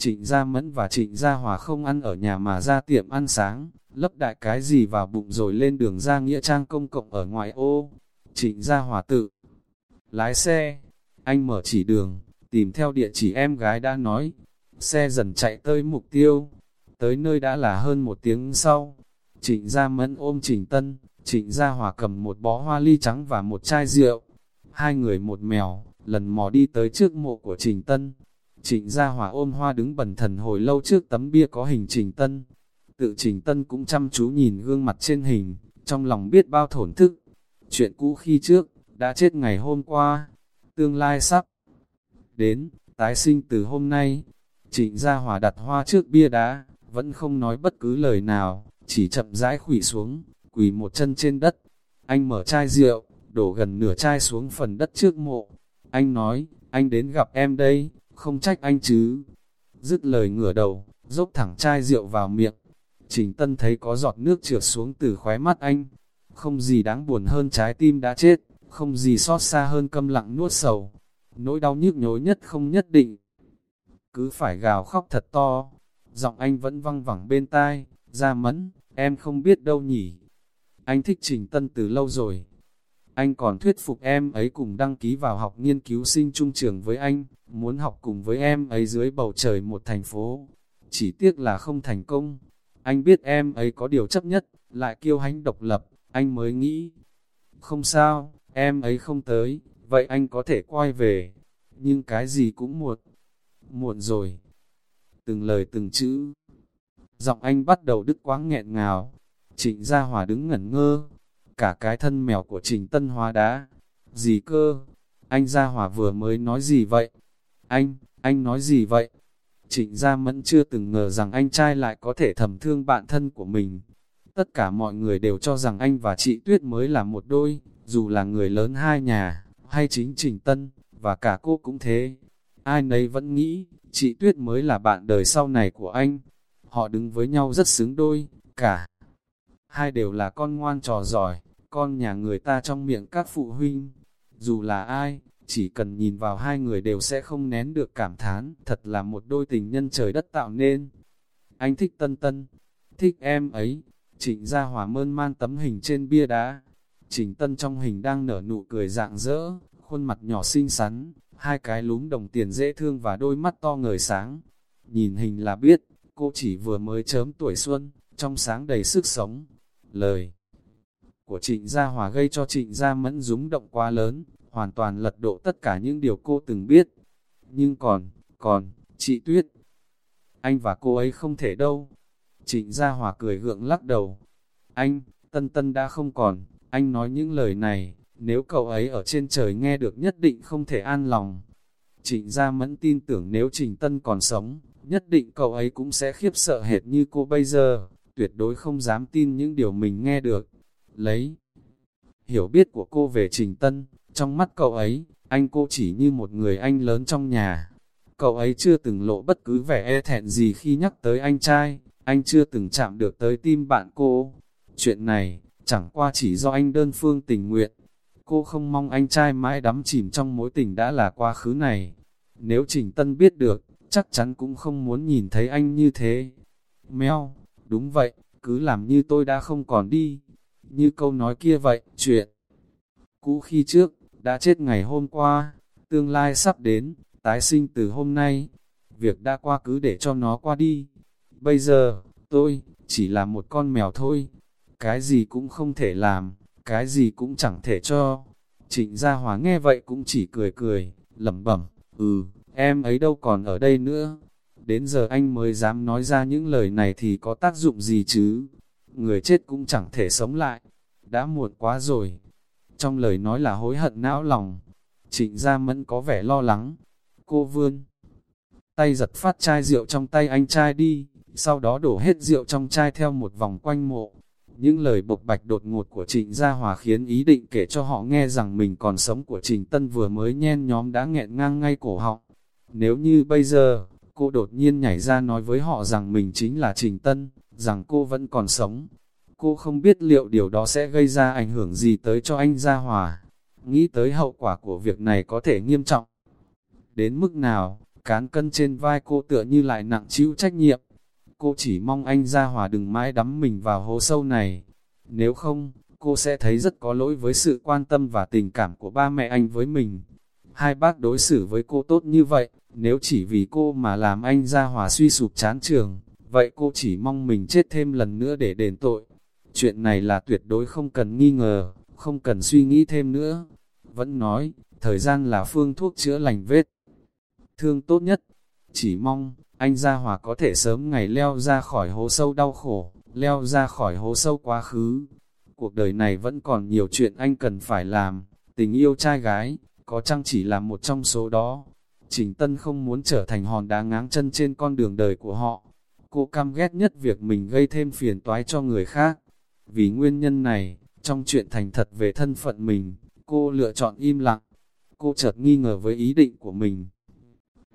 Trịnh Gia Mẫn và Trịnh Gia Hòa không ăn ở nhà mà ra tiệm ăn sáng, lấp đại cái gì vào bụng rồi lên đường ra nghĩa trang công cộng ở ngoài ô. Trịnh Gia Hòa tự lái xe, anh mở chỉ đường, tìm theo địa chỉ em gái đã nói. Xe dần chạy tới mục tiêu, tới nơi đã là hơn một tiếng sau. Trịnh Gia Mẫn ôm Trịnh Tân, Trịnh Gia Hòa cầm một bó hoa ly trắng và một chai rượu. Hai người một mèo, lần mò đi tới trước mộ của Trình Tân. Trịnh Gia Hòa ôm hoa đứng bần thần hồi lâu trước tấm bia có hình Trình Tân. Tự Trình Tân cũng chăm chú nhìn gương mặt trên hình, trong lòng biết bao thổn thức. Chuyện cũ khi trước, đã chết ngày hôm qua, tương lai sắp đến, tái sinh từ hôm nay. Trịnh Gia Hòa đặt hoa trước bia đá, vẫn không nói bất cứ lời nào, chỉ chậm rãi khủy xuống, quỳ một chân trên đất. Anh mở chai rượu, đổ gần nửa chai xuống phần đất trước mộ. Anh nói, anh đến gặp em đây, không trách anh chứ. Dứt lời ngửa đầu, dốc thẳng chai rượu vào miệng. Trình Tân thấy có giọt nước trượt xuống từ khóe mắt anh. Không gì đáng buồn hơn trái tim đã chết, không gì xót xa hơn câm lặng nuốt sầu. Nỗi đau nhức nhối nhất không nhất định. Cứ phải gào khóc thật to. Giọng anh vẫn văng vẳng bên tai, ra mẫn, em không biết đâu nhỉ. Anh thích Trình Tân từ lâu rồi. Anh còn thuyết phục em ấy cùng đăng ký vào học nghiên cứu sinh trung trường với anh, muốn học cùng với em ấy dưới bầu trời một thành phố. Chỉ tiếc là không thành công. Anh biết em ấy có điều chấp nhất, lại kiêu hãnh độc lập, anh mới nghĩ. Không sao, em ấy không tới, vậy anh có thể quay về. Nhưng cái gì cũng muộn. Muộn rồi. Từng lời từng chữ. Giọng anh bắt đầu đứt quáng nghẹn ngào. Trịnh Gia Hòa đứng ngẩn ngơ. Cả cái thân mèo của Trình Tân Hóa đá. Gì cơ? Anh Gia Hòa vừa mới nói gì vậy? Anh, anh nói gì vậy? Trịnh Gia Mẫn chưa từng ngờ rằng anh trai lại có thể thầm thương bạn thân của mình. Tất cả mọi người đều cho rằng anh và chị Tuyết mới là một đôi, dù là người lớn hai nhà, hay chính Trình Tân, và cả cô cũng thế. Ai nấy vẫn nghĩ, chị Tuyết mới là bạn đời sau này của anh. Họ đứng với nhau rất xứng đôi, cả. Hai đều là con ngoan trò giỏi, con nhà người ta trong miệng các phụ huynh. Dù là ai, chỉ cần nhìn vào hai người đều sẽ không nén được cảm thán, thật là một đôi tình nhân trời đất tạo nên. Anh thích Tân Tân, thích em ấy, Trịnh Gia Hòa mơn man tấm hình trên bia đá. Trình Tân trong hình đang nở nụ cười dạng dỡ, khuôn mặt nhỏ xinh xắn, hai cái lúm đồng tiền dễ thương và đôi mắt to ngời sáng. Nhìn hình là biết, cô chỉ vừa mới chớm tuổi xuân, trong sáng đầy sức sống. Lời của trịnh Gia Hòa gây cho trịnh Gia Mẫn rúng động quá lớn, hoàn toàn lật độ tất cả những điều cô từng biết. Nhưng còn, còn, chị Tuyết, anh và cô ấy không thể đâu. Trịnh Gia Hòa cười gượng lắc đầu. Anh, Tân Tân đã không còn, anh nói những lời này, nếu cậu ấy ở trên trời nghe được nhất định không thể an lòng. Trịnh Gia Mẫn tin tưởng nếu Trình Tân còn sống, nhất định cậu ấy cũng sẽ khiếp sợ hệt như cô bây giờ, tuyệt đối không dám tin những điều mình nghe được. Lấy hiểu biết của cô về Trình Tân, trong mắt cậu ấy, anh cô chỉ như một người anh lớn trong nhà. Cậu ấy chưa từng lộ bất cứ vẻ e thẹn gì khi nhắc tới anh trai, anh chưa từng chạm được tới tim bạn cô. Chuyện này, chẳng qua chỉ do anh đơn phương tình nguyện. Cô không mong anh trai mãi đắm chìm trong mối tình đã là quá khứ này. Nếu Trình Tân biết được, chắc chắn cũng không muốn nhìn thấy anh như thế. Mèo, đúng vậy, cứ làm như tôi đã không còn đi. Như câu nói kia vậy, chuyện cũ khi trước, đã chết ngày hôm qua, tương lai sắp đến, tái sinh từ hôm nay. Việc đã qua cứ để cho nó qua đi. Bây giờ, tôi, chỉ là một con mèo thôi. Cái gì cũng không thể làm, cái gì cũng chẳng thể cho. Trịnh Gia Hòa nghe vậy cũng chỉ cười cười, lẩm bẩm, ừ, em ấy đâu còn ở đây nữa. Đến giờ anh mới dám nói ra những lời này thì có tác dụng gì chứ? Người chết cũng chẳng thể sống lại. Đã muộn quá rồi. Trong lời nói là hối hận não lòng. Trịnh Gia Mẫn có vẻ lo lắng. Cô vươn. Tay giật phát chai rượu trong tay anh trai đi, sau đó đổ hết rượu trong chai theo một vòng quanh mộ. Những lời bộc bạch đột ngột của Trịnh Gia Hòa khiến ý định kể cho họ nghe rằng mình còn sống của Trình Tân vừa mới nhen nhóm đã nghẹn ngang ngay cổ họng. Nếu như bây giờ, cô đột nhiên nhảy ra nói với họ rằng mình chính là Trình Tân, rằng cô vẫn còn sống. Cô không biết liệu điều đó sẽ gây ra ảnh hưởng gì tới cho anh Gia Hòa. Nghĩ tới hậu quả của việc này có thể nghiêm trọng. Đến mức nào, cán cân trên vai cô tựa như lại nặng chịu trách nhiệm. Cô chỉ mong anh Gia Hòa đừng mãi đắm mình vào hố sâu này. Nếu không, cô sẽ thấy rất có lỗi với sự quan tâm và tình cảm của ba mẹ anh với mình. Hai bác đối xử với cô tốt như vậy, nếu chỉ vì cô mà làm anh Gia Hòa suy sụp chán trường, vậy cô chỉ mong mình chết thêm lần nữa để đền tội. Chuyện này là tuyệt đối không cần nghi ngờ, không cần suy nghĩ thêm nữa. Vẫn nói, thời gian là phương thuốc chữa lành vết. Thương tốt nhất, chỉ mong, anh Gia Hòa có thể sớm ngày leo ra khỏi hố sâu đau khổ, leo ra khỏi hố sâu quá khứ. Cuộc đời này vẫn còn nhiều chuyện anh cần phải làm, tình yêu trai gái, có chăng chỉ là một trong số đó. Trình Tân không muốn trở thành hòn đá ngáng chân trên con đường đời của họ. Cô căm ghét nhất việc mình gây thêm phiền toái cho người khác. Vì nguyên nhân này, trong chuyện thành thật về thân phận mình, cô lựa chọn im lặng. Cô chợt nghi ngờ với ý định của mình.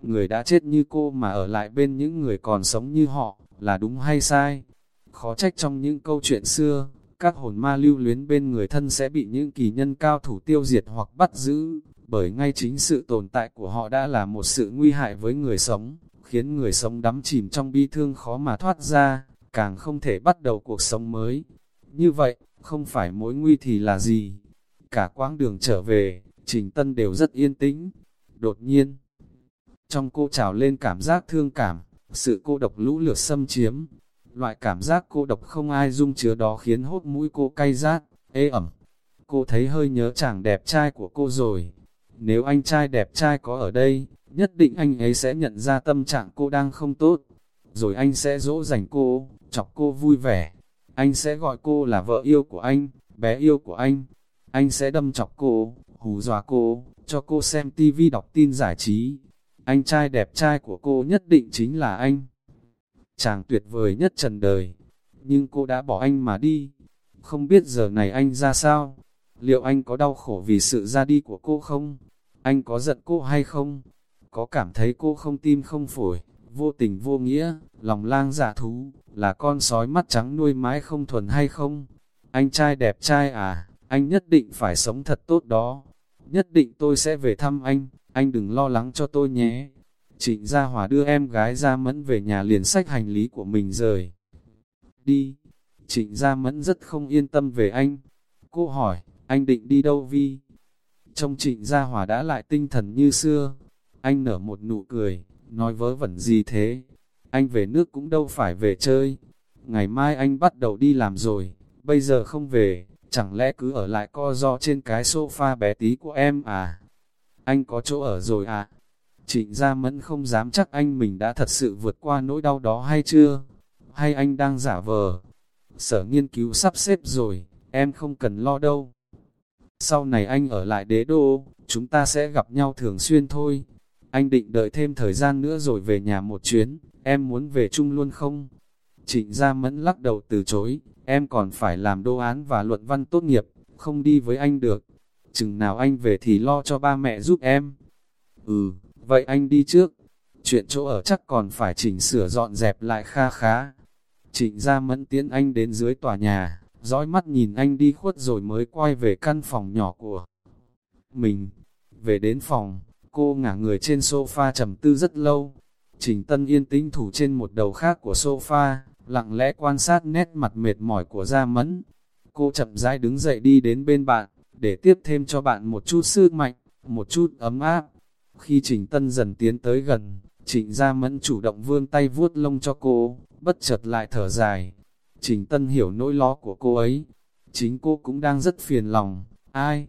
Người đã chết như cô mà ở lại bên những người còn sống như họ, là đúng hay sai? Khó trách trong những câu chuyện xưa, các hồn ma lưu luyến bên người thân sẽ bị những kỳ nhân cao thủ tiêu diệt hoặc bắt giữ, bởi ngay chính sự tồn tại của họ đã là một sự nguy hại với người sống, khiến người sống đắm chìm trong bi thương khó mà thoát ra, càng không thể bắt đầu cuộc sống mới. Như vậy, không phải mối nguy thì là gì? Cả quãng đường trở về, Trình Tân đều rất yên tĩnh. Đột nhiên, trong cô trào lên cảm giác thương cảm, sự cô độc lũ lượt xâm chiếm. Loại cảm giác cô độc không ai dung chứa đó khiến hốt mũi cô cay rát, ê ẩm. Cô thấy hơi nhớ chàng đẹp trai của cô rồi. Nếu anh trai đẹp trai có ở đây, nhất định anh ấy sẽ nhận ra tâm trạng cô đang không tốt. Rồi anh sẽ dỗ dành cô, chọc cô vui vẻ. Anh sẽ gọi cô là vợ yêu của anh, bé yêu của anh. Anh sẽ đâm chọc cô, hù dọa cô, cho cô xem tivi đọc tin giải trí. Anh trai đẹp trai của cô nhất định chính là anh. Chàng tuyệt vời nhất trần đời. Nhưng cô đã bỏ anh mà đi. Không biết giờ này anh ra sao? Liệu anh có đau khổ vì sự ra đi của cô không? Anh có giận cô hay không? Có cảm thấy cô không tim không phổi, vô tình vô nghĩa, lòng lang giả dạ thú, là con sói mắt trắng nuôi mái không thuần hay không? Anh trai đẹp trai à, anh nhất định phải sống thật tốt đó. Nhất định tôi sẽ về thăm anh, anh đừng lo lắng cho tôi nhé. Trịnh Gia Hòa đưa em gái Gia Mẫn về nhà liền sách hành lý của mình rời. Đi. Trịnh Gia Mẫn rất không yên tâm về anh. Cô hỏi, anh định đi đâu Vi? Trong trịnh Gia Hòa đã lại tinh thần như xưa. Anh nở một nụ cười, nói vớ vẩn gì thế? Anh về nước cũng đâu phải về chơi. Ngày mai anh bắt đầu đi làm rồi, bây giờ không về, chẳng lẽ cứ ở lại co do trên cái sofa bé tí của em à? Anh có chỗ ở rồi à? Trịnh Gia Mẫn không dám chắc anh mình đã thật sự vượt qua nỗi đau đó hay chưa? Hay anh đang giả vờ? Sở nghiên cứu sắp xếp rồi, em không cần lo đâu. Sau này anh ở lại đế đô, chúng ta sẽ gặp nhau thường xuyên thôi. Anh định đợi thêm thời gian nữa rồi về nhà một chuyến, em muốn về chung luôn không? Trịnh Gia Mẫn lắc đầu từ chối, em còn phải làm đô án và luận văn tốt nghiệp, không đi với anh được. Chừng nào anh về thì lo cho ba mẹ giúp em. Ừ, vậy anh đi trước. Chuyện chỗ ở chắc còn phải chỉnh sửa dọn dẹp lại kha khá. Trịnh Gia Mẫn tiến anh đến dưới tòa nhà, dõi mắt nhìn anh đi khuất rồi mới quay về căn phòng nhỏ của mình. Về đến phòng, cô ngả người trên sofa trầm tư rất lâu. Trình Tân yên tĩnh thủ trên một đầu khác của sofa, lặng lẽ quan sát nét mặt mệt mỏi của Gia Mẫn. Cô chậm rãi đứng dậy đi đến bên bạn, để tiếp thêm cho bạn một chút sức mạnh, một chút ấm áp. Khi Trình Tân dần tiến tới gần, Trịnh Gia Mẫn chủ động vươn tay vuốt lông cho cô, bất chợt lại thở dài. Trình Tân hiểu nỗi lo của cô ấy. Chính cô cũng đang rất phiền lòng. Ai?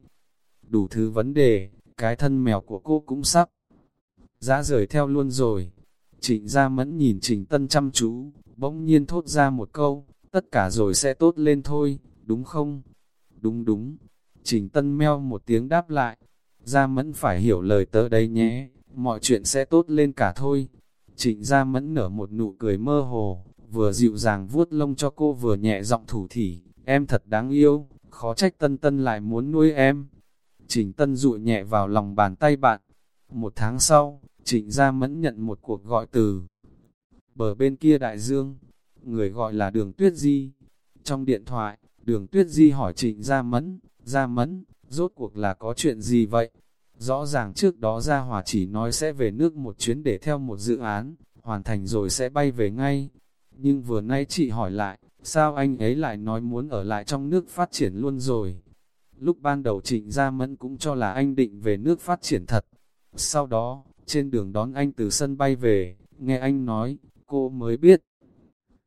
Đủ thứ vấn đề, cái thân mèo của cô cũng sắp. Giá rời theo luôn rồi. Trịnh Gia Mẫn nhìn Trình Tân chăm chú, bỗng nhiên thốt ra một câu, tất cả rồi sẽ tốt lên thôi, đúng không? Đúng đúng. Trình Tân meo một tiếng đáp lại. Gia Mẫn phải hiểu lời tớ đây nhé, mọi chuyện sẽ tốt lên cả thôi. Trịnh Gia Mẫn nở một nụ cười mơ hồ, vừa dịu dàng vuốt lông cho cô vừa nhẹ giọng thủ thỉ, em thật đáng yêu, khó trách Tân Tân lại muốn nuôi em. Trình Tân dụi nhẹ vào lòng bàn tay bạn. Một tháng sau, Trịnh Gia Mẫn nhận một cuộc gọi từ bờ bên kia đại dương, người gọi là Đường Tuyết Di. Trong điện thoại, Đường Tuyết Di hỏi Trịnh Gia Mẫn, Gia Mẫn, rốt cuộc là có chuyện gì vậy? Rõ ràng trước đó Gia Hòa chỉ nói sẽ về nước một chuyến để theo một dự án, hoàn thành rồi sẽ bay về ngay. Nhưng vừa nay chị hỏi lại, sao anh ấy lại nói muốn ở lại trong nước phát triển luôn rồi? Lúc ban đầu Trịnh Gia Mẫn cũng cho là anh định về nước phát triển thật. Sau đó, trên đường đón anh từ sân bay về, nghe anh nói, cô mới biết.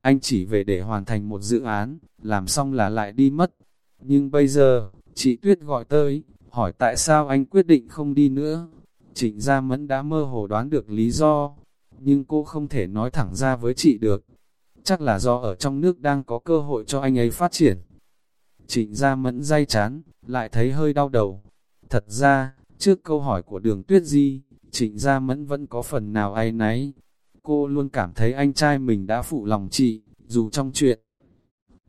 Anh chỉ về để hoàn thành một dự án, làm xong là lại đi mất. Nhưng bây giờ, chị Tuyết gọi tới, hỏi tại sao anh quyết định không đi nữa. Trịnh Gia Mẫn đã mơ hồ đoán được lý do, nhưng cô không thể nói thẳng ra với chị được. Chắc là do ở trong nước đang có cơ hội cho anh ấy phát triển. Trịnh Gia Mẫn day chán, lại thấy hơi đau đầu. Thật ra, trước câu hỏi của đường Tuyết Di, Trịnh Gia Mẫn vẫn có phần nào ai nấy. Cô luôn cảm thấy anh trai mình đã phụ lòng chị, dù trong chuyện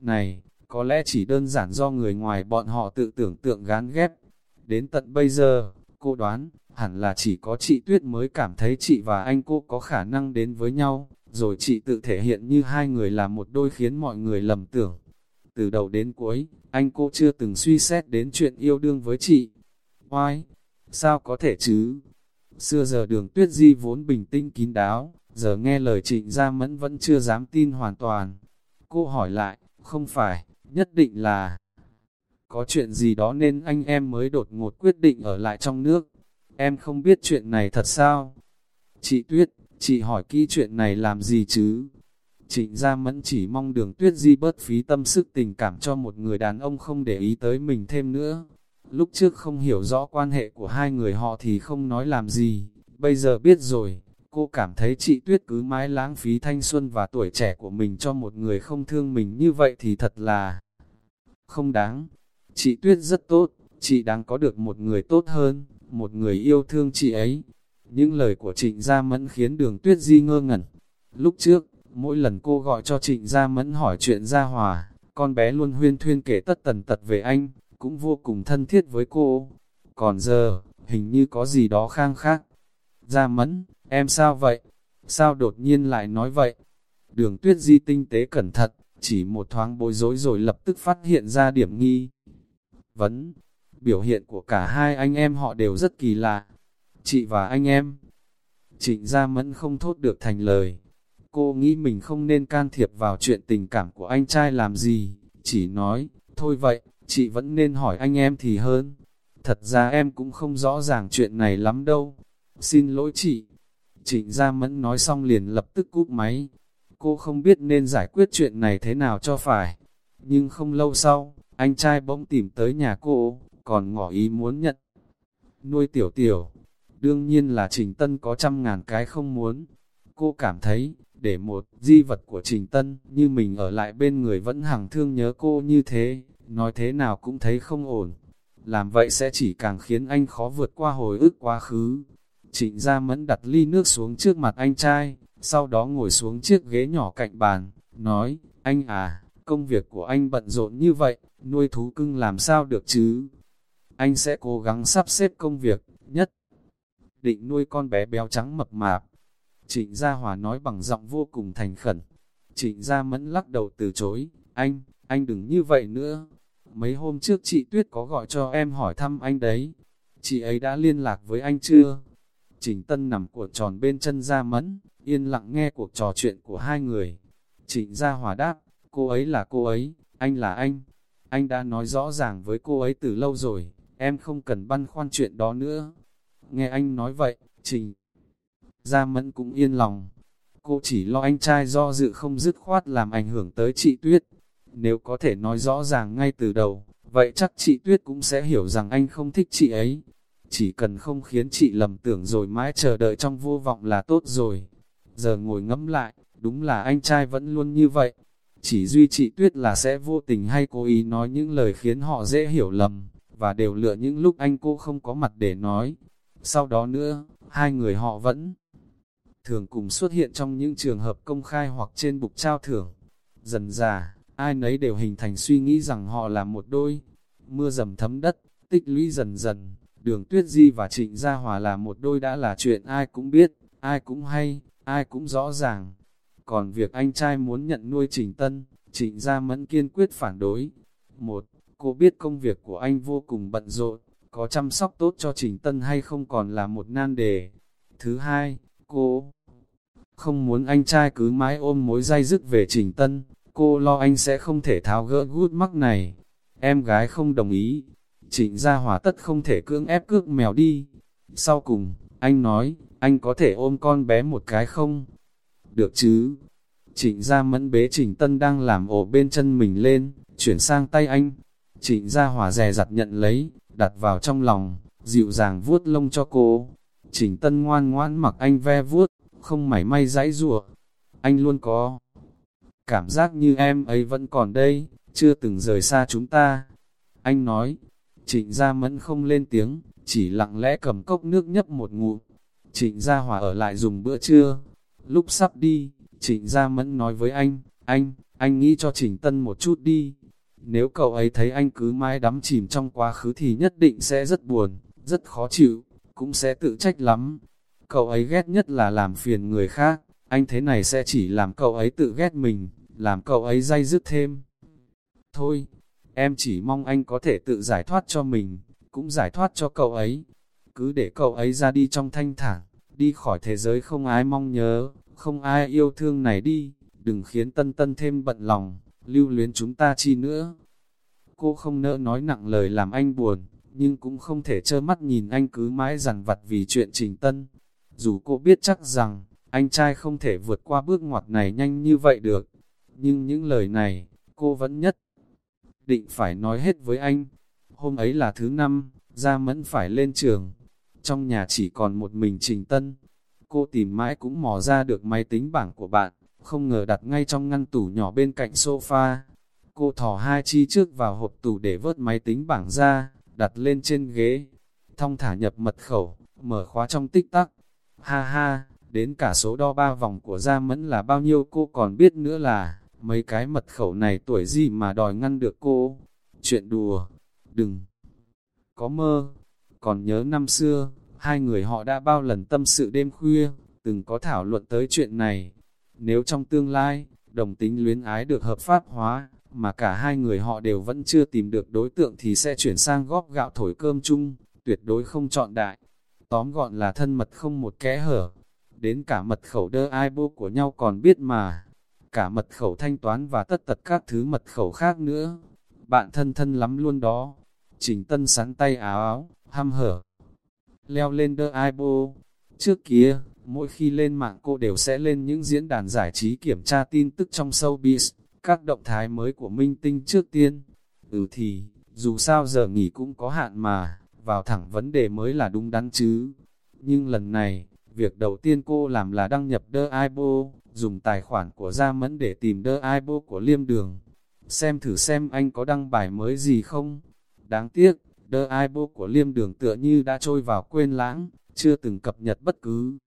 này, có lẽ chỉ đơn giản do người ngoài bọn họ tự tưởng tượng gán ghép. Đến tận bây giờ, cô đoán, hẳn là chỉ có chị Tuyết mới cảm thấy chị và anh cô có khả năng đến với nhau, rồi chị tự thể hiện như hai người là một đôi khiến mọi người lầm tưởng. Từ đầu đến cuối, anh cô chưa từng suy xét đến chuyện yêu đương với chị. Oai, sao có thể chứ? Xưa giờ đường tuyết di vốn bình tĩnh kín đáo, giờ nghe lời trịnh Gia Mẫn vẫn chưa dám tin hoàn toàn. Cô hỏi lại, không phải, nhất định là có chuyện gì đó nên anh em mới đột ngột quyết định ở lại trong nước. Em không biết chuyện này thật sao? Chị Tuyết, chị hỏi kỹ chuyện này làm gì chứ? Trịnh Gia Mẫn chỉ mong đường Tuyết Di bớt phí tâm sức tình cảm cho một người đàn ông không để ý tới mình thêm nữa. Lúc trước không hiểu rõ quan hệ của hai người họ thì không nói làm gì, bây giờ biết rồi, cô cảm thấy chị Tuyết cứ mãi lãng phí thanh xuân và tuổi trẻ của mình cho một người không thương mình như vậy thì thật là không đáng. Chị Tuyết rất tốt, chị đáng có được một người tốt hơn, một người yêu thương chị ấy. Những lời của Trịnh Gia Mẫn khiến đường Tuyết Di ngơ ngẩn. Lúc trước, mỗi lần cô gọi cho Trịnh Gia Mẫn hỏi chuyện Gia Hòa, con bé luôn huyên thuyên kể tất tần tật về anh, cũng vô cùng thân thiết với cô. Còn giờ, hình như có gì đó khang khác. Gia Mẫn, em sao vậy? Sao đột nhiên lại nói vậy? Đường Tuyết Di tinh tế cẩn thận, chỉ một thoáng bối rối rồi lập tức phát hiện ra điểm nghi. Vấn, biểu hiện của cả hai anh em họ đều rất kỳ lạ. Chị và anh em. Trịnh Gia Mẫn không thốt được thành lời. Cô nghĩ mình không nên can thiệp vào chuyện tình cảm của anh trai làm gì, chỉ nói, thôi vậy, chị vẫn nên hỏi anh em thì hơn. Thật ra em cũng không rõ ràng chuyện này lắm đâu. Xin lỗi chị. Trịnh Gia Mẫn nói xong liền lập tức cúp máy. Cô không biết nên giải quyết chuyện này thế nào cho phải. Nhưng không lâu sau, anh trai bỗng tìm tới nhà cô, còn ngỏ ý muốn nhận. Nuôi tiểu tiểu, đương nhiên là Trình Tân có trăm ngàn cái không muốn. Cô cảm thấy, để một di vật của Trình Tân như mình ở lại bên người vẫn hằng thương nhớ cô như thế, nói thế nào cũng thấy không ổn. Làm vậy sẽ chỉ càng khiến anh khó vượt qua hồi ức quá khứ. Trịnh Gia Mẫn đặt ly nước xuống trước mặt anh trai, sau đó ngồi xuống chiếc ghế nhỏ cạnh bàn, nói, anh à, công việc của anh bận rộn như vậy, nuôi thú cưng làm sao được chứ? Anh sẽ cố gắng sắp xếp công việc, nhất định nuôi con bé béo trắng mập mạp. Trịnh Gia Hòa nói bằng giọng vô cùng thành khẩn. Trịnh Gia Mẫn lắc đầu từ chối, anh, anh đừng như vậy nữa. Mấy hôm trước chị Tuyết có gọi cho em hỏi thăm anh đấy. Chị ấy đã liên lạc với anh chưa? Trịnh Tân nằm cuộn tròn bên chân Gia Mẫn, yên lặng nghe cuộc trò chuyện của hai người. Trịnh Gia Hòa đáp, cô ấy là cô ấy, anh là anh. Anh đã nói rõ ràng với cô ấy từ lâu rồi, em không cần băn khoăn chuyện đó nữa. Nghe anh nói vậy, Trình Gia Mẫn cũng yên lòng. Cô chỉ lo anh trai do dự không dứt khoát làm ảnh hưởng tới chị Tuyết. Nếu có thể nói rõ ràng ngay từ đầu, vậy chắc chị Tuyết cũng sẽ hiểu rằng anh không thích chị ấy. Chỉ cần không khiến chị lầm tưởng rồi mãi chờ đợi trong vô vọng là tốt rồi. Giờ ngồi ngẫm lại, đúng là anh trai vẫn luôn như vậy. Chỉ duy chị tuyết là sẽ vô tình hay cố ý nói những lời khiến họ dễ hiểu lầm, và đều lựa những lúc anh cô không có mặt để nói. Sau đó nữa, hai người họ vẫn thường cùng xuất hiện trong những trường hợp công khai hoặc trên bục trao thưởng. Dần già, ai nấy đều hình thành suy nghĩ rằng họ là một đôi. Mưa dầm thấm đất, tích lũy dần dần, đường tuyết di và trịnh gia hòa là một đôi đã là chuyện ai cũng biết, ai cũng hay, ai cũng rõ ràng. Còn việc anh trai muốn nhận nuôi Trình Tân, Trịnh Gia Mẫn kiên quyết phản đối. Một, cô biết công việc của anh vô cùng bận rộn, có chăm sóc tốt cho Trình Tân hay không còn là một nan đề. Thứ hai, cô không muốn anh trai cứ mãi ôm mối dây dứt về Trình Tân, cô lo anh sẽ không thể tháo gỡ gút mắc này. Em gái không đồng ý, Trịnh Gia Hòa tất không thể cưỡng ép cước mèo đi. Sau cùng, anh nói, anh có thể ôm con bé một cái không? Được chứ? Trịnh Gia Mẫn bế Trình Tân đang làm ổ bên chân mình lên, chuyển sang tay anh. Trịnh Gia Hòa dè dặt nhận lấy, đặt vào trong lòng, dịu dàng vuốt lông cho cô. Trình Tân ngoan ngoãn mặc anh ve vuốt, không mảy may dãy rủa. Anh luôn có cảm giác như em ấy vẫn còn đây, chưa từng rời xa chúng ta. Anh nói, trịnh Gia Mẫn không lên tiếng, chỉ lặng lẽ cầm cốc nước nhấp một ngụm. Trịnh Gia Hòa ở lại dùng bữa trưa. Lúc sắp đi, Trịnh Gia Mẫn nói với anh, anh, anh nghĩ cho Trình Tân một chút đi. Nếu cậu ấy thấy anh cứ mãi đắm chìm trong quá khứ thì nhất định sẽ rất buồn, rất khó chịu, cũng sẽ tự trách lắm. Cậu ấy ghét nhất là làm phiền người khác, anh thế này sẽ chỉ làm cậu ấy tự ghét mình, làm cậu ấy dây dứt thêm. Thôi, em chỉ mong anh có thể tự giải thoát cho mình, cũng giải thoát cho cậu ấy. Cứ để cậu ấy ra đi trong thanh thản, đi khỏi thế giới không ai mong nhớ, không ai yêu thương này đi, đừng khiến tân tân thêm bận lòng, lưu luyến chúng ta chi nữa. Cô không nỡ nói nặng lời làm anh buồn, nhưng cũng không thể trơ mắt nhìn anh cứ mãi dằn vặt vì chuyện trình tân. Dù cô biết chắc rằng, anh trai không thể vượt qua bước ngoặt này nhanh như vậy được, nhưng những lời này, cô vẫn nhất định phải nói hết với anh. Hôm ấy là thứ năm, Gia Mẫn phải lên trường. Trong nhà chỉ còn một mình Trình Tân. Cô tìm mãi cũng mò ra được máy tính bảng của bạn, không ngờ đặt ngay trong ngăn tủ nhỏ bên cạnh sofa. Cô thò hai chi trước vào hộp tủ để vớt máy tính bảng ra, đặt lên trên ghế. Thong thả nhập mật khẩu, mở khóa trong tích tắc. Ha ha, đến cả số đo ba vòng của Gia Mẫn là bao nhiêu cô còn biết nữa là, mấy cái mật khẩu này tuổi gì mà đòi ngăn được cô. Chuyện đùa, đừng có mơ. Còn nhớ năm xưa, hai người họ đã bao lần tâm sự đêm khuya, từng có thảo luận tới chuyện này. Nếu trong tương lai, đồng tính luyến ái được hợp pháp hóa, mà cả hai người họ đều vẫn chưa tìm được đối tượng thì sẽ chuyển sang góp gạo thổi cơm chung, tuyệt đối không chọn đại. Tóm gọn là thân mật không một kẽ hở, đến cả mật khẩu đơ ai bô của nhau còn biết mà, cả mật khẩu thanh toán và tất tật các thứ mật khẩu khác nữa. Bạn thân thân lắm luôn đó. Trình Tân sắn tay áo áo, ham hở. Leo lên đơ ai bô. Trước kia, mỗi khi lên mạng cô đều sẽ lên những diễn đàn giải trí kiểm tra tin tức trong showbiz, các động thái mới của minh tinh trước tiên. Ừ thì, dù sao giờ nghỉ cũng có hạn mà, vào thẳng vấn đề mới là đúng đắn chứ. Nhưng lần này, việc đầu tiên cô làm là đăng nhập The Aibo, dùng tài khoản của Gia Mẫn để tìm The Aibo của Liêm Đường. Xem thử xem anh có đăng bài mới gì không? Đáng tiếc, The Aibo của Liêm Đường tựa như đã trôi vào quên lãng, chưa từng cập nhật bất cứ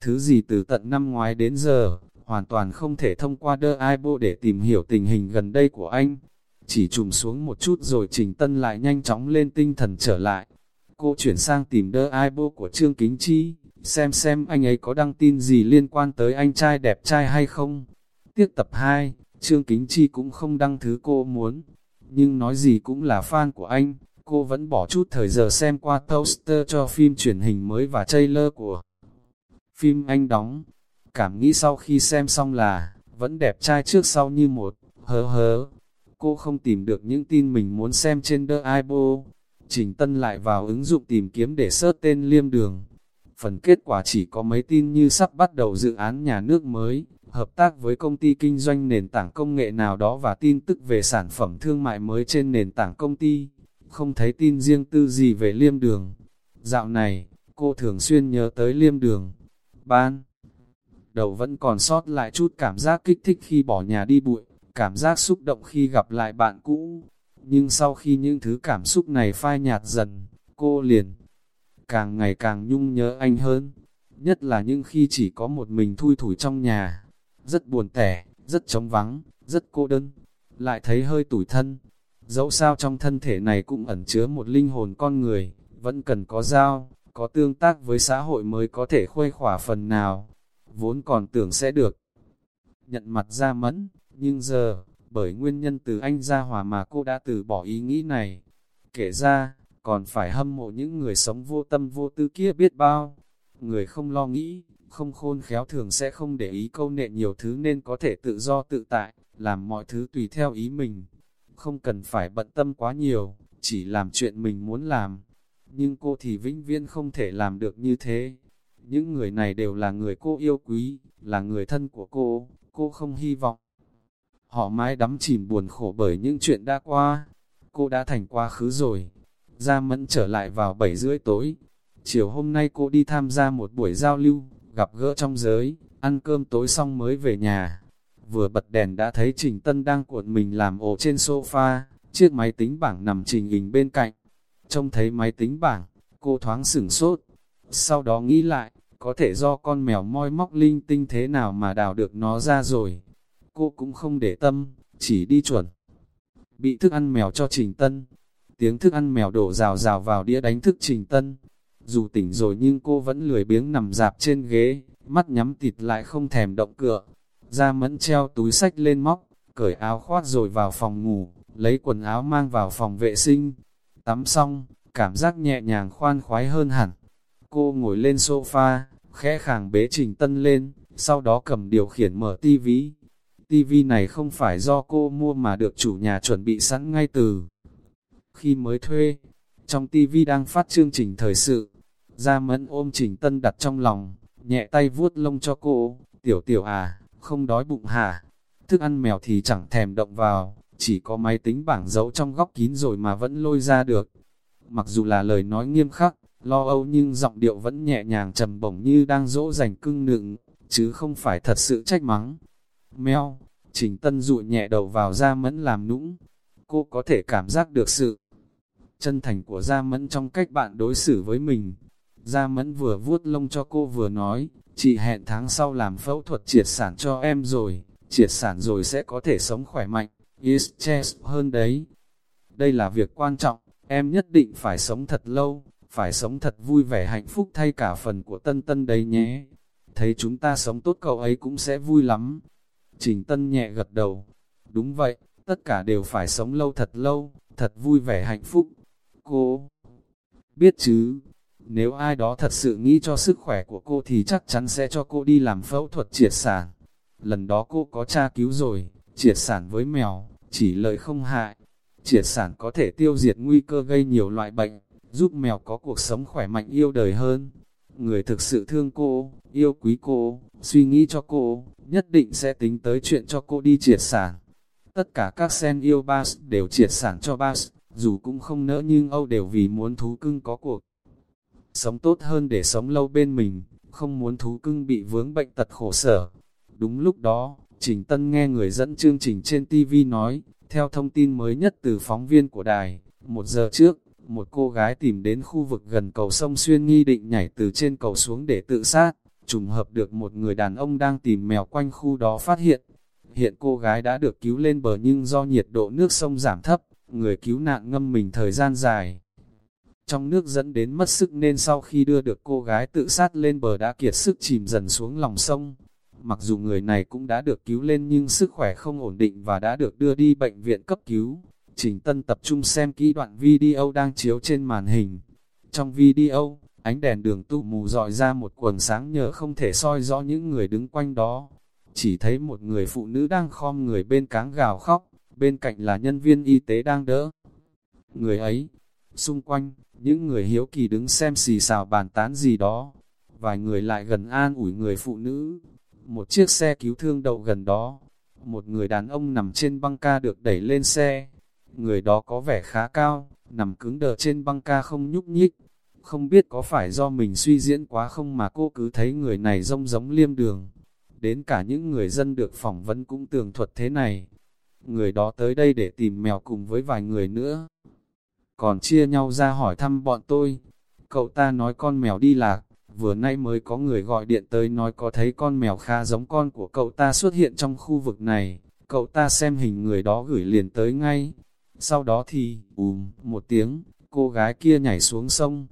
thứ gì từ tận năm ngoái đến giờ, hoàn toàn không thể thông qua đơ Aibo để tìm hiểu tình hình gần đây của anh. Chỉ trùm xuống một chút rồi Trình Tân lại nhanh chóng lên tinh thần trở lại. Cô chuyển sang tìm đơ Aibo của Trương Kính Chi, xem xem anh ấy có đăng tin gì liên quan tới anh trai đẹp trai hay không. Tiếp tập 2, Trương Kính Chi cũng không đăng thứ cô muốn, nhưng nói gì cũng là fan của anh, cô vẫn bỏ chút thời giờ xem qua poster cho phim truyền hình mới và trailer của phim anh đóng. Cảm nghĩ sau khi xem xong là, vẫn đẹp trai trước sau như một, hớ hớ. Cô không tìm được những tin mình muốn xem trên The Ibo. Trình Tân lại vào ứng dụng tìm kiếm để search tên liêm đường. Phần kết quả chỉ có mấy tin như sắp bắt đầu dự án nhà nước mới, hợp tác với công ty kinh doanh nền tảng công nghệ nào đó và tin tức về sản phẩm thương mại mới trên nền tảng công ty. Không thấy tin riêng tư gì về liêm đường. Dạo này, cô thường xuyên nhớ tới liêm đường. Ban đầu vẫn còn sót lại chút cảm giác kích thích khi bỏ nhà đi bụi, cảm giác xúc động khi gặp lại bạn cũ. Nhưng sau khi những thứ cảm xúc này phai nhạt dần, cô liền càng ngày càng nhung nhớ anh hơn. Nhất là những khi chỉ có một mình thui thủi trong nhà, rất buồn tẻ, rất trống vắng, rất cô đơn, lại thấy hơi tủi thân. Dẫu sao trong thân thể này cũng ẩn chứa một linh hồn con người, vẫn cần có giao, có tương tác với xã hội mới có thể khuây khỏa phần nào. Vốn còn tưởng sẽ được nhận mặt ra mẫn, nhưng giờ, bởi nguyên nhân từ anh ra hòa mà cô đã từ bỏ ý nghĩ này. Kể ra, còn phải hâm mộ những người sống vô tâm vô tư kia biết bao. Người không lo nghĩ, không khôn khéo thường sẽ không để ý câu nệ nhiều thứ nên có thể tự do tự tại, làm mọi thứ tùy theo ý mình. Không cần phải bận tâm quá nhiều, chỉ làm chuyện mình muốn làm. Nhưng cô thì vĩnh viễn không thể làm được như thế. Những người này đều là người cô yêu quý, là người thân của cô, cô không hy vọng. Họ mãi đắm chìm buồn khổ bởi những chuyện đã qua. Cô đã thành quá khứ rồi. Gia Mẫn trở lại vào 7 rưỡi tối. Chiều hôm nay cô đi tham gia một buổi giao lưu, gặp gỡ trong giới, ăn cơm tối xong mới về nhà. Vừa bật đèn đã thấy Trình Tân đang cuộn mình làm ổ trên sofa, chiếc máy tính bảng nằm trình hình bên cạnh. Trông thấy máy tính bảng, cô thoáng sửng sốt. Sau đó nghĩ lại, có thể do con mèo moi móc linh tinh thế nào mà đào được nó ra rồi. Cô cũng không để tâm, chỉ đi chuẩn. Bị thức ăn mèo cho Trình Tân. Tiếng thức ăn mèo đổ rào rào vào đĩa đánh thức Trình Tân. Dù tỉnh rồi nhưng cô vẫn lười biếng nằm dạp trên ghế, mắt nhắm tịt lại không thèm động cựa. Ra mẫn treo túi sách lên móc, cởi áo khoác rồi vào phòng ngủ, lấy quần áo mang vào phòng vệ sinh. Tắm xong, cảm giác nhẹ nhàng khoan khoái hơn hẳn. Cô ngồi lên sofa, khẽ khàng bế Trình Tân lên, sau đó cầm điều khiển mở tivi. Tivi này không phải do cô mua mà được chủ nhà chuẩn bị sẵn ngay từ khi mới thuê. Trong tivi đang phát chương trình thời sự, Gia Mẫn ôm Trình Tân đặt trong lòng, nhẹ tay vuốt lông cho cô, tiểu tiểu à, không đói bụng hả? Thức ăn mèo thì chẳng thèm động vào, chỉ có máy tính bảng giấu trong góc kín rồi mà vẫn lôi ra được. Mặc dù là lời nói nghiêm khắc, lo âu nhưng giọng điệu vẫn nhẹ nhàng trầm bổng như đang dỗ dành cưng nựng, chứ không phải thật sự trách mắng. Mèo, Trình Tân dụi nhẹ đầu vào da Mẫn làm nũng. Cô có thể cảm giác được sự chân thành của Gia Mẫn trong cách bạn đối xử với mình, Gia Mẫn vừa vuốt lông cho cô vừa nói, chị hẹn tháng sau làm phẫu thuật triệt sản cho em rồi, triệt sản rồi sẽ có thể sống khỏe mạnh, is chest hơn đấy. Đây là việc quan trọng, em nhất định phải sống thật lâu, phải sống thật vui vẻ hạnh phúc thay cả phần của Tân Tân đấy nhé. Thấy chúng ta sống tốt cậu ấy cũng sẽ vui lắm. Trình Tân nhẹ gật đầu. Đúng vậy, tất cả đều phải sống lâu thật lâu, thật vui vẻ hạnh phúc. Cô biết chứ, nếu ai đó thật sự nghĩ cho sức khỏe của cô thì chắc chắn sẽ cho cô đi làm phẫu thuật triệt sản. Lần đó cô có tra cứu rồi, triệt sản với mèo, chỉ lợi không hại. Triệt sản có thể tiêu diệt nguy cơ gây nhiều loại bệnh, giúp mèo có cuộc sống khỏe mạnh yêu đời hơn. Người thực sự thương cô, yêu quý cô, suy nghĩ cho cô, nhất định sẽ tính tới chuyện cho cô đi triệt sản. Tất cả các sen yêu Bas đều triệt sản cho Bas, dù cũng không nỡ nhưng Âu đều vì muốn thú cưng có cuộc sống tốt hơn để sống lâu bên mình, không muốn thú cưng bị vướng bệnh tật khổ sở. Đúng lúc đó, Trình Tân nghe người dẫn chương trình trên TV nói, theo thông tin mới nhất từ phóng viên của đài, một giờ trước, một cô gái tìm đến khu vực gần cầu sông Xuyên nghi định nhảy từ trên cầu xuống để tự sát, trùng hợp được một người đàn ông đang tìm mèo quanh khu đó phát hiện. Hiện cô gái đã được cứu lên bờ nhưng do nhiệt độ nước sông giảm thấp, người cứu nạn ngâm mình thời gian dài trong nước dẫn đến mất sức nên sau khi đưa được cô gái tự sát lên bờ đã kiệt sức chìm dần xuống lòng sông. Mặc dù người này cũng đã được cứu lên nhưng sức khỏe không ổn định và đã được đưa đi bệnh viện cấp cứu. Trình Tân tập trung xem kỹ đoạn video đang chiếu trên màn hình. Trong video, ánh đèn đường tụ mù dọi ra một quần sáng nhờ không thể soi rõ những người đứng quanh đó. Chỉ thấy một người phụ nữ đang khom người bên cáng gào khóc, bên cạnh là nhân viên y tế đang đỡ. Người ấy, xung quanh, những người hiếu kỳ đứng xem xì xào bàn tán gì đó. Vài người lại gần an ủi người phụ nữ. Một chiếc xe cứu thương đậu gần đó. Một người đàn ông nằm trên băng ca được đẩy lên xe. Người đó có vẻ khá cao, nằm cứng đờ trên băng ca không nhúc nhích. Không biết có phải do mình suy diễn quá không mà cô cứ thấy người này rông giống liêm đường. đến cả những người dân được phỏng vấn cũng tường thuật thế này. Người đó tới đây để tìm mèo cùng với vài người nữa. Còn chia nhau ra hỏi thăm bọn tôi. Cậu ta nói con mèo đi lạc, vừa nay mới có người gọi điện tới nói có thấy con mèo kha giống con của cậu ta xuất hiện trong khu vực này. Cậu ta xem hình người đó gửi liền tới ngay. Sau đó thì, ùm, một tiếng, cô gái kia nhảy xuống sông.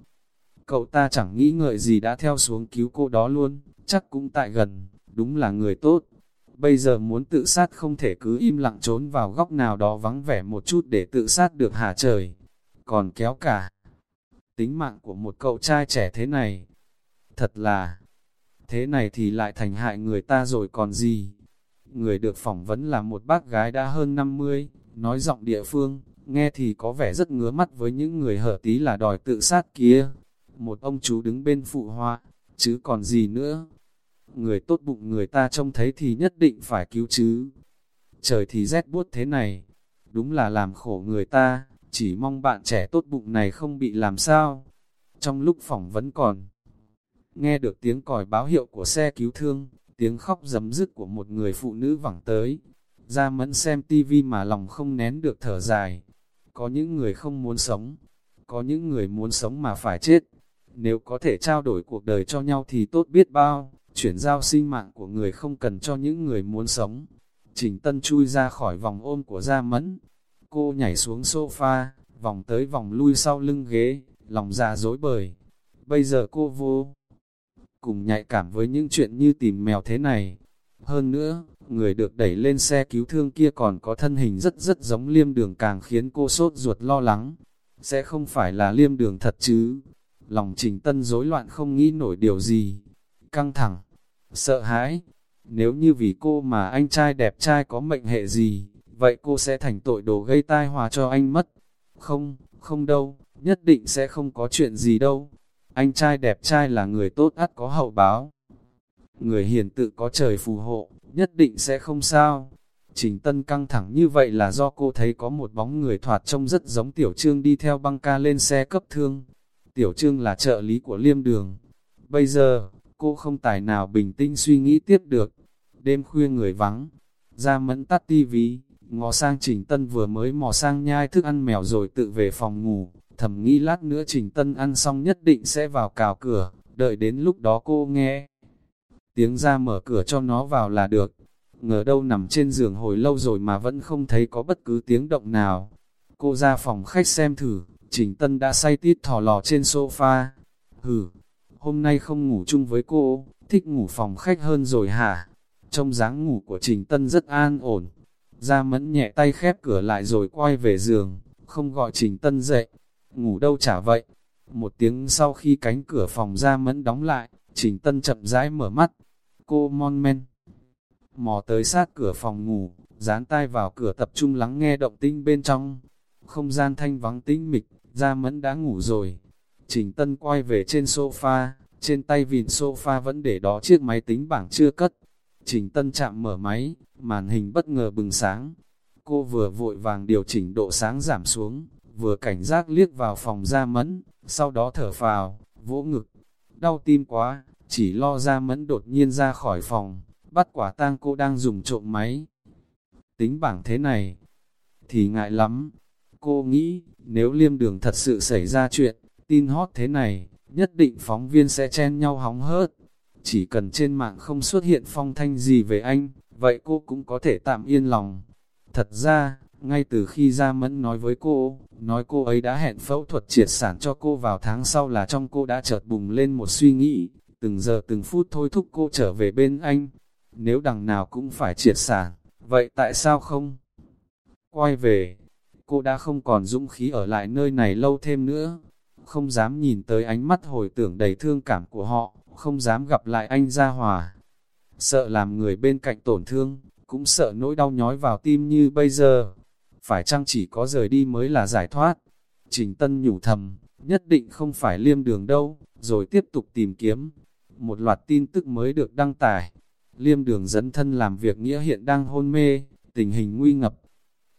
Cậu ta chẳng nghĩ ngợi gì đã theo xuống cứu cô đó luôn, chắc cũng tại gần, đúng là người tốt. Bây giờ muốn tự sát không thể cứ im lặng trốn vào góc nào đó vắng vẻ một chút để tự sát được hả trời. Còn kéo cả tính mạng của một cậu trai trẻ thế này. Thật là, thế này thì lại thành hại người ta rồi còn gì. Người được phỏng vấn là một bác gái đã hơn 50, nói giọng địa phương, nghe thì có vẻ rất ngứa mắt với những người hở tí là đòi tự sát kia. Một ông chú đứng bên phụ hoa, chứ còn gì nữa. Người tốt bụng người ta trông thấy thì nhất định phải cứu chứ. Trời thì rét buốt thế này, đúng là làm khổ người ta, chỉ mong bạn trẻ tốt bụng này không bị làm sao. Trong lúc phỏng vấn còn, nghe được tiếng còi báo hiệu của xe cứu thương, tiếng khóc giấm dứt của một người phụ nữ vẳng tới. Gia mẫn xem tivi mà lòng không nén được thở dài. Có những người không muốn sống, có những người muốn sống mà phải chết. Nếu có thể trao đổi cuộc đời cho nhau thì tốt biết bao, chuyển giao sinh mạng của người không cần cho những người muốn sống. Trình Tân chui ra khỏi vòng ôm của Gia Mẫn. Cô nhảy xuống sofa, vòng tới vòng lui sau lưng ghế, lòng già dối bời. Bây giờ cô vô cùng nhạy cảm với những chuyện như tìm mèo thế này. Hơn nữa, người được đẩy lên xe cứu thương kia còn có thân hình rất rất giống liêm đường càng khiến cô sốt ruột lo lắng. Sẽ không phải là liêm đường thật chứ? Lòng trình tân rối loạn không nghĩ nổi điều gì. Căng thẳng, sợ hãi. Nếu như vì cô mà anh trai đẹp trai có mệnh hệ gì, vậy cô sẽ thành tội đồ gây tai hòa cho anh mất. Không, không đâu, nhất định sẽ không có chuyện gì đâu. Anh trai đẹp trai là người tốt ắt có hậu báo. Người hiền tự có trời phù hộ, nhất định sẽ không sao. Trình Tân căng thẳng như vậy là do cô thấy có một bóng người thoạt trông rất giống Tiểu Trương đi theo băng ca lên xe cấp thương. Tiểu Trương là trợ lý của Liêm Đường. Bây giờ, cô không tài nào bình tĩnh suy nghĩ tiếp được. Đêm khuya người vắng, ra mẫn tắt tivi, ngó sang Trình Tân vừa mới mò sang nhai thức ăn mèo rồi tự về phòng ngủ, thầm nghĩ lát nữa Trình Tân ăn xong nhất định sẽ vào cào cửa, đợi đến lúc đó cô nghe. Tiếng ra mở cửa cho nó vào là được, ngờ đâu nằm trên giường hồi lâu rồi mà vẫn không thấy có bất cứ tiếng động nào. Cô ra phòng khách xem thử, Trình Tân đã say tít thò lò trên sofa. Hử, hôm nay không ngủ chung với cô, thích ngủ phòng khách hơn rồi hả? Trong dáng ngủ của Trình Tân rất an ổn. Gia mẫn nhẹ tay khép cửa lại rồi quay về giường, không gọi Trình Tân dậy. Ngủ đâu chả vậy. Một tiếng sau khi cánh cửa phòng ra mẫn đóng lại, Trình Tân chậm rãi mở mắt. Cô mon men. Mò tới sát cửa phòng ngủ, dán tai vào cửa tập trung lắng nghe động tinh bên trong. Không gian thanh vắng tĩnh mịch, Ra mẫn đã ngủ rồi. Trình Tân quay về trên sofa, trên tay vìn sofa vẫn để đó chiếc máy tính bảng chưa cất. Trình Tân chạm mở máy, màn hình bất ngờ bừng sáng. Cô vừa vội vàng điều chỉnh độ sáng giảm xuống, vừa cảnh giác liếc vào phòng ra Mẫn, sau đó thở phào, vỗ ngực. Đau tim quá, chỉ lo ra Mẫn đột nhiên ra khỏi phòng, bắt quả tang cô đang dùng trộm máy. Tính bảng thế này, thì ngại lắm. Cô nghĩ, nếu liêm đường thật sự xảy ra chuyện, tin hot thế này, nhất định phóng viên sẽ chen nhau hóng hớt. Chỉ cần trên mạng không xuất hiện phong thanh gì về anh, vậy cô cũng có thể tạm yên lòng. Thật ra, ngay từ khi Gia Mẫn nói với cô, nói cô ấy đã hẹn phẫu thuật triệt sản cho cô vào tháng sau là trong cô đã chợt bùng lên một suy nghĩ, từng giờ từng phút thôi thúc cô trở về bên anh. Nếu đằng nào cũng phải triệt sản, vậy tại sao không? Quay về, cô đã không còn dũng khí ở lại nơi này lâu thêm nữa, không dám nhìn tới ánh mắt hồi tưởng đầy thương cảm của họ, không dám gặp lại anh Gia Hòa. Sợ làm người bên cạnh tổn thương, cũng sợ nỗi đau nhói vào tim như bây giờ. Phải chăng chỉ có rời đi mới là giải thoát? Trình Tân nhủ thầm, nhất định không phải liêm đường đâu, rồi tiếp tục tìm kiếm. Một loạt tin tức mới được đăng tải. Liêm đường dẫn thân làm việc nghĩa hiện đang hôn mê, tình hình nguy ngập.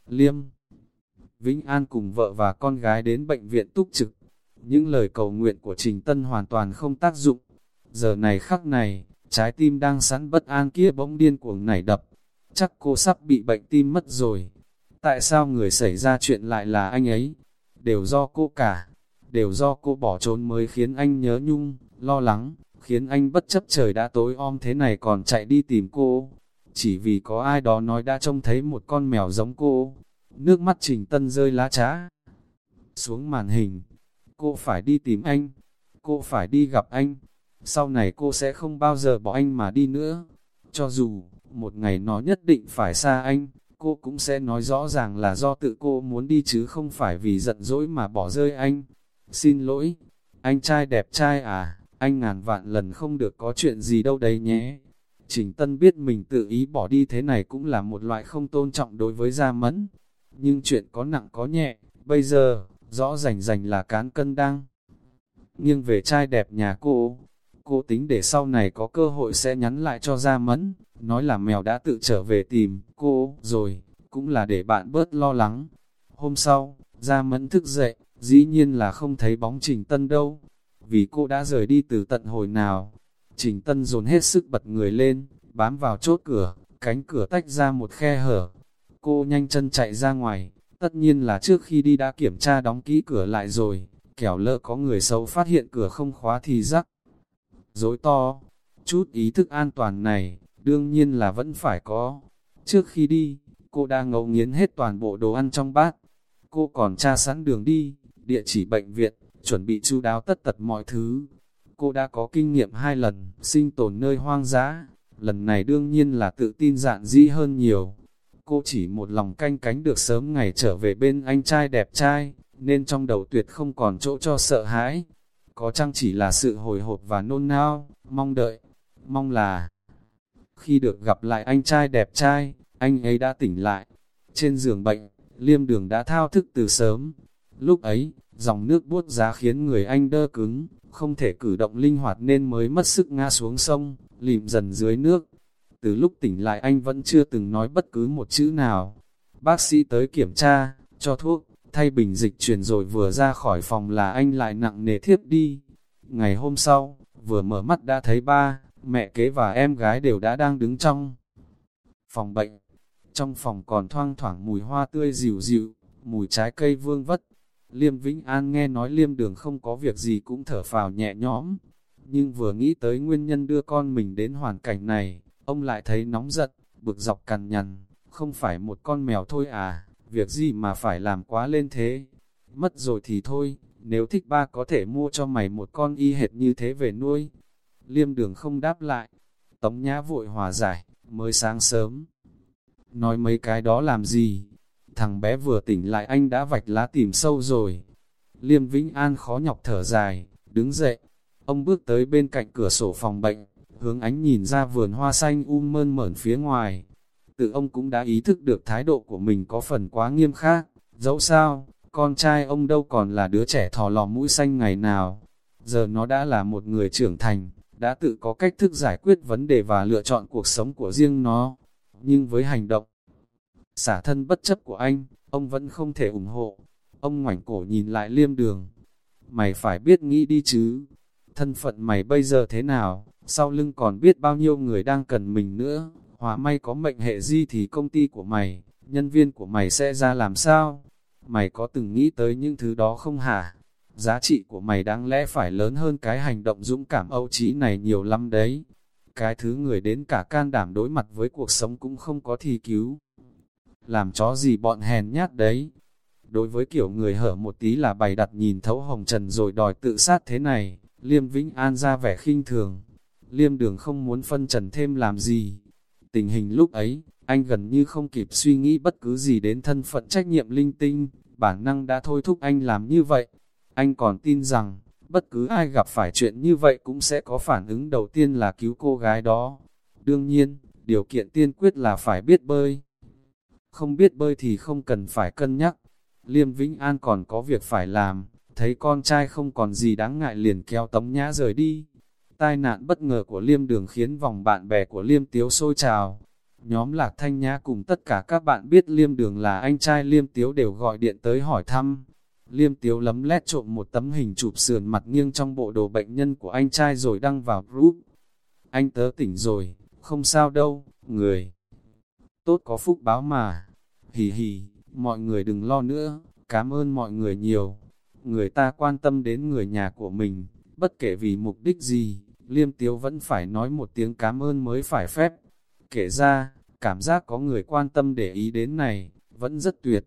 Liêm Vĩnh An cùng vợ và con gái đến bệnh viện túc trực. Những lời cầu nguyện của Trình Tân hoàn toàn không tác dụng. Giờ này khắc này, Trái tim đang sẵn bất an kia bỗng điên cuồng nảy đập. Chắc cô sắp bị bệnh tim mất rồi. Tại sao người xảy ra chuyện lại là anh ấy? Đều do cô cả. Đều do cô bỏ trốn mới khiến anh nhớ nhung, lo lắng, khiến anh bất chấp trời đã tối om thế này còn chạy đi tìm cô. Chỉ vì có ai đó nói đã trông thấy một con mèo giống cô. Nước mắt Trình Tân rơi lá trá. Xuống màn hình. Cô phải đi tìm anh. Cô phải đi gặp anh. Sau này cô sẽ không bao giờ bỏ anh mà đi nữa. Cho dù, một ngày nó nhất định phải xa anh, cô cũng sẽ nói rõ ràng là do tự cô muốn đi chứ không phải vì giận dỗi mà bỏ rơi anh. Xin lỗi, anh trai đẹp trai à, anh ngàn vạn lần không được có chuyện gì đâu đấy nhé. Trình Tân biết mình tự ý bỏ đi thế này cũng là một loại không tôn trọng đối với Gia Mẫn. Nhưng chuyện có nặng có nhẹ, bây giờ, rõ rành rành là cán cân đang. Nghiêng về trai đẹp nhà cô, cô tính để sau này có cơ hội sẽ nhắn lại cho Gia Mẫn, nói là mèo đã tự trở về tìm cô rồi, cũng là để bạn bớt lo lắng. Hôm sau, Gia Mẫn thức dậy, dĩ nhiên là không thấy bóng Trình Tân đâu, vì cô đã rời đi từ tận hồi nào. Trình Tân dồn hết sức bật người lên, bám vào chốt cửa, cánh cửa tách ra một khe hở. Cô nhanh chân chạy ra ngoài, tất nhiên là trước khi đi đã kiểm tra đóng kỹ cửa lại rồi, kẻo lỡ có người xấu phát hiện cửa không khóa thì rắc. Dối to, chút ý thức an toàn này, đương nhiên là vẫn phải có. Trước khi đi, cô đã ngấu nghiến hết toàn bộ đồ ăn trong bát. Cô còn tra sẵn đường đi, địa chỉ bệnh viện, chuẩn bị chu đáo tất tật mọi thứ. Cô đã có kinh nghiệm hai lần, sinh tồn nơi hoang dã, lần này đương nhiên là tự tin dạn dĩ hơn nhiều. Cô chỉ một lòng canh cánh được sớm ngày trở về bên anh trai đẹp trai, nên trong đầu tuyệt không còn chỗ cho sợ hãi. Có chăng chỉ là sự hồi hộp và nôn nao, mong đợi, mong là khi được gặp lại anh trai đẹp trai, anh ấy đã tỉnh lại. Trên giường bệnh, liêm đường đã thao thức từ sớm. Lúc ấy, dòng nước buốt giá khiến người anh đơ cứng, không thể cử động linh hoạt nên mới mất sức ngã xuống sông, lìm dần dưới nước. Từ lúc tỉnh lại anh vẫn chưa từng nói bất cứ một chữ nào. Bác sĩ tới kiểm tra, cho thuốc, thay bình dịch truyền rồi vừa ra khỏi phòng là anh lại nặng nề thiếp đi. Ngày hôm sau, vừa mở mắt đã thấy ba, mẹ kế và em gái đều đã đang đứng trong phòng bệnh. Trong phòng còn thoang thoảng mùi hoa tươi dịu dịu, mùi trái cây vương vất. Liêm Vĩnh An nghe nói Liêm Đường không có việc gì cũng thở phào nhẹ nhõm. Nhưng vừa nghĩ tới nguyên nhân đưa con mình đến hoàn cảnh này, ông lại thấy nóng giận, bực dọc cằn nhằn, không phải một con mèo thôi à, việc gì mà phải làm quá lên thế. Mất rồi thì thôi, nếu thích ba có thể mua cho mày một con y hệt như thế về nuôi. Liêm đường không đáp lại, tống nhã vội hòa giải, mới sáng sớm. Nói mấy cái đó làm gì? Thằng bé vừa tỉnh lại anh đã vạch lá tìm sâu rồi. Liêm Vĩnh An khó nhọc thở dài, đứng dậy. Ông bước tới bên cạnh cửa sổ phòng bệnh, hướng ánh nhìn ra vườn hoa xanh um mơn mởn phía ngoài. Tự ông cũng đã ý thức được thái độ của mình có phần quá nghiêm khắc. Dẫu sao, con trai ông đâu còn là đứa trẻ thò lò mũi xanh ngày nào. Giờ nó đã là một người trưởng thành, đã tự có cách thức giải quyết vấn đề và lựa chọn cuộc sống của riêng nó. Nhưng với hành động, xả thân bất chấp của anh, ông vẫn không thể ủng hộ. Ông ngoảnh cổ nhìn lại liêm đường. Mày phải biết nghĩ đi chứ. Thân phận mày bây giờ thế nào, sau lưng còn biết bao nhiêu người đang cần mình nữa. Hòa may có mệnh hệ gì thì công ty của mày, nhân viên của mày sẽ ra làm sao? Mày có từng nghĩ tới những thứ đó không hả? Giá trị của mày đáng lẽ phải lớn hơn cái hành động dũng cảm âu trí này nhiều lắm đấy. Cái thứ người đến cả can đảm đối mặt với cuộc sống cũng không có thì cứu. Làm chó gì bọn hèn nhát đấy. Đối với kiểu người hở một tí là bày đặt nhìn thấu hồng trần rồi đòi tự sát thế này, Liêm Vĩnh An ra vẻ khinh thường. Liêm đường không muốn phân trần thêm làm gì. Tình hình lúc ấy, anh gần như không kịp suy nghĩ bất cứ gì đến thân phận trách nhiệm linh tinh, bản năng đã thôi thúc anh làm như vậy. Anh còn tin rằng, bất cứ ai gặp phải chuyện như vậy cũng sẽ có phản ứng đầu tiên là cứu cô gái đó. Đương nhiên, điều kiện tiên quyết là phải biết bơi. Không biết bơi thì không cần phải cân nhắc. Liêm Vĩnh An còn có việc phải làm, thấy con trai không còn gì đáng ngại liền kéo tống nhã rời đi. Tai nạn bất ngờ của Liêm Đường khiến vòng bạn bè của Liêm Tiếu sôi trào. Nhóm Lạc Thanh Nhã cùng tất cả các bạn biết Liêm Đường là anh trai Liêm Tiếu đều gọi điện tới hỏi thăm. Liêm Tiếu lấm lét trộm một tấm hình chụp sườn mặt nghiêng trong bộ đồ bệnh nhân của anh trai rồi đăng vào group. anh tớ tỉnh rồi, không sao đâu, người. Tốt có phúc báo mà. Hì hì, mọi người đừng lo nữa, cảm ơn mọi người nhiều. Người ta quan tâm đến người nhà của mình, bất kể vì mục đích gì, liêm tiếu vẫn phải nói một tiếng cảm ơn mới phải phép. Kể ra, cảm giác có người quan tâm để ý đến này, vẫn rất tuyệt.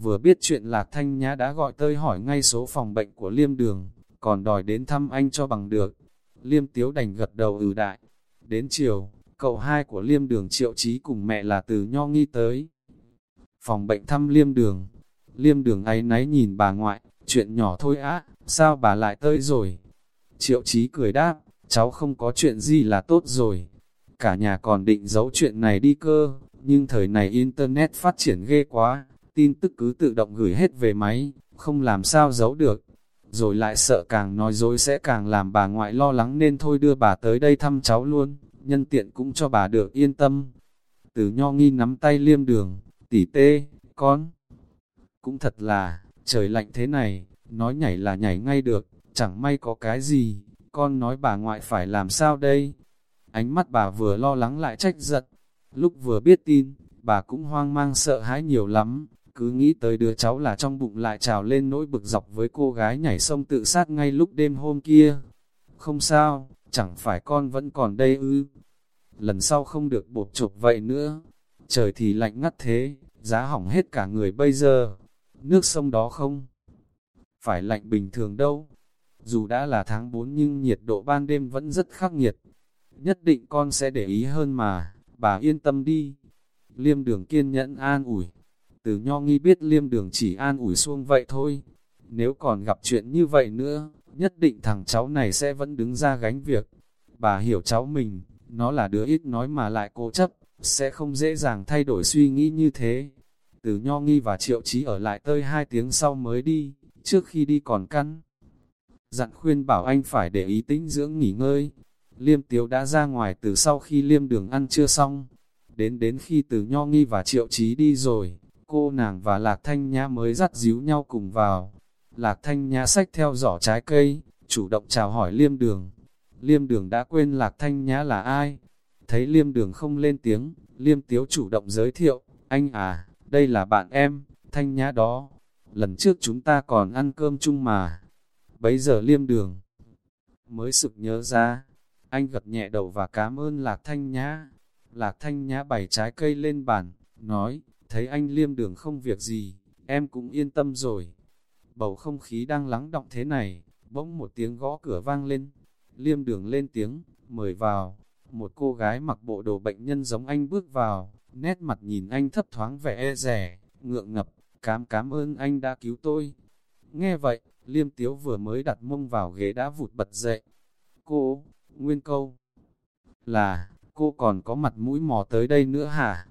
Vừa biết chuyện Lạc Thanh Nhã đã gọi tơi hỏi ngay số phòng bệnh của liêm đường, còn đòi đến thăm anh cho bằng được. Liêm tiếu đành gật đầu ừ đại. Đến chiều, cậu hai của liêm đường triệu trí cùng mẹ là từ nho nghi tới. Phòng bệnh thăm liêm đường. Liêm đường ấy náy nhìn bà ngoại, chuyện nhỏ thôi á, sao bà lại tới rồi? Triệu trí cười đáp, cháu không có chuyện gì là tốt rồi. Cả nhà còn định giấu chuyện này đi cơ, nhưng thời này Internet phát triển ghê quá, tin tức cứ tự động gửi hết về máy, không làm sao giấu được. Rồi lại sợ càng nói dối sẽ càng làm bà ngoại lo lắng nên thôi đưa bà tới đây thăm cháu luôn, nhân tiện cũng cho bà được yên tâm. Từ nho nghi nắm tay liêm đường, tỷ tê, con. Cũng thật là, trời lạnh thế này, nói nhảy là nhảy ngay được, chẳng may có cái gì, con nói bà ngoại phải làm sao đây? Ánh mắt bà vừa lo lắng lại trách giật, lúc vừa biết tin, bà cũng hoang mang sợ hãi nhiều lắm, cứ nghĩ tới đứa cháu là trong bụng lại trào lên nỗi bực dọc với cô gái nhảy sông tự sát ngay lúc đêm hôm kia. Không sao, chẳng phải con vẫn còn đây ư. Lần sau không được bột chụp vậy nữa. Trời thì lạnh ngắt thế, giá hỏng hết cả người bây giờ. Nước sông đó không? Phải lạnh bình thường đâu. Dù đã là tháng 4 nhưng nhiệt độ ban đêm vẫn rất khắc nghiệt. Nhất định con sẽ để ý hơn mà, bà yên tâm đi. Liêm đường kiên nhẫn an ủi. Từ nho nghi biết liêm đường chỉ an ủi xuông vậy thôi. Nếu còn gặp chuyện như vậy nữa, nhất định thằng cháu này sẽ vẫn đứng ra gánh việc. Bà hiểu cháu mình, nó là đứa ít nói mà lại cố chấp, sẽ không dễ dàng thay đổi suy nghĩ như thế. Từ nho nghi và triệu chí ở lại tơi hai tiếng sau mới đi, trước khi đi còn căn. Dặn khuyên bảo anh phải để ý tĩnh dưỡng nghỉ ngơi. Liêm tiếu đã ra ngoài từ sau khi liêm đường ăn chưa xong. Đến đến khi từ nho nghi và triệu chí đi rồi, cô nàng và Lạc Thanh Nhã mới dắt díu nhau cùng vào. Lạc Thanh Nhã xách theo giỏ trái cây, chủ động chào hỏi Liêm Đường. Liêm Đường đã quên Lạc Thanh Nhã là ai? Thấy Liêm Đường không lên tiếng, Liêm Tiếu chủ động giới thiệu, anh à, đây là bạn em, Thanh Nhã đó. Lần trước chúng ta còn ăn cơm chung mà. Bấy giờ Liêm Đường mới sực nhớ ra, anh gật nhẹ đầu và cảm ơn Lạc Thanh Nhã. Lạc Thanh Nhã bày trái cây lên bàn, nói, Thấy anh liêm đường không việc gì, em cũng yên tâm rồi. Bầu không khí đang lắng động thế này, bỗng một tiếng gõ cửa vang lên. Liêm đường lên tiếng, mời vào. Một cô gái mặc bộ đồ bệnh nhân giống anh bước vào, nét mặt nhìn anh thấp thoáng vẻ e rẻ, ngượng ngập, cám cám ơn anh đã cứu tôi. Nghe vậy, liêm tiếu vừa mới đặt mông vào ghế đã vụt bật dậy. Cô, nguyên câu, là, cô còn có mặt mũi mò tới đây nữa hả?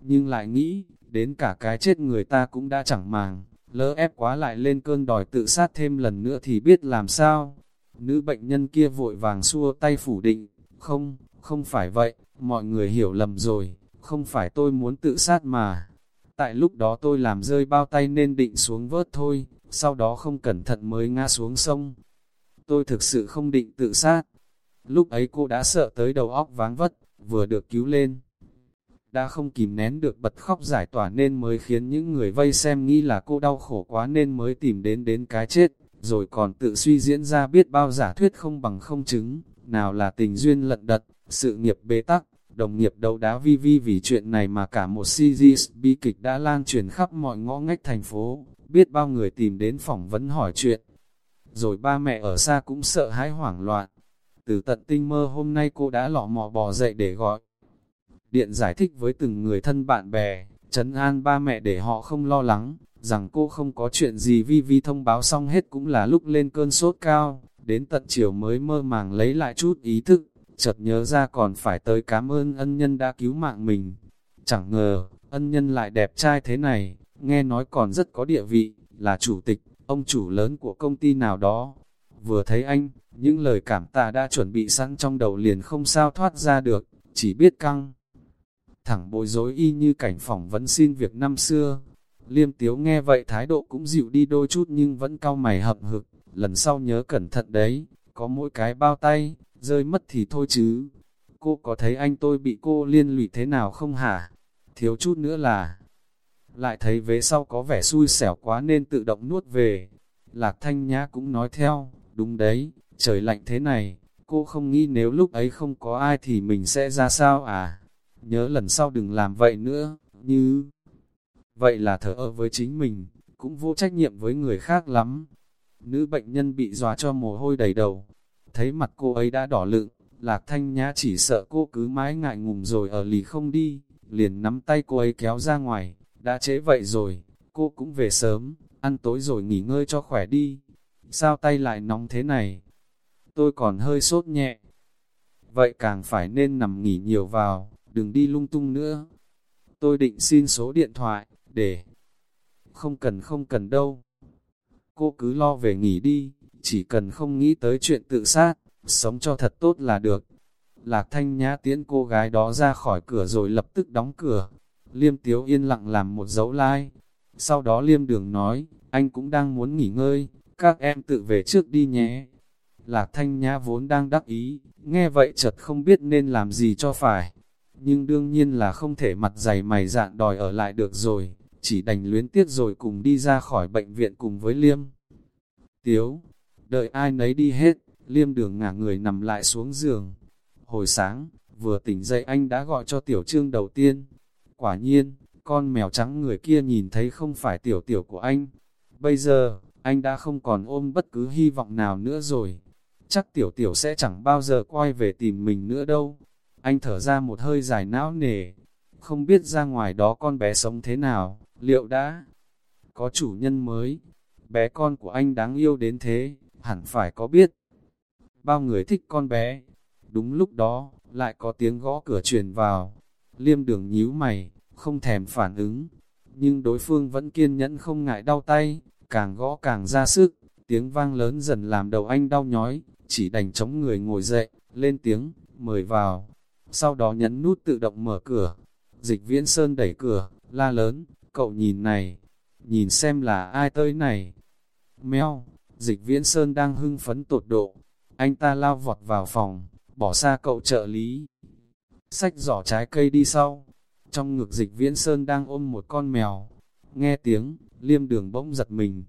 Nhưng lại nghĩ, đến cả cái chết người ta cũng đã chẳng màng, lỡ ép quá lại lên cơn đòi tự sát thêm lần nữa thì biết làm sao. Nữ bệnh nhân kia vội vàng xua tay phủ định, không, không phải vậy, mọi người hiểu lầm rồi, không phải tôi muốn tự sát mà. Tại lúc đó tôi làm rơi bao tay nên định xuống vớt thôi, sau đó không cẩn thận mới ngã xuống sông. Tôi thực sự không định tự sát. Lúc ấy cô đã sợ tới đầu óc váng vất, vừa được cứu lên đã không kìm nén được bật khóc giải tỏa nên mới khiến những người vây xem nghĩ là cô đau khổ quá nên mới tìm đến đến cái chết, rồi còn tự suy diễn ra biết bao giả thuyết không bằng không chứng, nào là tình duyên lận đật, sự nghiệp bế tắc, đồng nghiệp đấu đá vi vi vì chuyện này mà cả một series bi kịch đã lan truyền khắp mọi ngõ ngách thành phố, biết bao người tìm đến phỏng vấn hỏi chuyện. Rồi ba mẹ ở xa cũng sợ hãi hoảng loạn. Từ tận tinh mơ hôm nay cô đã lọ mò bò dậy để gọi Điện giải thích với từng người thân bạn bè, trấn an ba mẹ để họ không lo lắng, rằng cô không có chuyện gì vi vi thông báo xong hết cũng là lúc lên cơn sốt cao, đến tận chiều mới mơ màng lấy lại chút ý thức, chợt nhớ ra còn phải tới cảm ơn ân nhân đã cứu mạng mình. Chẳng ngờ, ân nhân lại đẹp trai thế này, nghe nói còn rất có địa vị, là chủ tịch, ông chủ lớn của công ty nào đó. Vừa thấy anh, những lời cảm tạ đã chuẩn bị sẵn trong đầu liền không sao thoát ra được, chỉ biết căng thẳng bối rối y như cảnh phỏng vấn xin việc năm xưa. Liêm tiếu nghe vậy thái độ cũng dịu đi đôi chút nhưng vẫn cau mày hậm hực, lần sau nhớ cẩn thận đấy, có mỗi cái bao tay, rơi mất thì thôi chứ. cô có thấy anh tôi bị cô liên lụy thế nào không hả? Thiếu chút nữa là... Lại thấy vế sau có vẻ xui xẻo quá nên tự động nuốt về. Lạc Thanh Nhã cũng nói theo, đúng đấy, trời lạnh thế này, cô không nghĩ nếu lúc ấy không có ai thì mình sẽ ra sao à? Nhớ lần sau đừng làm vậy nữa, như... Vậy là thở ơ với chính mình, cũng vô trách nhiệm với người khác lắm. Nữ bệnh nhân bị dọa cho mồ hôi đầy đầu. Thấy mặt cô ấy đã đỏ lựng, Lạc Thanh Nhã chỉ sợ cô cứ mãi ngại ngùng rồi ở lì không đi, liền nắm tay cô ấy kéo ra ngoài, đã chế vậy rồi, cô cũng về sớm, ăn tối rồi nghỉ ngơi cho khỏe đi. Sao tay lại nóng thế này? Tôi còn hơi sốt nhẹ. Vậy càng phải nên nằm nghỉ nhiều vào, đừng đi lung tung nữa. Tôi định xin số điện thoại, để... Không cần không cần đâu. Cô cứ lo về nghỉ đi, chỉ cần không nghĩ tới chuyện tự sát, sống cho thật tốt là được. Lạc thanh nhã tiễn cô gái đó ra khỏi cửa rồi lập tức đóng cửa. Liêm tiếu yên lặng làm một dấu like. Sau đó liêm đường nói, anh cũng đang muốn nghỉ ngơi, các em tự về trước đi nhé. Lạc thanh nhã vốn đang đắc ý, nghe vậy chợt không biết nên làm gì cho phải. Nhưng đương nhiên là không thể mặt dày mày dạn đòi ở lại được rồi, chỉ đành luyến tiếc rồi cùng đi ra khỏi bệnh viện cùng với liêm. Tiếu, đợi ai nấy đi hết, liêm đường ngả người nằm lại xuống giường. Hồi sáng, vừa tỉnh dậy anh đã gọi cho tiểu trương đầu tiên. Quả nhiên, con mèo trắng người kia nhìn thấy không phải tiểu tiểu của anh. Bây giờ, anh đã không còn ôm bất cứ hy vọng nào nữa rồi. Chắc tiểu tiểu sẽ chẳng bao giờ quay về tìm mình nữa đâu. Anh thở ra một hơi dài não nề. Không biết ra ngoài đó con bé sống thế nào, liệu đã có chủ nhân mới. Bé con của anh đáng yêu đến thế, hẳn phải có biết bao người thích con bé. Đúng lúc đó, lại có tiếng gõ cửa truyền vào. Liêm đường nhíu mày, không thèm phản ứng. Nhưng đối phương vẫn kiên nhẫn không ngại đau tay, càng gõ càng ra sức. Tiếng vang lớn dần làm đầu anh đau nhói, chỉ đành chống người ngồi dậy, lên tiếng, mời vào. Sau đó nhấn nút tự động mở cửa. Dịch viễn sơn đẩy cửa, la lớn, cậu nhìn này, nhìn xem là ai tới này. Mèo, dịch viễn sơn đang hưng phấn tột độ, anh ta lao vọt vào phòng, bỏ xa cậu trợ lý. Xách giỏ trái cây đi sau, trong ngực dịch viễn sơn đang ôm một con mèo. Nghe tiếng, liêm đường bỗng giật mình.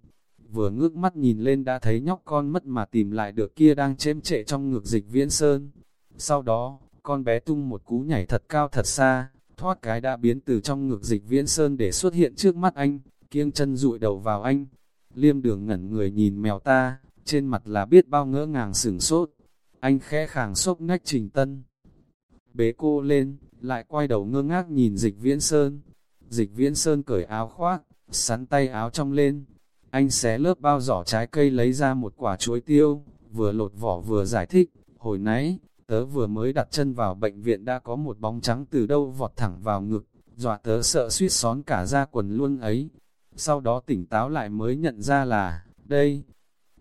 Vừa ngước mắt nhìn lên đã thấy nhóc con mất mà tìm lại được kia đang chém trệ trong ngực dịch viễn sơn. Sau đó, con bé tung một cú nhảy thật cao thật xa, thoát cái đã biến từ trong ngực dịch viễn sơn để xuất hiện trước mắt anh, kiêng chân rụi đầu vào anh. Liêm đường ngẩn người nhìn mèo ta, trên mặt là biết bao ngỡ ngàng sửng sốt. Anh khẽ khàng sốc nách trình tân. Bế cô lên, lại quay đầu ngơ ngác nhìn dịch viễn sơn. Dịch viễn sơn cởi áo khoác, sắn tay áo trong lên. Anh xé lớp bao giỏ trái cây lấy ra một quả chuối tiêu, vừa lột vỏ vừa giải thích. Hồi nãy, tớ vừa mới đặt chân vào bệnh viện đã có một bóng trắng từ đâu vọt thẳng vào ngực, dọa tớ sợ suýt xón cả ra quần luôn ấy. Sau đó tỉnh táo lại mới nhận ra là, đây,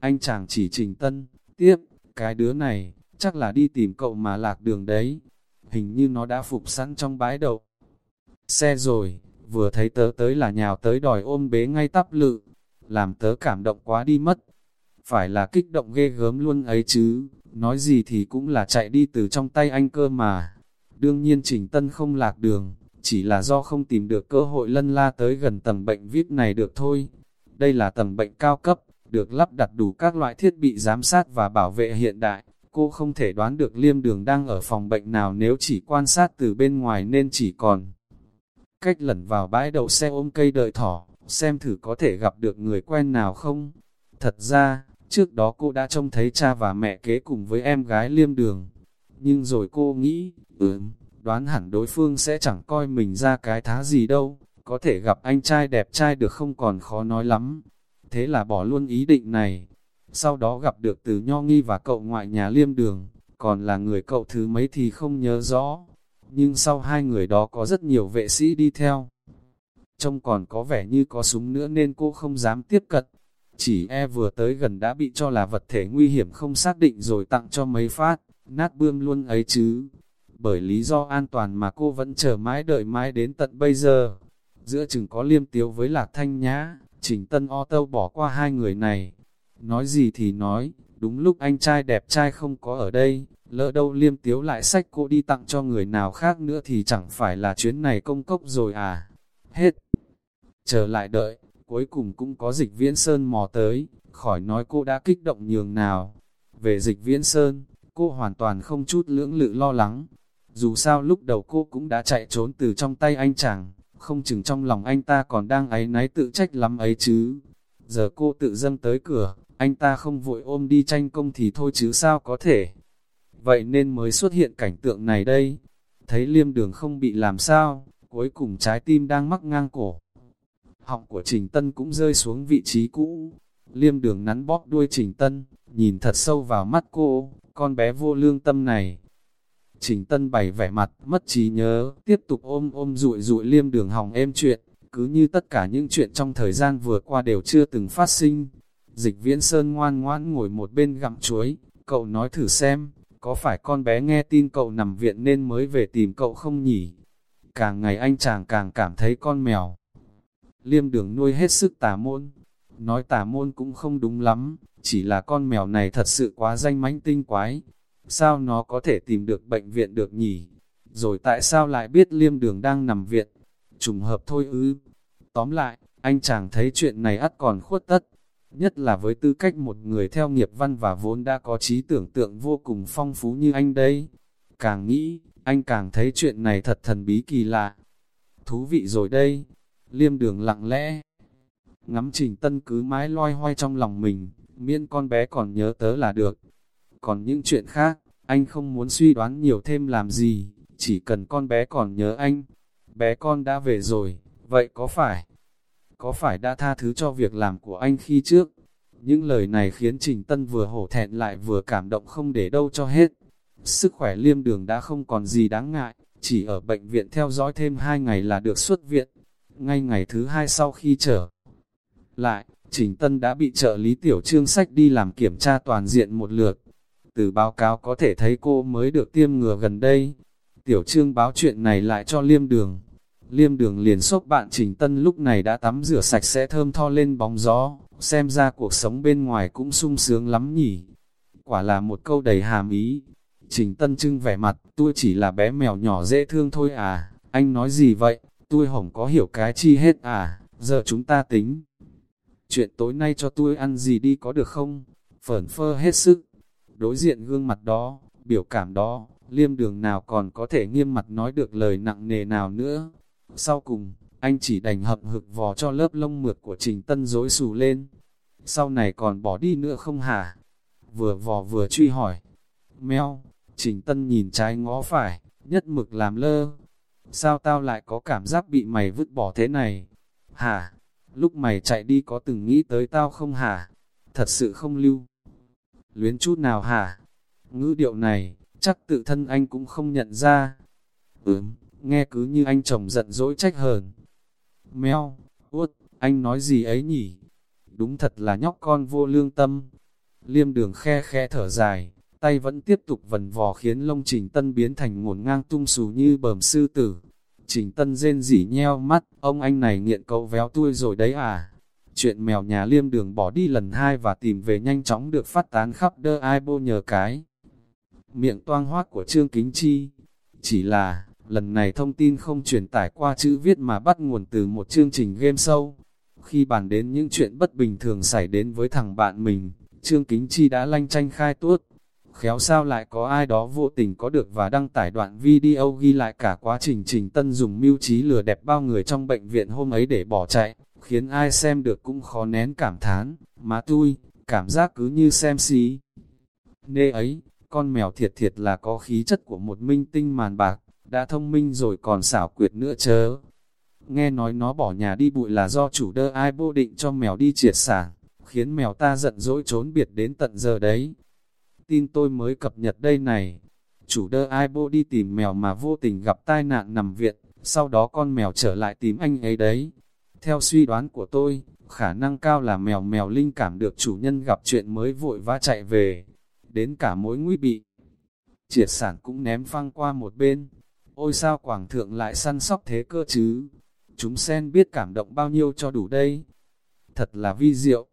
anh chàng chỉ trình tân, tiếp, cái đứa này, chắc là đi tìm cậu mà lạc đường đấy. Hình như nó đã phục sẵn trong bãi đậu. Xe rồi, vừa thấy tớ tới là nhào tới đòi ôm bế ngay tắp lự, làm tớ cảm động quá đi mất. Phải là kích động ghê gớm luôn ấy chứ, nói gì thì cũng là chạy đi từ trong tay anh cơ mà. Đương nhiên Trình Tân không lạc đường, chỉ là do không tìm được cơ hội lân la tới gần tầng bệnh VIP này được thôi. Đây là tầng bệnh cao cấp, được lắp đặt đủ các loại thiết bị giám sát và bảo vệ hiện đại. Cô không thể đoán được liêm đường đang ở phòng bệnh nào nếu chỉ quan sát từ bên ngoài nên chỉ còn cách lẩn vào bãi đậu xe ôm cây đợi thỏ, xem thử có thể gặp được người quen nào không. Thật ra, trước đó cô đã trông thấy cha và mẹ kế cùng với em gái liêm đường. Nhưng rồi cô nghĩ, ừm, đoán hẳn đối phương sẽ chẳng coi mình ra cái thá gì đâu, có thể gặp anh trai đẹp trai được không còn khó nói lắm thế là bỏ luôn ý định này. Sau đó gặp được từ Nho Nghi và cậu ngoại nhà liêm đường, còn là người cậu thứ mấy thì không nhớ rõ. Nhưng sau hai người đó có rất nhiều vệ sĩ đi theo. Trông còn có vẻ như có súng nữa nên cô không dám tiếp cận. Chỉ e vừa tới gần đã bị cho là vật thể nguy hiểm không xác định rồi tặng cho mấy phát, nát bươm luôn ấy chứ. Bởi lý do an toàn mà cô vẫn chờ mãi đợi mãi đến tận bây giờ. Giữa chừng có liêm tiếu với lạc thanh nhã, Trình Tân O Tâu bỏ qua hai người này. Nói gì thì nói, đúng lúc anh trai đẹp trai không có ở đây, Lỡ đâu liêm tiếu lại sách cô đi tặng cho người nào khác nữa thì chẳng phải là chuyến này công cốc rồi à. Hết. chờ lại đợi, cuối cùng cũng có dịch viễn sơn mò tới, khỏi nói cô đã kích động nhường nào. Về dịch viễn sơn, cô hoàn toàn không chút lưỡng lự lo lắng. Dù sao lúc đầu cô cũng đã chạy trốn từ trong tay anh chàng, không chừng trong lòng anh ta còn đang áy náy tự trách lắm ấy chứ. Giờ cô tự dâng tới cửa, anh ta không vội ôm đi tranh công thì thôi chứ sao có thể. Vậy nên mới xuất hiện cảnh tượng này đây. Thấy liêm đường không bị làm sao, cuối cùng trái tim đang mắc ngang cổ. Họng của Trình Tân cũng rơi xuống vị trí cũ. Liêm đường nắn bóp đuôi Trình Tân, nhìn thật sâu vào mắt cô, con bé vô lương tâm này. Trình Tân bày vẻ mặt, mất trí nhớ, tiếp tục ôm ôm rụi rụi liêm đường hòng êm chuyện, cứ như tất cả những chuyện trong thời gian vừa qua đều chưa từng phát sinh. Dịch viễn sơn ngoan ngoãn ngồi một bên gặm chuối, cậu nói thử xem, có phải con bé nghe tin cậu nằm viện nên mới về tìm cậu không nhỉ? Càng ngày anh chàng càng cảm thấy con mèo. Liêm đường nuôi hết sức tà môn. Nói tà môn cũng không đúng lắm, chỉ là con mèo này thật sự quá danh mánh tinh quái. Sao nó có thể tìm được bệnh viện được nhỉ? Rồi tại sao lại biết liêm đường đang nằm viện? Trùng hợp thôi ư. Tóm lại, anh chàng thấy chuyện này ắt còn khuất tất, nhất là với tư cách một người theo nghiệp văn và vốn đã có trí tưởng tượng vô cùng phong phú như anh đây. Càng nghĩ, anh càng thấy chuyện này thật thần bí kỳ lạ. Thú vị rồi đây, liêm đường lặng lẽ. Ngắm trình tân cứ mãi loay hoay trong lòng mình, miễn con bé còn nhớ tớ là được. Còn những chuyện khác, anh không muốn suy đoán nhiều thêm làm gì, chỉ cần con bé còn nhớ anh. Bé con đã về rồi, vậy có phải? có phải đã tha thứ cho việc làm của anh khi trước? Những lời này khiến Trình Tân vừa hổ thẹn lại vừa cảm động không để đâu cho hết. Sức khỏe liêm đường đã không còn gì đáng ngại, chỉ ở bệnh viện theo dõi thêm 2 ngày là được xuất viện. Ngay ngày thứ hai sau khi trở lại, Trình Tân đã bị trợ lý tiểu trương sách đi làm kiểm tra toàn diện một lượt. Từ báo cáo có thể thấy cô mới được tiêm ngừa gần đây. Tiểu trương báo chuyện này lại cho liêm đường. Liêm đường liền sốc bạn Trình Tân lúc này đã tắm rửa sạch sẽ thơm tho lên bóng gió, xem ra cuộc sống bên ngoài cũng sung sướng lắm nhỉ. Quả là một câu đầy hàm ý. Trình Tân trưng vẻ mặt, tôi chỉ là bé mèo nhỏ dễ thương thôi à, anh nói gì vậy, tôi hổng có hiểu cái chi hết à, giờ chúng ta tính. Chuyện tối nay cho tôi ăn gì đi có được không? Phởn phơ hết sức. Đối diện gương mặt đó, biểu cảm đó, liêm đường nào còn có thể nghiêm mặt nói được lời nặng nề nào nữa. Sau cùng, anh chỉ đành hậm hực vò cho lớp lông mượt của Trình Tân rối xù lên. Sau này còn bỏ đi nữa không hả? Vừa vò vừa truy hỏi. Mèo, Trình Tân nhìn trái ngó phải, nhất mực làm lơ. Sao tao lại có cảm giác bị mày vứt bỏ thế này? Hả? Lúc mày chạy đi có từng nghĩ tới tao không hả? Thật sự không lưu. Luyến chút nào hả? Ngữ điệu này, chắc tự thân anh cũng không nhận ra. Ừm, nghe cứ như anh chồng giận dỗi trách hờn. Mèo, uất, anh nói gì ấy nhỉ? Đúng thật là nhóc con vô lương tâm. Liêm đường khe khe thở dài, tay vẫn tiếp tục vần vò khiến lông Trình Tân biến thành ngổn ngang tung xù như bờm sư tử. Trình Tân rên rỉ nheo mắt, ông anh này nghiện cậu véo tôi rồi đấy à? Chuyện mèo nhà liêm đường bỏ đi lần hai và tìm về nhanh chóng được phát tán khắp đơ ai bô nhờ cái. Miệng toang hoác của Trương Kính Chi. Chỉ là, Lần này thông tin không truyền tải qua chữ viết mà bắt nguồn từ một chương trình game show. Khi bàn đến những chuyện bất bình thường xảy đến với thằng bạn mình, Trương Kính Chi đã lanh tranh khai tuốt. Khéo sao lại có ai đó vô tình có được và đăng tải đoạn video ghi lại cả quá trình Trình Tân dùng mưu trí lừa đẹp bao người trong bệnh viện hôm ấy để bỏ chạy, khiến ai xem được cũng khó nén cảm thán, mà tui, cảm giác cứ như xem xí. Nê ấy, con mèo thiệt thiệt là có khí chất của một minh tinh màn bạc đã thông minh rồi còn xảo quyệt nữa chớ. Nghe nói nó bỏ nhà đi bụi là do chủ đơ ai vô định cho mèo đi triệt sản, khiến mèo ta giận dỗi trốn biệt đến tận giờ đấy. Tin tôi mới cập nhật đây này, chủ đơ ai bô đi tìm mèo mà vô tình gặp tai nạn nằm viện, sau đó con mèo trở lại tìm anh ấy đấy. Theo suy đoán của tôi, khả năng cao là mèo mèo linh cảm được chủ nhân gặp chuyện mới vội vã chạy về, đến cả mối nguy bị. Triệt sản cũng ném phăng qua một bên, Ôi sao quảng thượng lại săn sóc thế cơ chứ? Chúng sen biết cảm động bao nhiêu cho đủ đây? Thật là vi diệu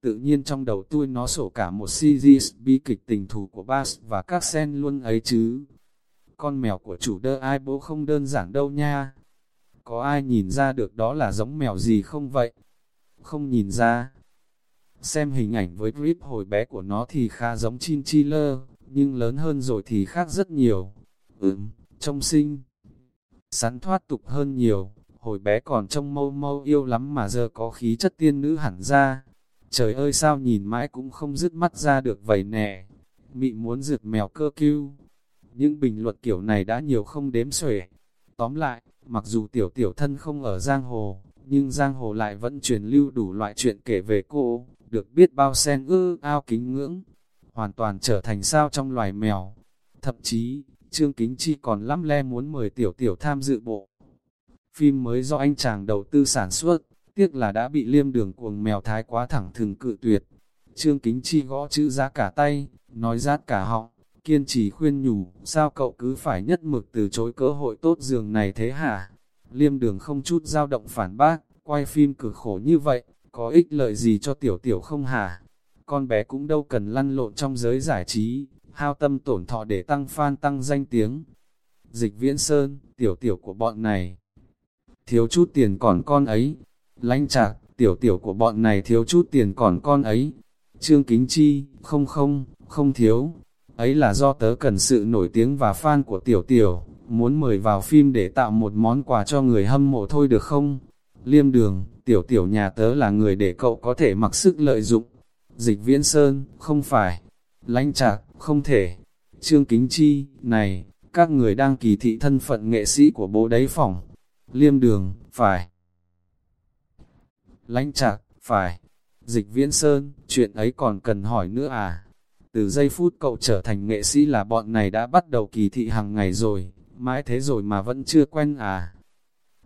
tự nhiên trong đầu tôi nó sổ cả một series bi kịch tình thù của Bass và các sen luôn ấy chứ. Con mèo của chủ đơ ai bố không đơn giản đâu nha. Có ai nhìn ra được đó là giống mèo gì không vậy? Không nhìn ra. Xem hình ảnh với grip hồi bé của nó thì khá giống chinchilla, nhưng lớn hơn rồi thì khác rất nhiều. Ừm, trông xinh. Sắn thoát tục hơn nhiều, hồi bé còn trông mâu mâu yêu lắm mà giờ có khí chất tiên nữ hẳn ra. Trời ơi sao nhìn mãi cũng không dứt mắt ra được vậy nè. Mị muốn rượt mèo cơ cứu. Những bình luận kiểu này đã nhiều không đếm xuể. Tóm lại, mặc dù tiểu tiểu thân không ở giang hồ, nhưng giang hồ lại vẫn truyền lưu đủ loại chuyện kể về cô, được biết bao sen ư ao kính ngưỡng, hoàn toàn trở thành sao trong loài mèo. Thậm chí, Trương Kính Chi còn lắm le muốn mời tiểu tiểu tham dự bộ. Phim mới do anh chàng đầu tư sản xuất, tiếc là đã bị liêm đường cuồng mèo thái quá thẳng thừng cự tuyệt. Trương Kính Chi gõ chữ ra cả tay, nói rát cả họng, kiên trì khuyên nhủ, sao cậu cứ phải nhất mực từ chối cơ hội tốt giường này thế hả? Liêm đường không chút dao động phản bác, quay phim cực khổ như vậy, có ích lợi gì cho tiểu tiểu không hả? Con bé cũng đâu cần lăn lộn trong giới giải trí, hao tâm tổn thọ để tăng fan tăng danh tiếng. Dịch viễn sơn, tiểu tiểu của bọn này. Thiếu chút tiền còn con ấy. Lánh chạc, tiểu tiểu của bọn này thiếu chút tiền còn con ấy. Trương Kính Chi, không không, không thiếu. Ấy là do tớ cần sự nổi tiếng và fan của tiểu tiểu, muốn mời vào phim để tạo một món quà cho người hâm mộ thôi được không? Liêm đường, tiểu tiểu nhà tớ là người để cậu có thể mặc sức lợi dụng. Dịch viễn sơn, không phải. Lánh chạc, không thể. Trương Kính Chi, này, các người đang kỳ thị thân phận nghệ sĩ của bố đấy phòng. Liêm đường, phải. Lánh chạc, phải. Dịch viễn sơn, chuyện ấy còn cần hỏi nữa à? Từ giây phút cậu trở thành nghệ sĩ là bọn này đã bắt đầu kỳ thị hàng ngày rồi, mãi thế rồi mà vẫn chưa quen à?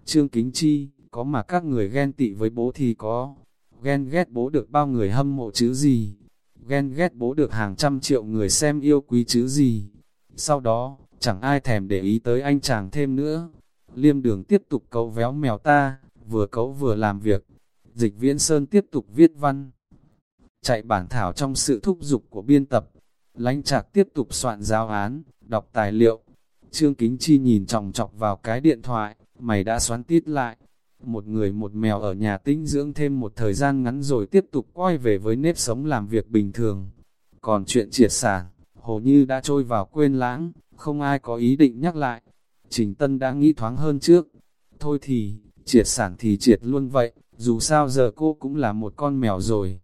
Trương Kính Chi, có mà các người ghen tị với bố thì có. Ghen ghét bố được bao người hâm mộ chứ gì? Ghen ghét bố được hàng trăm triệu người xem yêu quý chứ gì? Sau đó, chẳng ai thèm để ý tới anh chàng thêm nữa. Liêm đường tiếp tục cấu véo mèo ta, vừa cấu vừa làm việc. Dịch viễn sơn tiếp tục viết văn. Chạy bản thảo trong sự thúc giục của biên tập. lãnh trạc tiếp tục soạn giáo án, đọc tài liệu. Trương Kính Chi nhìn trọng chọc vào cái điện thoại, mày đã xoắn tít lại. Một người một mèo ở nhà tinh dưỡng thêm một thời gian ngắn rồi tiếp tục quay về với nếp sống làm việc bình thường. Còn chuyện triệt sản, hồ như đã trôi vào quên lãng, không ai có ý định nhắc lại. Trình Tân đã nghĩ thoáng hơn trước. Thôi thì, triệt sản thì triệt luôn vậy, dù sao giờ cô cũng là một con mèo rồi.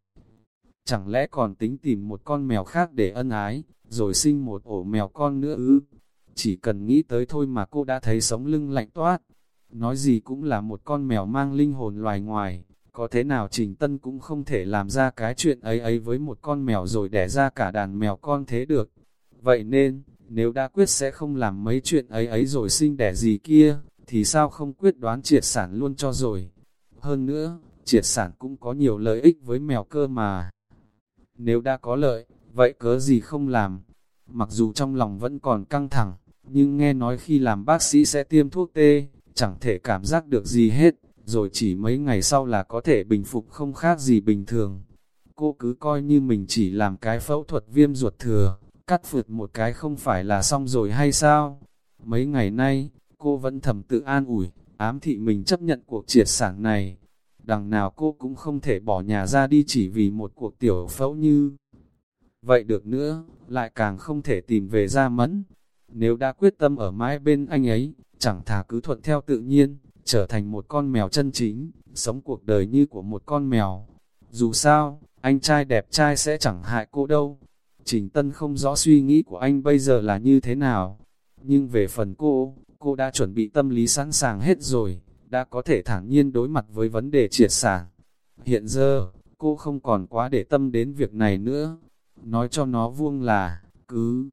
Chẳng lẽ còn tính tìm một con mèo khác để ân ái, rồi sinh một ổ mèo con nữa ư? Chỉ cần nghĩ tới thôi mà cô đã thấy sống lưng lạnh toát. Nói gì cũng là một con mèo mang linh hồn loài ngoài, có thế nào Trình Tân cũng không thể làm ra cái chuyện ấy ấy với một con mèo rồi đẻ ra cả đàn mèo con thế được. Vậy nên, nếu đã quyết sẽ không làm mấy chuyện ấy ấy rồi sinh đẻ gì kia, thì sao không quyết đoán triệt sản luôn cho rồi. Hơn nữa, triệt sản cũng có nhiều lợi ích với mèo cơ mà. Nếu đã có lợi, vậy cớ gì không làm? Mặc dù trong lòng vẫn còn căng thẳng, nhưng nghe nói khi làm bác sĩ sẽ tiêm thuốc tê, chẳng thể cảm giác được gì hết, rồi chỉ mấy ngày sau là có thể bình phục không khác gì bình thường. Cô cứ coi như mình chỉ làm cái phẫu thuật viêm ruột thừa, cắt phượt một cái không phải là xong rồi hay sao? Mấy ngày nay, cô vẫn thầm tự an ủi, ám thị mình chấp nhận cuộc triệt sản này. Đằng nào cô cũng không thể bỏ nhà ra đi chỉ vì một cuộc tiểu phẫu như vậy được nữa, lại càng không thể tìm về ra mẫn. Nếu đã quyết tâm ở mãi bên anh ấy, chẳng thà cứ thuận theo tự nhiên, trở thành một con mèo chân chính, sống cuộc đời như của một con mèo. Dù sao, anh trai đẹp trai sẽ chẳng hại cô đâu. Trình Tân không rõ suy nghĩ của anh bây giờ là như thế nào. Nhưng về phần cô, cô đã chuẩn bị tâm lý sẵn sàng hết rồi, đã có thể thản nhiên đối mặt với vấn đề triệt sản. Hiện giờ, cô không còn quá để tâm đến việc này nữa. Nói cho nó vuông là, cứ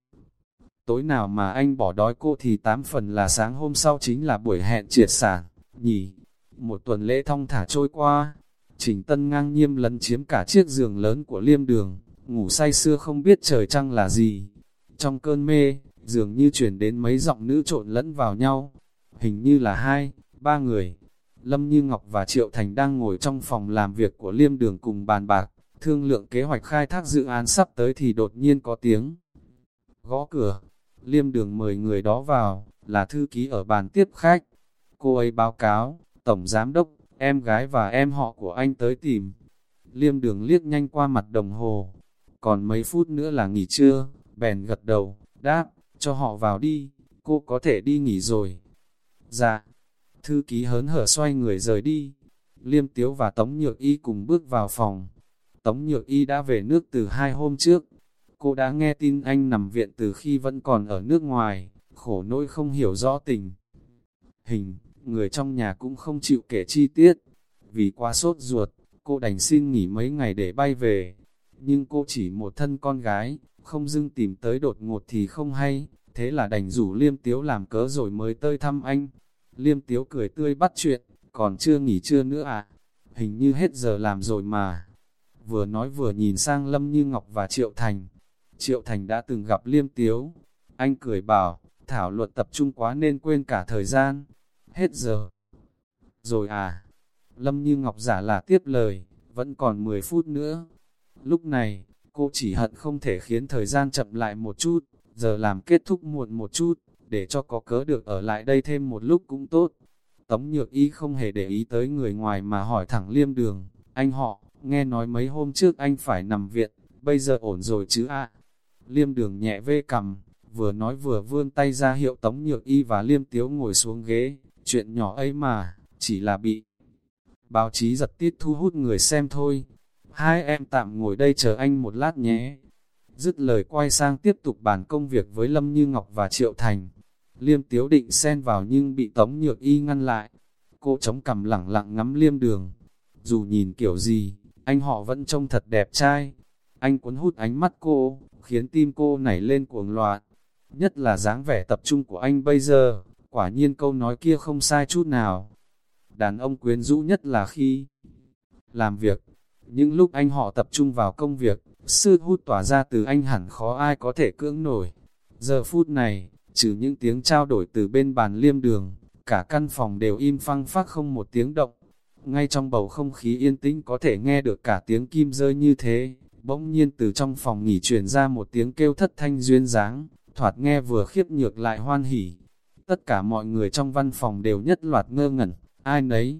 tối nào mà anh bỏ đói cô thì tám phần là sáng hôm sau chính là buổi hẹn triệt sản, nhỉ. Một tuần lễ thong thả trôi qua, Trình Tân ngang nhiêm lấn chiếm cả chiếc giường lớn của liêm đường, ngủ say xưa không biết trời trăng là gì. Trong cơn mê, dường như chuyển đến mấy giọng nữ trộn lẫn vào nhau, hình như là hai, ba người. Lâm Như Ngọc và Triệu Thành đang ngồi trong phòng làm việc của liêm đường cùng bàn bạc, thương lượng kế hoạch khai thác dự án sắp tới thì đột nhiên có tiếng. Gõ cửa, liêm đường mời người đó vào, là thư ký ở bàn tiếp khách. Cô ấy báo cáo, Tổng Giám Đốc, em gái và em họ của anh tới tìm. Liêm đường liếc nhanh qua mặt đồng hồ, còn mấy phút nữa là nghỉ trưa, bèn gật đầu, đáp, cho họ vào đi, cô có thể đi nghỉ rồi. Dạ, thư ký hớn hở xoay người rời đi, Liêm Tiếu và Tống Nhược Y cùng bước vào phòng. Tống Nhược Y đã về nước từ hai hôm trước. Cô đã nghe tin anh nằm viện từ khi vẫn còn ở nước ngoài, khổ nỗi không hiểu rõ tình. Hình, người trong nhà cũng không chịu kể chi tiết. Vì quá sốt ruột, cô đành xin nghỉ mấy ngày để bay về. Nhưng cô chỉ một thân con gái, không dưng tìm tới đột ngột thì không hay, thế là đành rủ Liêm Tiếu làm cớ rồi mới tới thăm anh. Liêm Tiếu cười tươi bắt chuyện, còn chưa nghỉ trưa nữa à? Hình như hết giờ làm rồi mà. Vừa nói vừa nhìn sang Lâm Như Ngọc và Triệu Thành. Triệu Thành đã từng gặp Liêm Tiếu. Anh cười bảo, thảo luận tập trung quá nên quên cả thời gian. Hết giờ. Rồi à? Lâm Như Ngọc giả là tiếp lời, vẫn còn 10 phút nữa. Lúc này, cô chỉ hận không thể khiến thời gian chậm lại một chút, giờ làm kết thúc muộn một chút, để cho có cớ được ở lại đây thêm một lúc cũng tốt. Tống nhược y không hề để ý tới người ngoài mà hỏi thẳng liêm đường, anh họ, nghe nói mấy hôm trước anh phải nằm viện, bây giờ ổn rồi chứ ạ. Liêm đường nhẹ vê cầm, vừa nói vừa vươn tay ra hiệu tống nhược y và liêm tiếu ngồi xuống ghế, chuyện nhỏ ấy mà, chỉ là bị báo chí giật tiết thu hút người xem thôi. Hai em tạm ngồi đây chờ anh một lát nhé. Dứt lời quay sang tiếp tục bàn công việc với Lâm Như Ngọc và Triệu Thành. Liêm tiếu định xen vào nhưng bị tống nhược y ngăn lại. Cô chống cằm lẳng lặng ngắm liêm đường. Dù nhìn kiểu gì, anh họ vẫn trông thật đẹp trai. Anh cuốn hút ánh mắt cô, khiến tim cô nảy lên cuồng loạn. Nhất là dáng vẻ tập trung của anh bây giờ, quả nhiên câu nói kia không sai chút nào. Đàn ông quyến rũ nhất là khi làm việc. Những lúc anh họ tập trung vào công việc, sư hút tỏa ra từ anh hẳn khó ai có thể cưỡng nổi. Giờ phút này, trừ những tiếng trao đổi từ bên bàn liêm đường, cả căn phòng đều im phăng phát không một tiếng động. Ngay trong bầu không khí yên tĩnh có thể nghe được cả tiếng kim rơi như thế, bỗng nhiên từ trong phòng nghỉ truyền ra một tiếng kêu thất thanh duyên dáng, thoạt nghe vừa khiếp nhược lại hoan hỉ. Tất cả mọi người trong văn phòng đều nhất loạt ngơ ngẩn, ai nấy.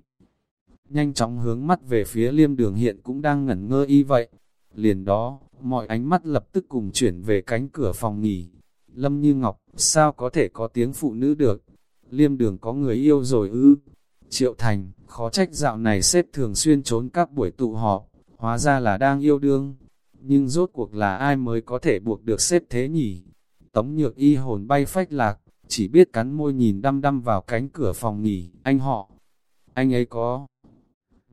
Nhanh chóng hướng mắt về phía liêm đường hiện cũng đang ngẩn ngơ y vậy. Liền đó, mọi ánh mắt lập tức cùng chuyển về cánh cửa phòng nghỉ. Lâm Như Ngọc, sao có thể có tiếng phụ nữ được? Liêm đường có người yêu rồi ư? Triệu Thành, khó trách dạo này xếp thường xuyên trốn các buổi tụ họp, hóa ra là đang yêu đương. Nhưng rốt cuộc là ai mới có thể buộc được xếp thế nhỉ? Tống nhược y hồn bay phách lạc, chỉ biết cắn môi nhìn đăm đăm vào cánh cửa phòng nghỉ, anh họ. Anh ấy có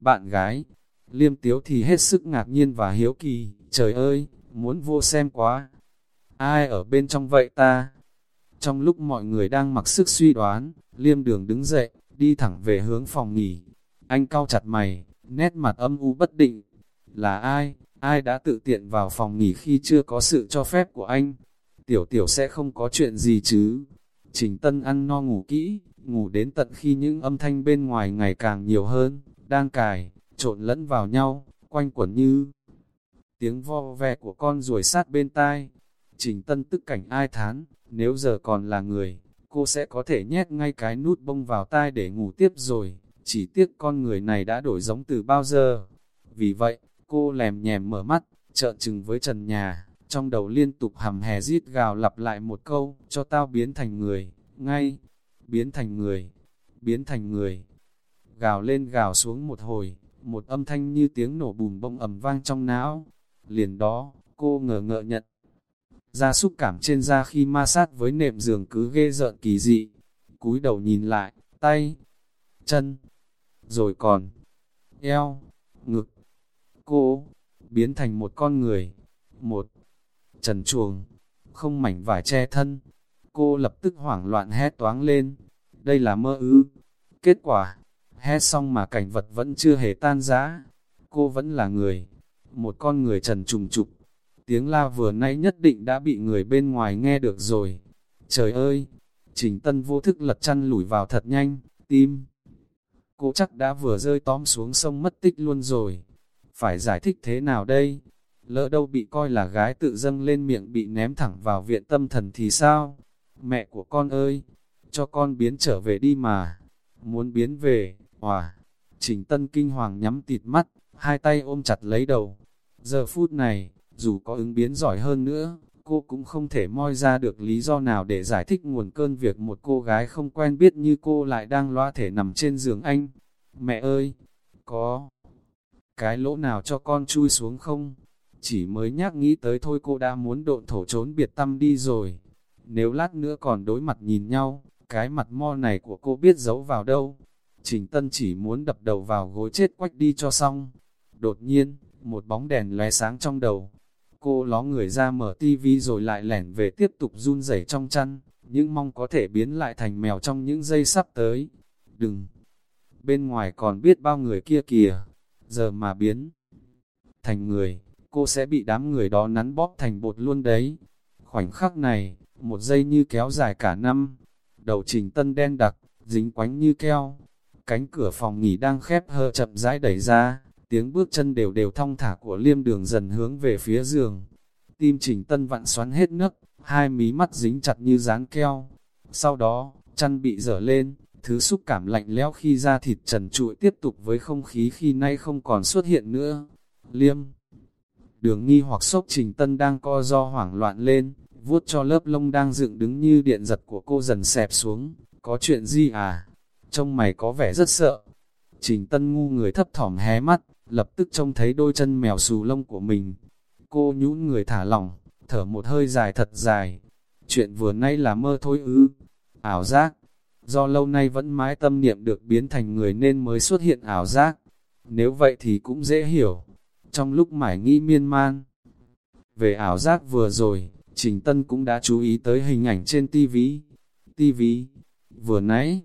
bạn gái. Liêm tiếu thì hết sức ngạc nhiên và hiếu kỳ, trời ơi, muốn vô xem quá. Ai ở bên trong vậy ta? Trong lúc mọi người đang mặc sức suy đoán, liêm đường đứng dậy, đi thẳng về hướng phòng nghỉ. Anh cau chặt mày, nét mặt âm u bất định. Là ai? Ai đã tự tiện vào phòng nghỉ khi chưa có sự cho phép của anh? Tiểu tiểu sẽ không có chuyện gì chứ? Trình Tân ăn no ngủ kỹ, ngủ đến tận khi những âm thanh bên ngoài ngày càng nhiều hơn, đang cài, trộn lẫn vào nhau, quanh quẩn như tiếng vo ve của con ruồi sát bên tai. Trình Tân tức cảnh ai thán, nếu giờ còn là người, cô sẽ có thể nhét ngay cái nút bông vào tai để ngủ tiếp rồi, chỉ tiếc con người này đã đổi giống từ bao giờ. Vì vậy, cô lèm nhèm mở mắt, trợn trừng với trần nhà, trong đầu liên tục hầm hè rít gào lặp lại một câu, cho tao biến thành người, ngay, biến thành người, biến thành người. Gào lên gào xuống một hồi, một âm thanh như tiếng nổ bùm bông ầm vang trong não. Liền đó, cô ngờ ngợ nhận ra xúc cảm trên da khi ma sát với nệm giường cứ ghê rợn kỳ dị. Cúi đầu nhìn lại, tay, chân, rồi còn eo, ngực. Cô biến thành một con người, một trần chuồng, không mảnh vải che thân. Cô lập tức hoảng loạn hét toáng lên. Đây là mơ ư. Kết quả, Hé xong mà cảnh vật vẫn chưa hề tan rã. Cô vẫn là người, một con người trần trùng trục, Tiếng la vừa nay nhất định đã bị người bên ngoài nghe được rồi. Trời ơi! Trình tân vô thức lật chăn lủi vào thật nhanh, tim. Cô chắc đã vừa rơi tóm xuống sông mất tích luôn rồi. phải giải thích thế nào đây? Lỡ đâu bị coi là gái tự dâng lên miệng bị ném thẳng vào viện tâm thần thì sao? Mẹ của con ơi, cho con biến trở về đi mà. Muốn biến về, hòa. Trình Tân kinh hoàng nhắm tịt mắt, hai tay ôm chặt lấy đầu. Giờ phút này, dù có ứng biến giỏi hơn nữa, cô cũng không thể moi ra được lý do nào để giải thích nguồn cơn việc một cô gái không quen biết như cô lại đang loa thể nằm trên giường anh. Mẹ ơi, có cái lỗ nào cho con chui xuống không? Chỉ mới nhắc nghĩ tới thôi cô đã muốn độn thổ trốn biệt tâm đi rồi. Nếu lát nữa còn đối mặt nhìn nhau, cái mặt mo này của cô biết giấu vào đâu. Trình Tân chỉ muốn đập đầu vào gối chết quách đi cho xong. Đột nhiên, một bóng đèn lóe sáng trong đầu. Cô ló người ra mở tivi rồi lại lẻn về tiếp tục run rẩy trong chăn, nhưng mong có thể biến lại thành mèo trong những giây sắp tới. Đừng! Bên ngoài còn biết bao người kia kìa, giờ mà biến thành người, cô sẽ bị đám người đó nắn bóp thành bột luôn đấy. Khoảnh khắc này, một giây như kéo dài cả năm, đầu trình tân đen đặc, dính quánh như keo. Cánh cửa phòng nghỉ đang khép hờ chậm rãi đẩy ra, tiếng bước chân đều đều thong thả của liêm đường dần hướng về phía giường. Tim trình tân vặn xoắn hết nấc, hai mí mắt dính chặt như dán keo. Sau đó, chăn bị dở lên, thứ xúc cảm lạnh lẽo khi da thịt trần trụi tiếp tục với không khí khi nay không còn xuất hiện nữa. Liêm Đường nghi hoặc sốc trình tân đang co do hoảng loạn lên, vuốt cho lớp lông đang dựng đứng như điện giật của cô dần xẹp xuống. Có chuyện gì à? Trông mày có vẻ rất sợ. Trình tân ngu người thấp thỏm hé mắt, lập tức trông thấy đôi chân mèo xù lông của mình. Cô nhũn người thả lỏng, thở một hơi dài thật dài. Chuyện vừa nay là mơ thôi ư. Ảo giác. Do lâu nay vẫn mãi tâm niệm được biến thành người nên mới xuất hiện ảo giác. Nếu vậy thì cũng dễ hiểu. Trong lúc mải nghĩ miên man. Về ảo giác vừa rồi, Trình Tân cũng đã chú ý tới hình ảnh trên tivi. Tivi, vừa nãy,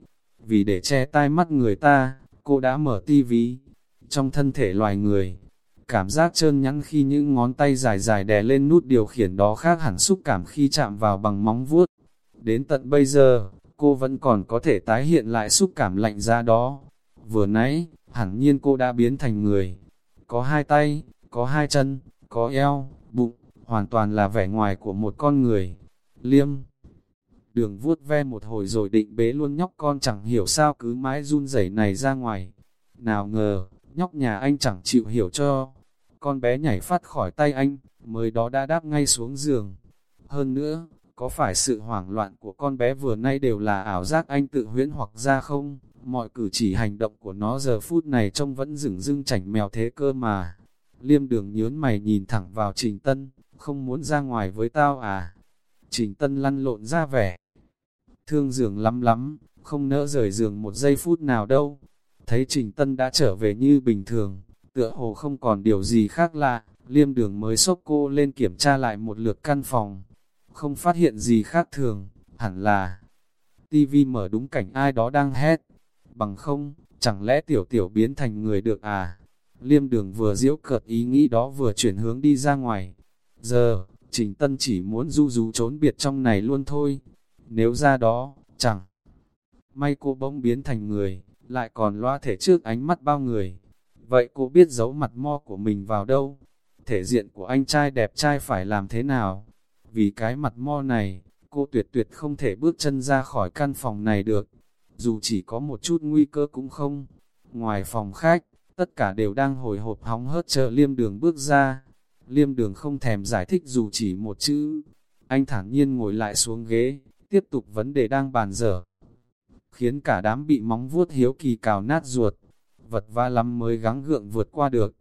vì để che tai mắt người ta, cô đã mở tivi. Trong thân thể loài người, cảm giác trơn nhẵn khi những ngón tay dài dài đè lên nút điều khiển đó khác hẳn xúc cảm khi chạm vào bằng móng vuốt. Đến tận bây giờ, cô vẫn còn có thể tái hiện lại xúc cảm lạnh ra đó. Vừa nãy, hẳn nhiên cô đã biến thành người. Có hai tay, có hai chân, có eo, bụng, hoàn toàn là vẻ ngoài của một con người. Liêm Đường vuốt ve một hồi rồi định bế luôn nhóc con chẳng hiểu sao cứ mãi run rẩy này ra ngoài. Nào ngờ, nhóc nhà anh chẳng chịu hiểu cho. Con bé nhảy phát khỏi tay anh, mới đó đã đáp ngay xuống giường. Hơn nữa, có phải sự hoảng loạn của con bé vừa nay đều là ảo giác anh tự huyễn hoặc ra không? Mọi cử chỉ hành động của nó giờ phút này trông vẫn rừng rưng chảnh mèo thế cơ mà. Liêm đường nhớn mày nhìn thẳng vào Trình Tân, không muốn ra ngoài với tao à? Trình Tân lăn lộn ra vẻ. Thương giường lắm lắm, không nỡ rời giường một giây phút nào đâu. Thấy Trình Tân đã trở về như bình thường, tựa hồ không còn điều gì khác lạ, liêm đường mới xốc cô lên kiểm tra lại một lượt căn phòng. Không phát hiện gì khác thường, hẳn là tivi mở đúng cảnh ai đó đang hét. Bằng không, chẳng lẽ tiểu tiểu biến thành người được à? Liêm đường vừa diễu cợt ý nghĩ đó vừa chuyển hướng đi ra ngoài. Giờ, Trình Tân chỉ muốn du du trốn biệt trong này luôn thôi. Nếu ra đó, chẳng may cô bỗng biến thành người, lại còn loa thể trước ánh mắt bao người. Vậy cô biết giấu mặt mo của mình vào đâu? Thể diện của anh trai đẹp trai phải làm thế nào? Vì cái mặt mo này, cô tuyệt tuyệt không thể bước chân ra khỏi căn phòng này được. Dù chỉ có một chút nguy cơ cũng không. Ngoài phòng khách, tất cả đều đang hồi hộp hóng hớt chờ liêm đường bước ra. Liêm đường không thèm giải thích dù chỉ một chữ. Anh thản nhiên ngồi lại xuống ghế, tiếp tục vấn đề đang bàn dở. Khiến cả đám bị móng vuốt hiếu kỳ cào nát ruột. Vật va lắm mới gắng gượng vượt qua được.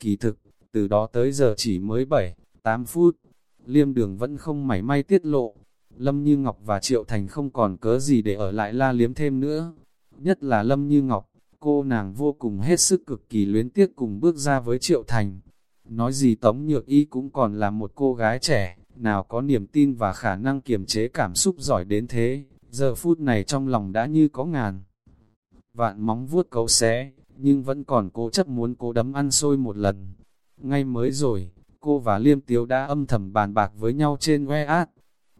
Kỳ thực, từ đó tới giờ chỉ mới 7, 8 phút. Liêm đường vẫn không mảy may tiết lộ. Lâm Như Ngọc và Triệu Thành không còn cớ gì để ở lại la liếm thêm nữa. Nhất là Lâm Như Ngọc, cô nàng vô cùng hết sức cực kỳ luyến tiếc cùng bước ra với Triệu Thành. Nói gì Tống Nhược Y cũng còn là một cô gái trẻ, nào có niềm tin và khả năng kiềm chế cảm xúc giỏi đến thế, giờ phút này trong lòng đã như có ngàn. Vạn móng vuốt cấu xé, nhưng vẫn còn cố chấp muốn cố đấm ăn xôi một lần. Ngay mới rồi, cô và Liêm Tiếu đã âm thầm bàn bạc với nhau trên WeChat.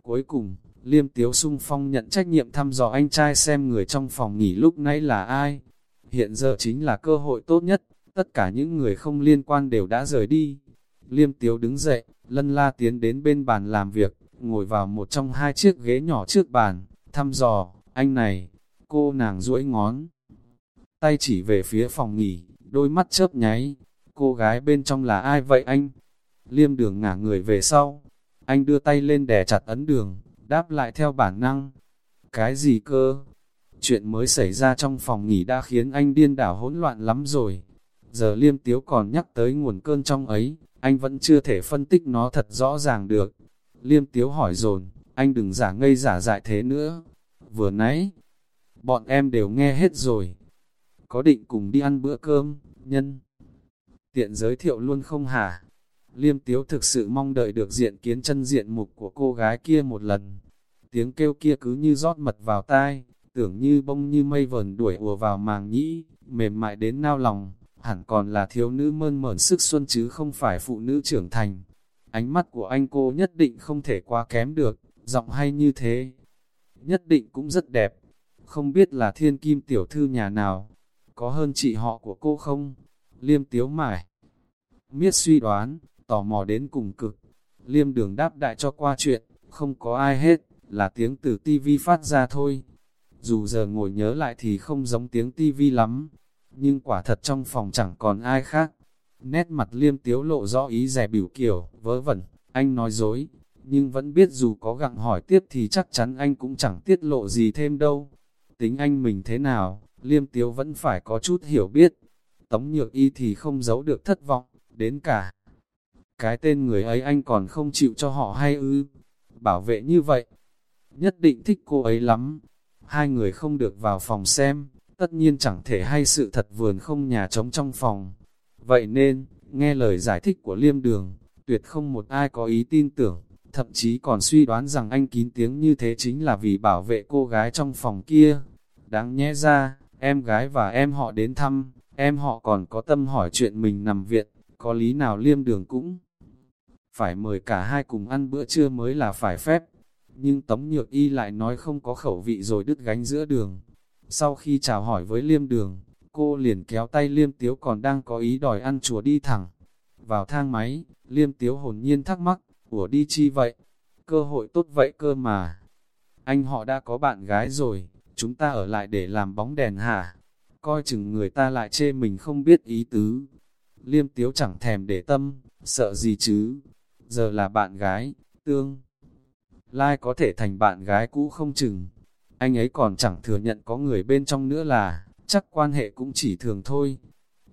Cuối cùng, Liêm Tiếu sung phong nhận trách nhiệm thăm dò anh trai xem người trong phòng nghỉ lúc nãy là ai. Hiện giờ chính là cơ hội tốt nhất, tất cả những người không liên quan đều đã rời đi. Liêm Tiếu đứng dậy, lân la tiến đến bên bàn làm việc, ngồi vào một trong hai chiếc ghế nhỏ trước bàn, thăm dò, anh này, cô nàng duỗi ngón. Tay chỉ về phía phòng nghỉ, đôi mắt chớp nháy, cô gái bên trong là ai vậy anh? Liêm đường ngả người về sau, anh đưa tay lên đè chặt ấn đường, đáp lại theo bản năng. Cái gì cơ? Chuyện mới xảy ra trong phòng nghỉ đã khiến anh điên đảo hỗn loạn lắm rồi. Giờ liêm tiếu còn nhắc tới nguồn cơn trong ấy, anh vẫn chưa thể phân tích nó thật rõ ràng được. Liêm tiếu hỏi dồn anh đừng giả ngây giả dại thế nữa. Vừa nãy, bọn em đều nghe hết rồi. Có định cùng đi ăn bữa cơm, nhân. Tiện giới thiệu luôn không hả? Liêm tiếu thực sự mong đợi được diện kiến chân diện mục của cô gái kia một lần. Tiếng kêu kia cứ như rót mật vào tai, tưởng như bông như mây vờn đuổi ùa vào màng nhĩ, mềm mại đến nao lòng, hẳn còn là thiếu nữ mơn mởn sức xuân chứ không phải phụ nữ trưởng thành. Ánh mắt của anh cô nhất định không thể quá kém được, giọng hay như thế. Nhất định cũng rất đẹp. Không biết là thiên kim tiểu thư nhà nào, có hơn chị họ của cô không? Liêm tiếu mải. Miết suy đoán, tò mò đến cùng cực. Liêm đường đáp đại cho qua chuyện, không có ai hết, là tiếng từ tivi phát ra thôi. Dù giờ ngồi nhớ lại thì không giống tiếng tivi lắm, nhưng quả thật trong phòng chẳng còn ai khác. Nét mặt liêm tiếu lộ rõ ý rẻ biểu kiểu, vớ vẩn, anh nói dối, nhưng vẫn biết dù có gặng hỏi tiếp thì chắc chắn anh cũng chẳng tiết lộ gì thêm đâu. Tính anh mình thế nào, liêm tiếu vẫn phải có chút hiểu biết. Tống nhược y thì không giấu được thất vọng, đến cả. Cái tên người ấy anh còn không chịu cho họ hay ư. Bảo vệ như vậy, nhất định thích cô ấy lắm. Hai người không được vào phòng xem, tất nhiên chẳng thể hay sự thật vườn không nhà trống trong phòng. Vậy nên, nghe lời giải thích của liêm đường, tuyệt không một ai có ý tin tưởng, thậm chí còn suy đoán rằng anh kín tiếng như thế chính là vì bảo vệ cô gái trong phòng kia. Đáng nhẽ ra, em gái và em họ đến thăm, em họ còn có tâm hỏi chuyện mình nằm viện, có lý nào liêm đường cũng phải mời cả hai cùng ăn bữa trưa mới là phải phép. Nhưng Tống Nhược Y lại nói không có khẩu vị rồi đứt gánh giữa đường. Sau khi chào hỏi với liêm đường, cô liền kéo tay liêm tiếu còn đang có ý đòi ăn chùa đi thẳng. Vào thang máy, liêm tiếu hồn nhiên thắc mắc, ủa đi chi vậy? Cơ hội tốt vậy cơ mà. Anh họ đã có bạn gái rồi, chúng ta ở lại để làm bóng đèn hả? Coi chừng người ta lại chê mình không biết ý tứ. Liêm tiếu chẳng thèm để tâm, sợ gì chứ? Giờ là bạn gái, tương. Lai có thể thành bạn gái cũ không chừng. Anh ấy còn chẳng thừa nhận có người bên trong nữa là, chắc quan hệ cũng chỉ thường thôi.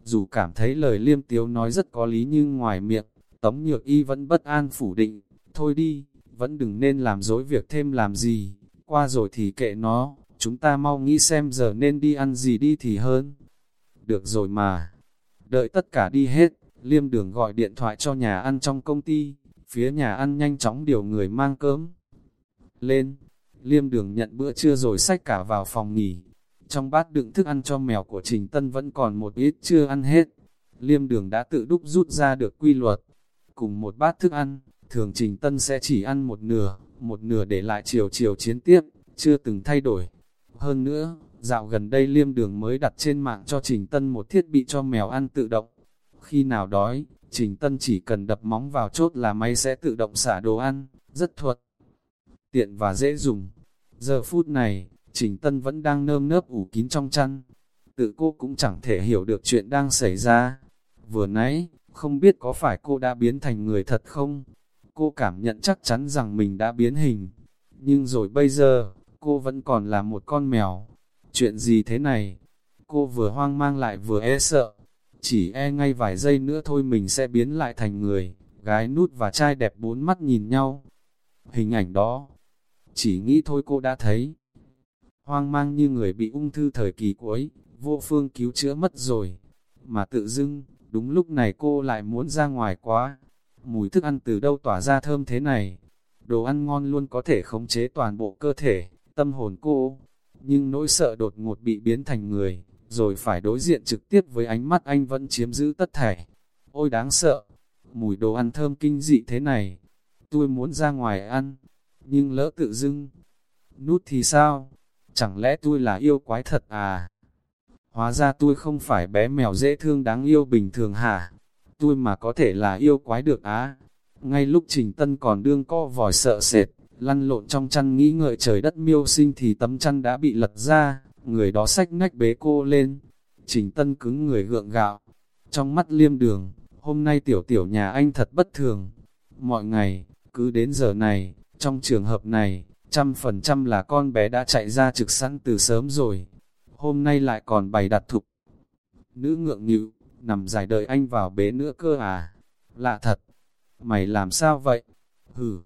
Dù cảm thấy lời liêm tiếu nói rất có lý nhưng ngoài miệng, Tống Nhược Y vẫn bất an phủ định. Thôi đi, vẫn đừng nên làm dối việc thêm làm gì, qua rồi thì kệ nó, chúng ta mau nghĩ xem giờ nên đi ăn gì đi thì hơn. Được rồi mà, đợi tất cả đi hết, liêm đường gọi điện thoại cho nhà ăn trong công ty, phía nhà ăn nhanh chóng điều người mang cơm. Lên, liêm đường nhận bữa trưa rồi sách cả vào phòng nghỉ. Trong bát đựng thức ăn cho mèo của Trình Tân vẫn còn một ít chưa ăn hết. Liêm đường đã tự đúc rút ra được quy luật. Cùng một bát thức ăn, thường Trình Tân sẽ chỉ ăn một nửa, một nửa để lại chiều chiều chiến tiếp, chưa từng thay đổi. Hơn nữa, dạo gần đây liêm đường mới đặt trên mạng cho Trình Tân một thiết bị cho mèo ăn tự động. Khi nào đói, Trình Tân chỉ cần đập móng vào chốt là máy sẽ tự động xả đồ ăn, rất thuật, tiện và dễ dùng. Giờ phút này, Trình Tân vẫn đang nơm nớp ủ kín trong chăn. Tự cô cũng chẳng thể hiểu được chuyện đang xảy ra. Vừa nãy, không biết có phải cô đã biến thành người thật không? Cô cảm nhận chắc chắn rằng mình đã biến hình. Nhưng rồi bây giờ, cô vẫn còn là một con mèo. Chuyện gì thế này? Cô vừa hoang mang lại vừa e sợ. Chỉ e ngay vài giây nữa thôi mình sẽ biến lại thành người. Gái nút và trai đẹp bốn mắt nhìn nhau. Hình ảnh đó, chỉ nghĩ thôi cô đã thấy. Hoang mang như người bị ung thư thời kỳ cuối, vô phương cứu chữa mất rồi. Mà tự dưng, đúng lúc này cô lại muốn ra ngoài quá. Mùi thức ăn từ đâu tỏa ra thơm thế này. Đồ ăn ngon luôn có thể khống chế toàn bộ cơ thể, tâm hồn cô. Nhưng nỗi sợ đột ngột bị biến thành người, rồi phải đối diện trực tiếp với ánh mắt anh vẫn chiếm giữ tất thảy. Ôi đáng sợ, mùi đồ ăn thơm kinh dị thế này. Tôi muốn ra ngoài ăn, nhưng lỡ tự dưng. Nút thì sao? Chẳng lẽ tôi là yêu quái thật à? hóa ra tôi không phải bé mèo dễ thương đáng yêu bình thường hả? Tôi mà có thể là yêu quái được á. Ngay lúc Trình Tân còn đương co vòi sợ sệt, lăn lộn trong chăn nghĩ ngợi trời đất miêu sinh thì tấm chăn đã bị lật ra, người đó xách nách bế cô lên. Trình Tân cứng người gượng gạo, trong mắt liêm đường, hôm nay tiểu tiểu nhà anh thật bất thường. Mọi ngày, cứ đến giờ này, trong trường hợp này, trăm phần trăm là con bé đã chạy ra trực sẵn từ sớm rồi. Hôm nay lại còn bày đặt thục. Nữ ngượng nhịu, nằm dài đợi anh vào bế nữa cơ à. Lạ thật. Mày làm sao vậy? Hử.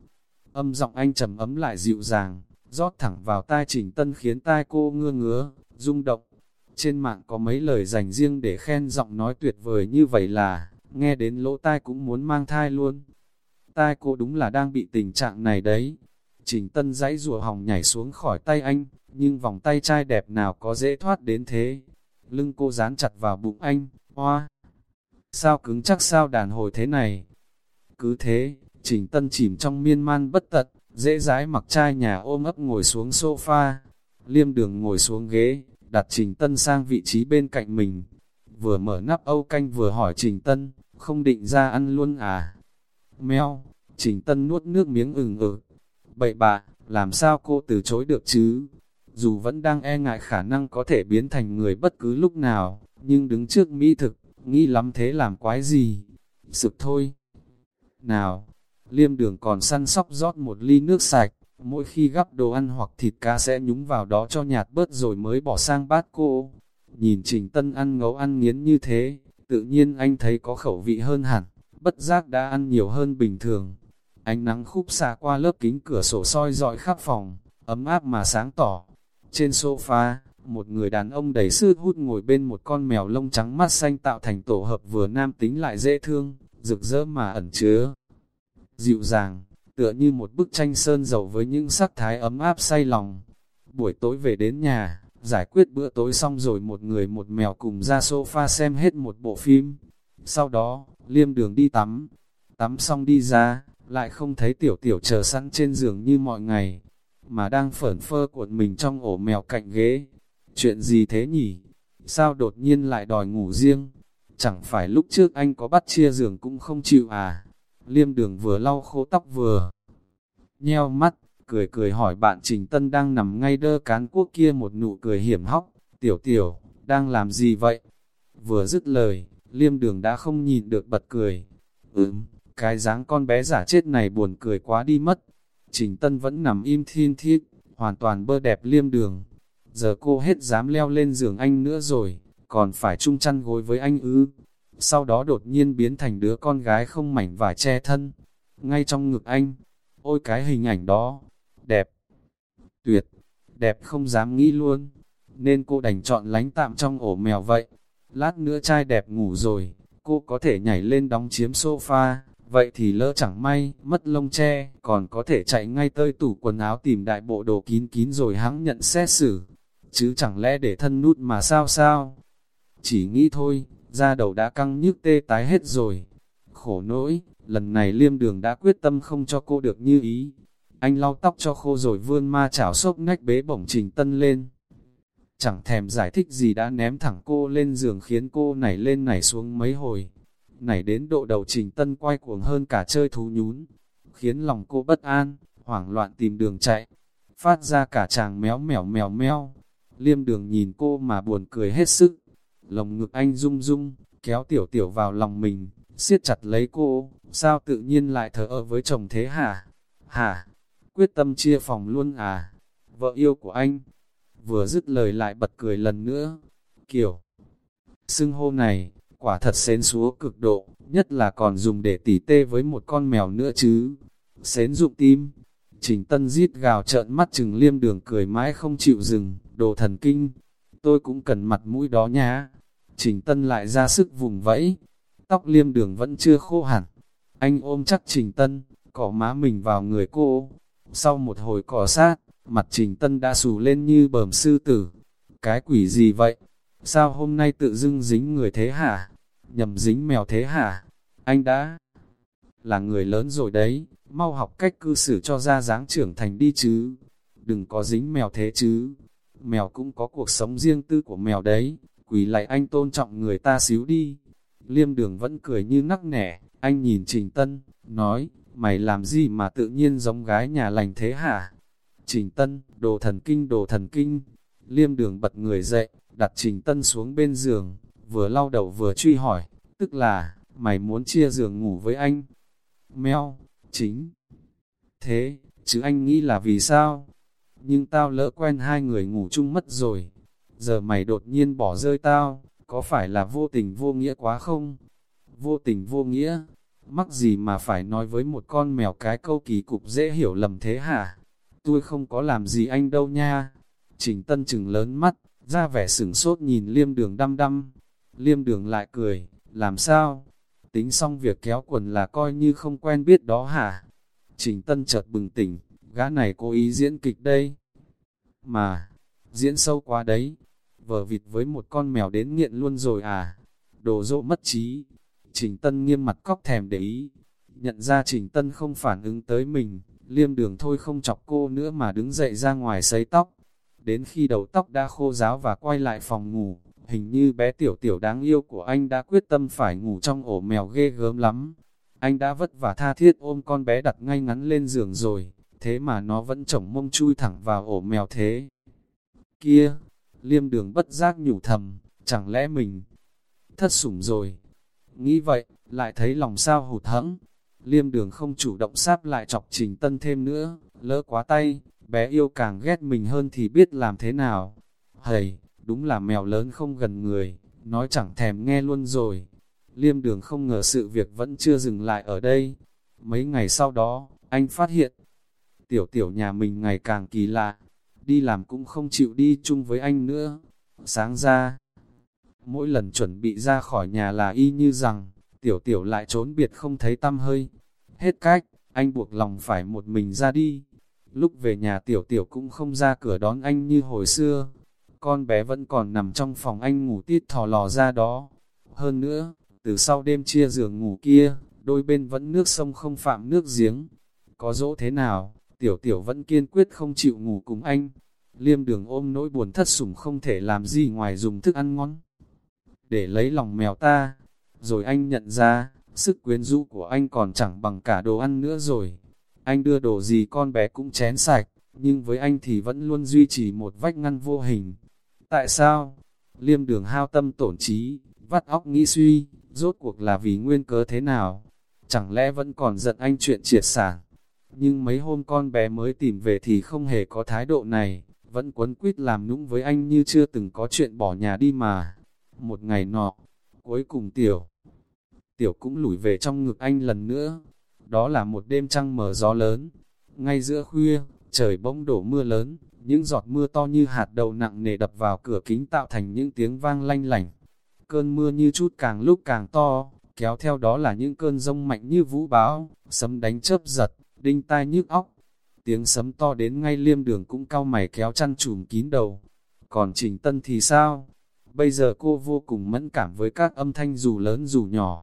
Âm giọng anh trầm ấm lại dịu dàng, rót thẳng vào tai Trình Tân khiến tai cô ngưa ngứa, rung động. Trên mạng có mấy lời dành riêng để khen giọng nói tuyệt vời như vậy là, nghe đến lỗ tai cũng muốn mang thai luôn. Tai cô đúng là đang bị tình trạng này đấy. Trình Tân dãy rùa hòng nhảy xuống khỏi tay anh, nhưng vòng tay trai đẹp nào có dễ thoát đến thế. Lưng cô dán chặt vào bụng anh, hoa. Sao cứng chắc sao đàn hồi thế này? Cứ thế, Trình Tân chìm trong miên man bất tật, dễ dãi mặc trai nhà ôm ấp ngồi xuống sofa. Liêm đường ngồi xuống ghế, đặt Trình Tân sang vị trí bên cạnh mình. Vừa mở nắp âu canh vừa hỏi Trình Tân, không định ra ăn luôn à? Mèo, Trình Tân nuốt nước miếng ừng ở. Bậy bạ, làm sao cô từ chối được chứ? Dù vẫn đang e ngại khả năng có thể biến thành người bất cứ lúc nào, nhưng đứng trước mỹ thực, nghĩ lắm thế làm quái gì? Sực thôi. Nào, liêm đường còn săn sóc rót một ly nước sạch, mỗi khi gắp đồ ăn hoặc thịt cá sẽ nhúng vào đó cho nhạt bớt rồi mới bỏ sang bát cô. Nhìn Trình Tân ăn ngấu ăn nghiến như thế, tự nhiên anh thấy có khẩu vị hơn hẳn, bất giác đã ăn nhiều hơn bình thường. Ánh nắng khúc xạ qua lớp kính cửa sổ soi dọi khắp phòng, ấm áp mà sáng tỏ. Trên sofa, một người đàn ông đầy sư hút ngồi bên một con mèo lông trắng mắt xanh tạo thành tổ hợp vừa nam tính lại dễ thương, rực rỡ mà ẩn chứa. Dịu dàng, tựa như một bức tranh sơn dầu với những sắc thái ấm áp say lòng. Buổi tối về đến nhà, giải quyết bữa tối xong rồi một người một mèo cùng ra sofa xem hết một bộ phim. Sau đó, liêm đường đi tắm. Tắm xong đi ra, lại không thấy tiểu tiểu chờ sẵn trên giường như mọi ngày, mà đang phởn phơ cuộn mình trong ổ mèo cạnh ghế. Chuyện gì thế nhỉ? Sao đột nhiên lại đòi ngủ riêng? Chẳng phải lúc trước anh có bắt chia giường cũng không chịu à? Liêm đường vừa lau khô tóc vừa nheo mắt, cười cười hỏi bạn Trình Tân đang nằm ngay đơ cán quốc kia một nụ cười hiểm hóc, tiểu tiểu, đang làm gì vậy? Vừa dứt lời, liêm đường đã không nhìn được bật cười. Ừm, cái dáng con bé giả chết này buồn cười quá đi mất. Trình Tân vẫn nằm im thiên thiết, hoàn toàn bơ đẹp liêm đường. Giờ cô hết dám leo lên giường anh nữa rồi, còn phải chung chăn gối với anh ư. Sau đó đột nhiên biến thành đứa con gái không mảnh vải che thân. Ngay trong ngực anh, ôi cái hình ảnh đó, đẹp, tuyệt, đẹp không dám nghĩ luôn. Nên cô đành chọn lánh tạm trong ổ mèo vậy. Lát nữa trai đẹp ngủ rồi, cô có thể nhảy lên đóng chiếm sofa, vậy thì lỡ chẳng may, mất lông che, còn có thể chạy ngay tới tủ quần áo tìm đại bộ đồ kín kín rồi hãng nhận xét xử. Chứ chẳng lẽ để thân nút mà sao sao? Chỉ nghĩ thôi, da đầu đã căng nhức tê tái hết rồi. Khổ nỗi, lần này liêm đường đã quyết tâm không cho cô được như ý. Anh lau tóc cho khô rồi vươn ma chảo sốc nách bế bổng trình tân lên. Chẳng thèm giải thích gì đã ném thẳng cô lên giường khiến cô nảy lên nảy xuống mấy hồi nảy đến độ đầu trình tân quay cuồng hơn cả chơi thú nhún, khiến lòng cô bất an, hoảng loạn tìm đường chạy, phát ra cả chàng méo mèo mèo meo. Liêm đường nhìn cô mà buồn cười hết sức, lồng ngực anh rung rung, kéo tiểu tiểu vào lòng mình, siết chặt lấy cô, sao tự nhiên lại thở ở với chồng thế hả? Hả? Quyết tâm chia phòng luôn à? Vợ yêu của anh, vừa dứt lời lại bật cười lần nữa, kiểu, xưng hô này, quả thật xén xúa cực độ, nhất là còn dùng để tỉ tê với một con mèo nữa chứ. xén dụng tim, Trình Tân giết gào trợn mắt chừng liêm đường cười mãi không chịu dừng, đồ thần kinh, tôi cũng cần mặt mũi đó nhá. Trình Tân lại ra sức vùng vẫy, tóc liêm đường vẫn chưa khô hẳn. Anh ôm chắc Trình Tân, cỏ má mình vào người cô. Sau một hồi cỏ sát, mặt Trình Tân đã xù lên như bờm sư tử. Cái quỷ gì vậy? Sao hôm nay tự dưng dính người thế hả? nhầm dính mèo thế hả? Anh đã là người lớn rồi đấy, mau học cách cư xử cho ra dáng trưởng thành đi chứ. Đừng có dính mèo thế chứ. Mèo cũng có cuộc sống riêng tư của mèo đấy, quỳ lại anh tôn trọng người ta xíu đi. Liêm đường vẫn cười như nắc nẻ, anh nhìn Trình Tân, nói, mày làm gì mà tự nhiên giống gái nhà lành thế hả? Trình Tân, đồ thần kinh đồ thần kinh. Liêm đường bật người dậy, đặt Trình Tân xuống bên giường, vừa lau đầu vừa truy hỏi, tức là, mày muốn chia giường ngủ với anh. Mèo, chính. Thế, chứ anh nghĩ là vì sao? Nhưng tao lỡ quen hai người ngủ chung mất rồi. Giờ mày đột nhiên bỏ rơi tao, có phải là vô tình vô nghĩa quá không? Vô tình vô nghĩa, mắc gì mà phải nói với một con mèo cái câu kỳ cục dễ hiểu lầm thế hả? Tôi không có làm gì anh đâu nha. Trình Tân chừng lớn mắt, ra vẻ sửng sốt nhìn liêm đường đăm đăm. Liêm đường lại cười, làm sao? Tính xong việc kéo quần là coi như không quen biết đó hả? Trình Tân chợt bừng tỉnh, gã này cố ý diễn kịch đây. Mà, diễn sâu quá đấy, vờ vịt với một con mèo đến nghiện luôn rồi à? Đồ dỗ mất trí. Trình Tân nghiêm mặt cóc thèm để ý. Nhận ra Trình Tân không phản ứng tới mình, liêm đường thôi không chọc cô nữa mà đứng dậy ra ngoài sấy tóc. Đến khi đầu tóc đã khô ráo và quay lại phòng ngủ, hình như bé tiểu tiểu đáng yêu của anh đã quyết tâm phải ngủ trong ổ mèo ghê gớm lắm. Anh đã vất vả tha thiết ôm con bé đặt ngay ngắn lên giường rồi, thế mà nó vẫn chổng mông chui thẳng vào ổ mèo thế. Kia, liêm đường bất giác nhủ thầm, chẳng lẽ mình thất sủng rồi. Nghĩ vậy, lại thấy lòng sao hụt hẫng. Liêm đường không chủ động sáp lại chọc trình tân thêm nữa, lỡ quá tay, bé yêu càng ghét mình hơn thì biết làm thế nào. Hầy, đúng là mèo lớn không gần người, nói chẳng thèm nghe luôn rồi. Liêm đường không ngờ sự việc vẫn chưa dừng lại ở đây. Mấy ngày sau đó, anh phát hiện, tiểu tiểu nhà mình ngày càng kỳ lạ, đi làm cũng không chịu đi chung với anh nữa. Sáng ra, mỗi lần chuẩn bị ra khỏi nhà là y như rằng, tiểu tiểu lại trốn biệt không thấy tâm hơi. Hết cách, anh buộc lòng phải một mình ra đi. Lúc về nhà tiểu tiểu cũng không ra cửa đón anh như hồi xưa. Con bé vẫn còn nằm trong phòng anh ngủ tít thò lò ra đó. Hơn nữa, từ sau đêm chia giường ngủ kia, đôi bên vẫn nước sông không phạm nước giếng. Có dỗ thế nào, tiểu tiểu vẫn kiên quyết không chịu ngủ cùng anh. Liêm đường ôm nỗi buồn thất sủng không thể làm gì ngoài dùng thức ăn ngon. Để lấy lòng mèo ta, rồi anh nhận ra, sức quyến rũ của anh còn chẳng bằng cả đồ ăn nữa rồi. Anh đưa đồ gì con bé cũng chén sạch, nhưng với anh thì vẫn luôn duy trì một vách ngăn vô hình. Tại sao? Liêm đường hao tâm tổn trí, vắt óc nghĩ suy, rốt cuộc là vì nguyên cớ thế nào? Chẳng lẽ vẫn còn giận anh chuyện triệt sản? Nhưng mấy hôm con bé mới tìm về thì không hề có thái độ này, vẫn quấn quýt làm nũng với anh như chưa từng có chuyện bỏ nhà đi mà. Một ngày nọ, cuối cùng tiểu, tiểu cũng lủi về trong ngực anh lần nữa. Đó là một đêm trăng mờ gió lớn. Ngay giữa khuya, trời bỗng đổ mưa lớn, những giọt mưa to như hạt đầu nặng nề đập vào cửa kính tạo thành những tiếng vang lanh lảnh. Cơn mưa như chút càng lúc càng to, kéo theo đó là những cơn rông mạnh như vũ bão, sấm đánh chớp giật, đinh tai nhức óc. Tiếng sấm to đến ngay liêm đường cũng cao mày kéo chăn trùm kín đầu. Còn Trình Tân thì sao? Bây giờ cô vô cùng mẫn cảm với các âm thanh dù lớn dù nhỏ.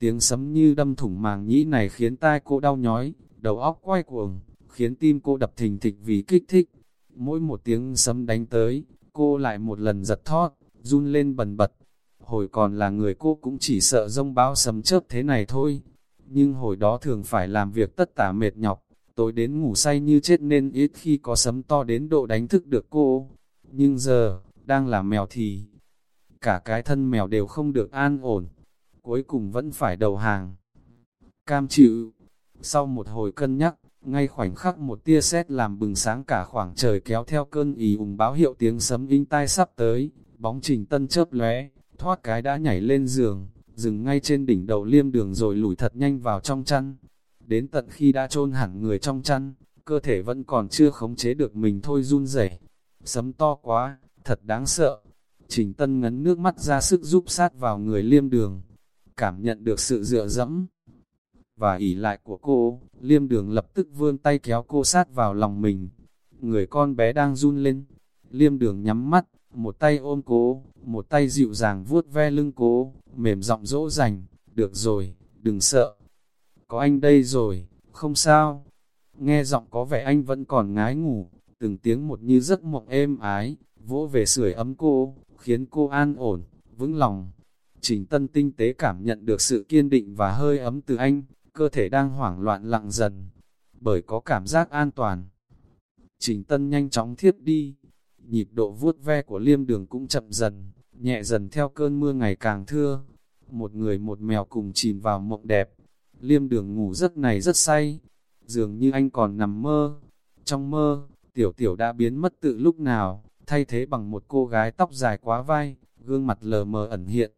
Tiếng sấm như đâm thủng màng nhĩ này khiến tai cô đau nhói, đầu óc quay cuồng, khiến tim cô đập thình thịch vì kích thích. Mỗi một tiếng sấm đánh tới, cô lại một lần giật thót, run lên bần bật. Hồi còn là người cô cũng chỉ sợ rông bão sấm chớp thế này thôi. Nhưng hồi đó thường phải làm việc tất tả mệt nhọc, tối đến ngủ say như chết nên ít khi có sấm to đến độ đánh thức được cô. Nhưng giờ, đang là mèo thì, cả cái thân mèo đều không được an ổn, cuối cùng vẫn phải đầu hàng. Cam chịu, sau một hồi cân nhắc, ngay khoảnh khắc một tia sét làm bừng sáng cả khoảng trời kéo theo cơn ý ủng báo hiệu tiếng sấm in tai sắp tới, bóng trình tân chớp lóe, thoát cái đã nhảy lên giường, dừng ngay trên đỉnh đầu liêm đường rồi lùi thật nhanh vào trong chăn. Đến tận khi đã chôn hẳn người trong chăn, cơ thể vẫn còn chưa khống chế được mình thôi run rẩy. Sấm to quá, thật đáng sợ. Trình Tân ngấn nước mắt ra sức giúp sát vào người liêm đường, cảm nhận được sự dựa dẫm và ỉ lại của cô, liêm đường lập tức vươn tay kéo cô sát vào lòng mình. Người con bé đang run lên, liêm đường nhắm mắt, một tay ôm cô, một tay dịu dàng vuốt ve lưng cô, mềm giọng dỗ dành, được rồi, đừng sợ. Có anh đây rồi, không sao. Nghe giọng có vẻ anh vẫn còn ngái ngủ, từng tiếng một như giấc mộng êm ái, vỗ về sưởi ấm cô, khiến cô an ổn, vững lòng. Trình Tân tinh tế cảm nhận được sự kiên định và hơi ấm từ anh, cơ thể đang hoảng loạn lặng dần, bởi có cảm giác an toàn. Trình Tân nhanh chóng thiết đi, nhịp độ vuốt ve của liêm đường cũng chậm dần, nhẹ dần theo cơn mưa ngày càng thưa. Một người một mèo cùng chìm vào mộng đẹp, liêm đường ngủ giấc này rất say, dường như anh còn nằm mơ. Trong mơ, tiểu tiểu đã biến mất tự lúc nào, thay thế bằng một cô gái tóc dài quá vai, gương mặt lờ mờ ẩn hiện.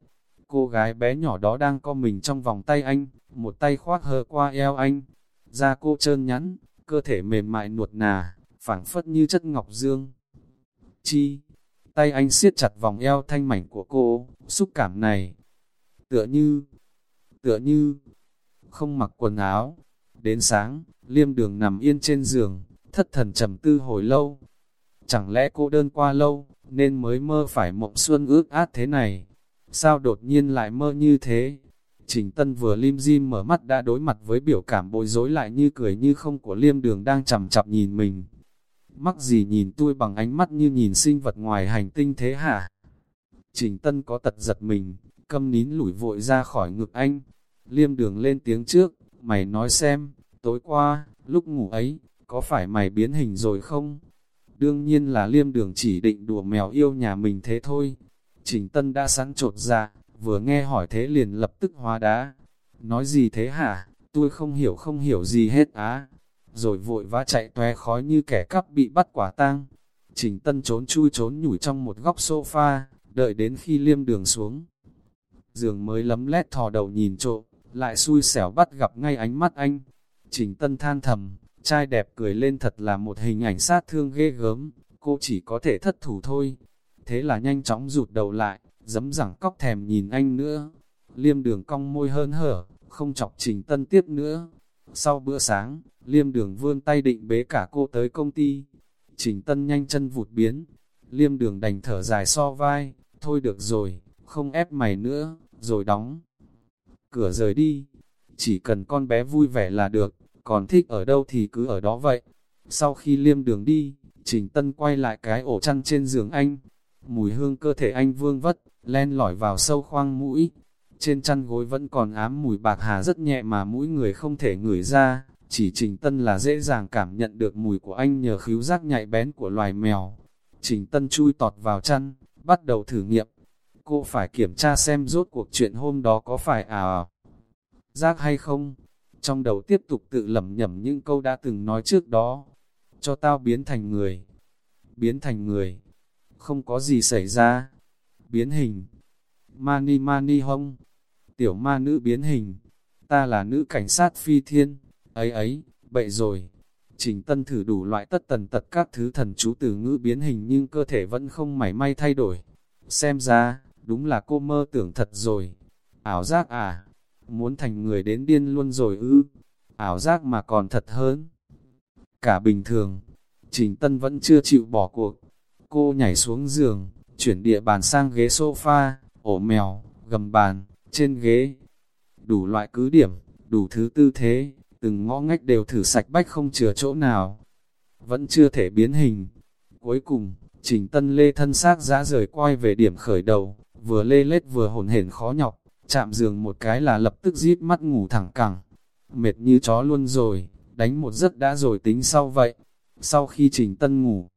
Cô gái bé nhỏ đó đang co mình trong vòng tay anh, một tay khoác hờ qua eo anh. Da cô trơn nhẵn, cơ thể mềm mại nuột nà, phảng phất như chất ngọc dương. Chi, tay anh siết chặt vòng eo thanh mảnh của cô, xúc cảm này. Tựa như, tựa như, không mặc quần áo. Đến sáng, liêm đường nằm yên trên giường, thất thần trầm tư hồi lâu. Chẳng lẽ cô đơn qua lâu, nên mới mơ phải mộng xuân ước át thế này? Sao đột nhiên lại mơ như thế? Trình Tân vừa lim dim mở mắt đã đối mặt với biểu cảm bối rối lại như cười như không của liêm đường đang chầm chập nhìn mình. Mắc gì nhìn tôi bằng ánh mắt như nhìn sinh vật ngoài hành tinh thế hả? Trình Tân có tật giật mình, câm nín lủi vội ra khỏi ngực anh. Liêm đường lên tiếng trước, mày nói xem, tối qua, lúc ngủ ấy, có phải mày biến hình rồi không? Đương nhiên là liêm đường chỉ định đùa mèo yêu nhà mình thế thôi. Trình Tân đã sẵn trột ra, vừa nghe hỏi thế liền lập tức hóa đá. Nói gì thế hả? Tôi không hiểu không hiểu gì hết á. Rồi vội vã chạy toe khói như kẻ cắp bị bắt quả tang. Trình Tân trốn chui trốn nhủi trong một góc sofa, đợi đến khi liêm đường xuống. Giường mới lấm lét thò đầu nhìn trộm, lại xui xẻo bắt gặp ngay ánh mắt anh. Trình Tân than thầm, trai đẹp cười lên thật là một hình ảnh sát thương ghê gớm, cô chỉ có thể thất thủ thôi. Thế là nhanh chóng rụt đầu lại, dấm rằng cóc thèm nhìn anh nữa. Liêm đường cong môi hơn hở, không chọc Trình Tân tiếp nữa. Sau bữa sáng, Liêm đường vươn tay định bế cả cô tới công ty. Trình Tân nhanh chân vụt biến. Liêm đường đành thở dài so vai, thôi được rồi, không ép mày nữa, rồi đóng. Cửa rời đi, chỉ cần con bé vui vẻ là được, còn thích ở đâu thì cứ ở đó vậy. Sau khi liêm đường đi, Trình Tân quay lại cái ổ chăn trên giường anh. Mùi hương cơ thể anh vương vất, len lỏi vào sâu khoang mũi. Trên chăn gối vẫn còn ám mùi bạc hà rất nhẹ mà mũi người không thể ngửi ra. Chỉ Trình Tân là dễ dàng cảm nhận được mùi của anh nhờ khíu giác nhạy bén của loài mèo. Trình Tân chui tọt vào chăn, bắt đầu thử nghiệm. Cô phải kiểm tra xem rốt cuộc chuyện hôm đó có phải à giác hay không. Trong đầu tiếp tục tự lẩm nhẩm những câu đã từng nói trước đó. Cho tao biến thành người. Biến thành người. Không có gì xảy ra. Biến hình. Mani mani hông. Tiểu ma nữ biến hình. Ta là nữ cảnh sát phi thiên. Ấy ấy, bậy rồi. Trình Tân thử đủ loại tất tần tật các thứ thần chú từ ngữ biến hình nhưng cơ thể vẫn không mảy may thay đổi. Xem ra, đúng là cô mơ tưởng thật rồi. Ảo giác à, muốn thành người đến điên luôn rồi ư, ảo giác mà còn thật hơn. Cả bình thường, Trình Tân vẫn chưa chịu bỏ cuộc. Cô nhảy xuống giường, chuyển địa bàn sang ghế sofa, ổ mèo, gầm bàn, trên ghế. Đủ loại cứ điểm, đủ thứ tư thế, từng ngõ ngách đều thử sạch bách không chừa chỗ nào. Vẫn chưa thể biến hình. Cuối cùng, Trình Tân lê thân xác dã rời quay về điểm khởi đầu, vừa lê lết vừa hồn hển khó nhọc, chạm giường một cái là lập tức díp mắt ngủ thẳng cẳng. Mệt như chó luôn rồi, đánh một giấc đã rồi tính sau vậy. Sau khi Trình Tân ngủ,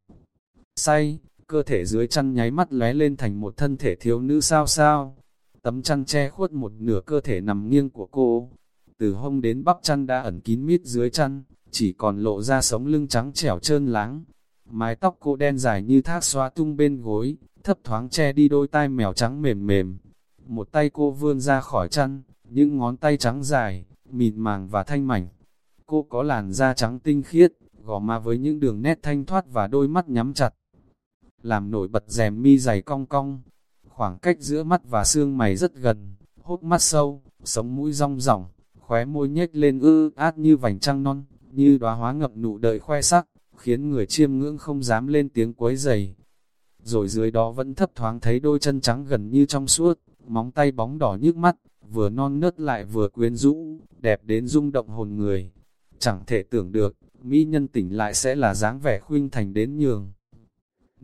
say, cơ thể dưới chăn nháy mắt lóe lên thành một thân thể thiếu nữ sao sao. Tấm chăn che khuất một nửa cơ thể nằm nghiêng của cô, từ hông đến bắp chăn đã ẩn kín mít dưới chăn, chỉ còn lộ ra sống lưng trắng trẻo trơn láng. Mái tóc cô đen dài như thác xoa tung bên gối, thấp thoáng che đi đôi tai mèo trắng mềm mềm. Một tay cô vươn ra khỏi chăn, những ngón tay trắng dài, mịn màng và thanh mảnh. Cô có làn da trắng tinh khiết, gò má với những đường nét thanh thoát và đôi mắt nhắm chặt. Làm nổi bật rèm mi dày cong cong. Khoảng cách giữa mắt và xương mày rất gần, hốt mắt sâu, sống mũi rong ròng, khóe môi nhếch lên ư át như vành trăng non, như đóa hóa ngập nụ đợi khoe sắc, khiến người chiêm ngưỡng không dám lên tiếng quấy giày. Rồi dưới đó vẫn thấp thoáng thấy đôi chân trắng gần như trong suốt, móng tay bóng đỏ nhức mắt, vừa non nớt lại vừa quyến rũ, đẹp đến rung động hồn người. Chẳng thể tưởng được, mỹ nhân tỉnh lại sẽ là dáng vẻ khuynh thành đến nhường.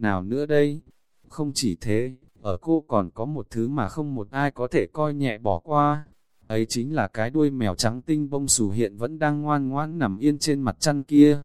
Nào nữa đây? Không chỉ thế, ở cô còn có một thứ mà không một ai có thể coi nhẹ bỏ qua. Ấy chính là cái đuôi mèo trắng tinh bông xù hiện vẫn đang ngoan ngoãn nằm yên trên mặt chăn kia.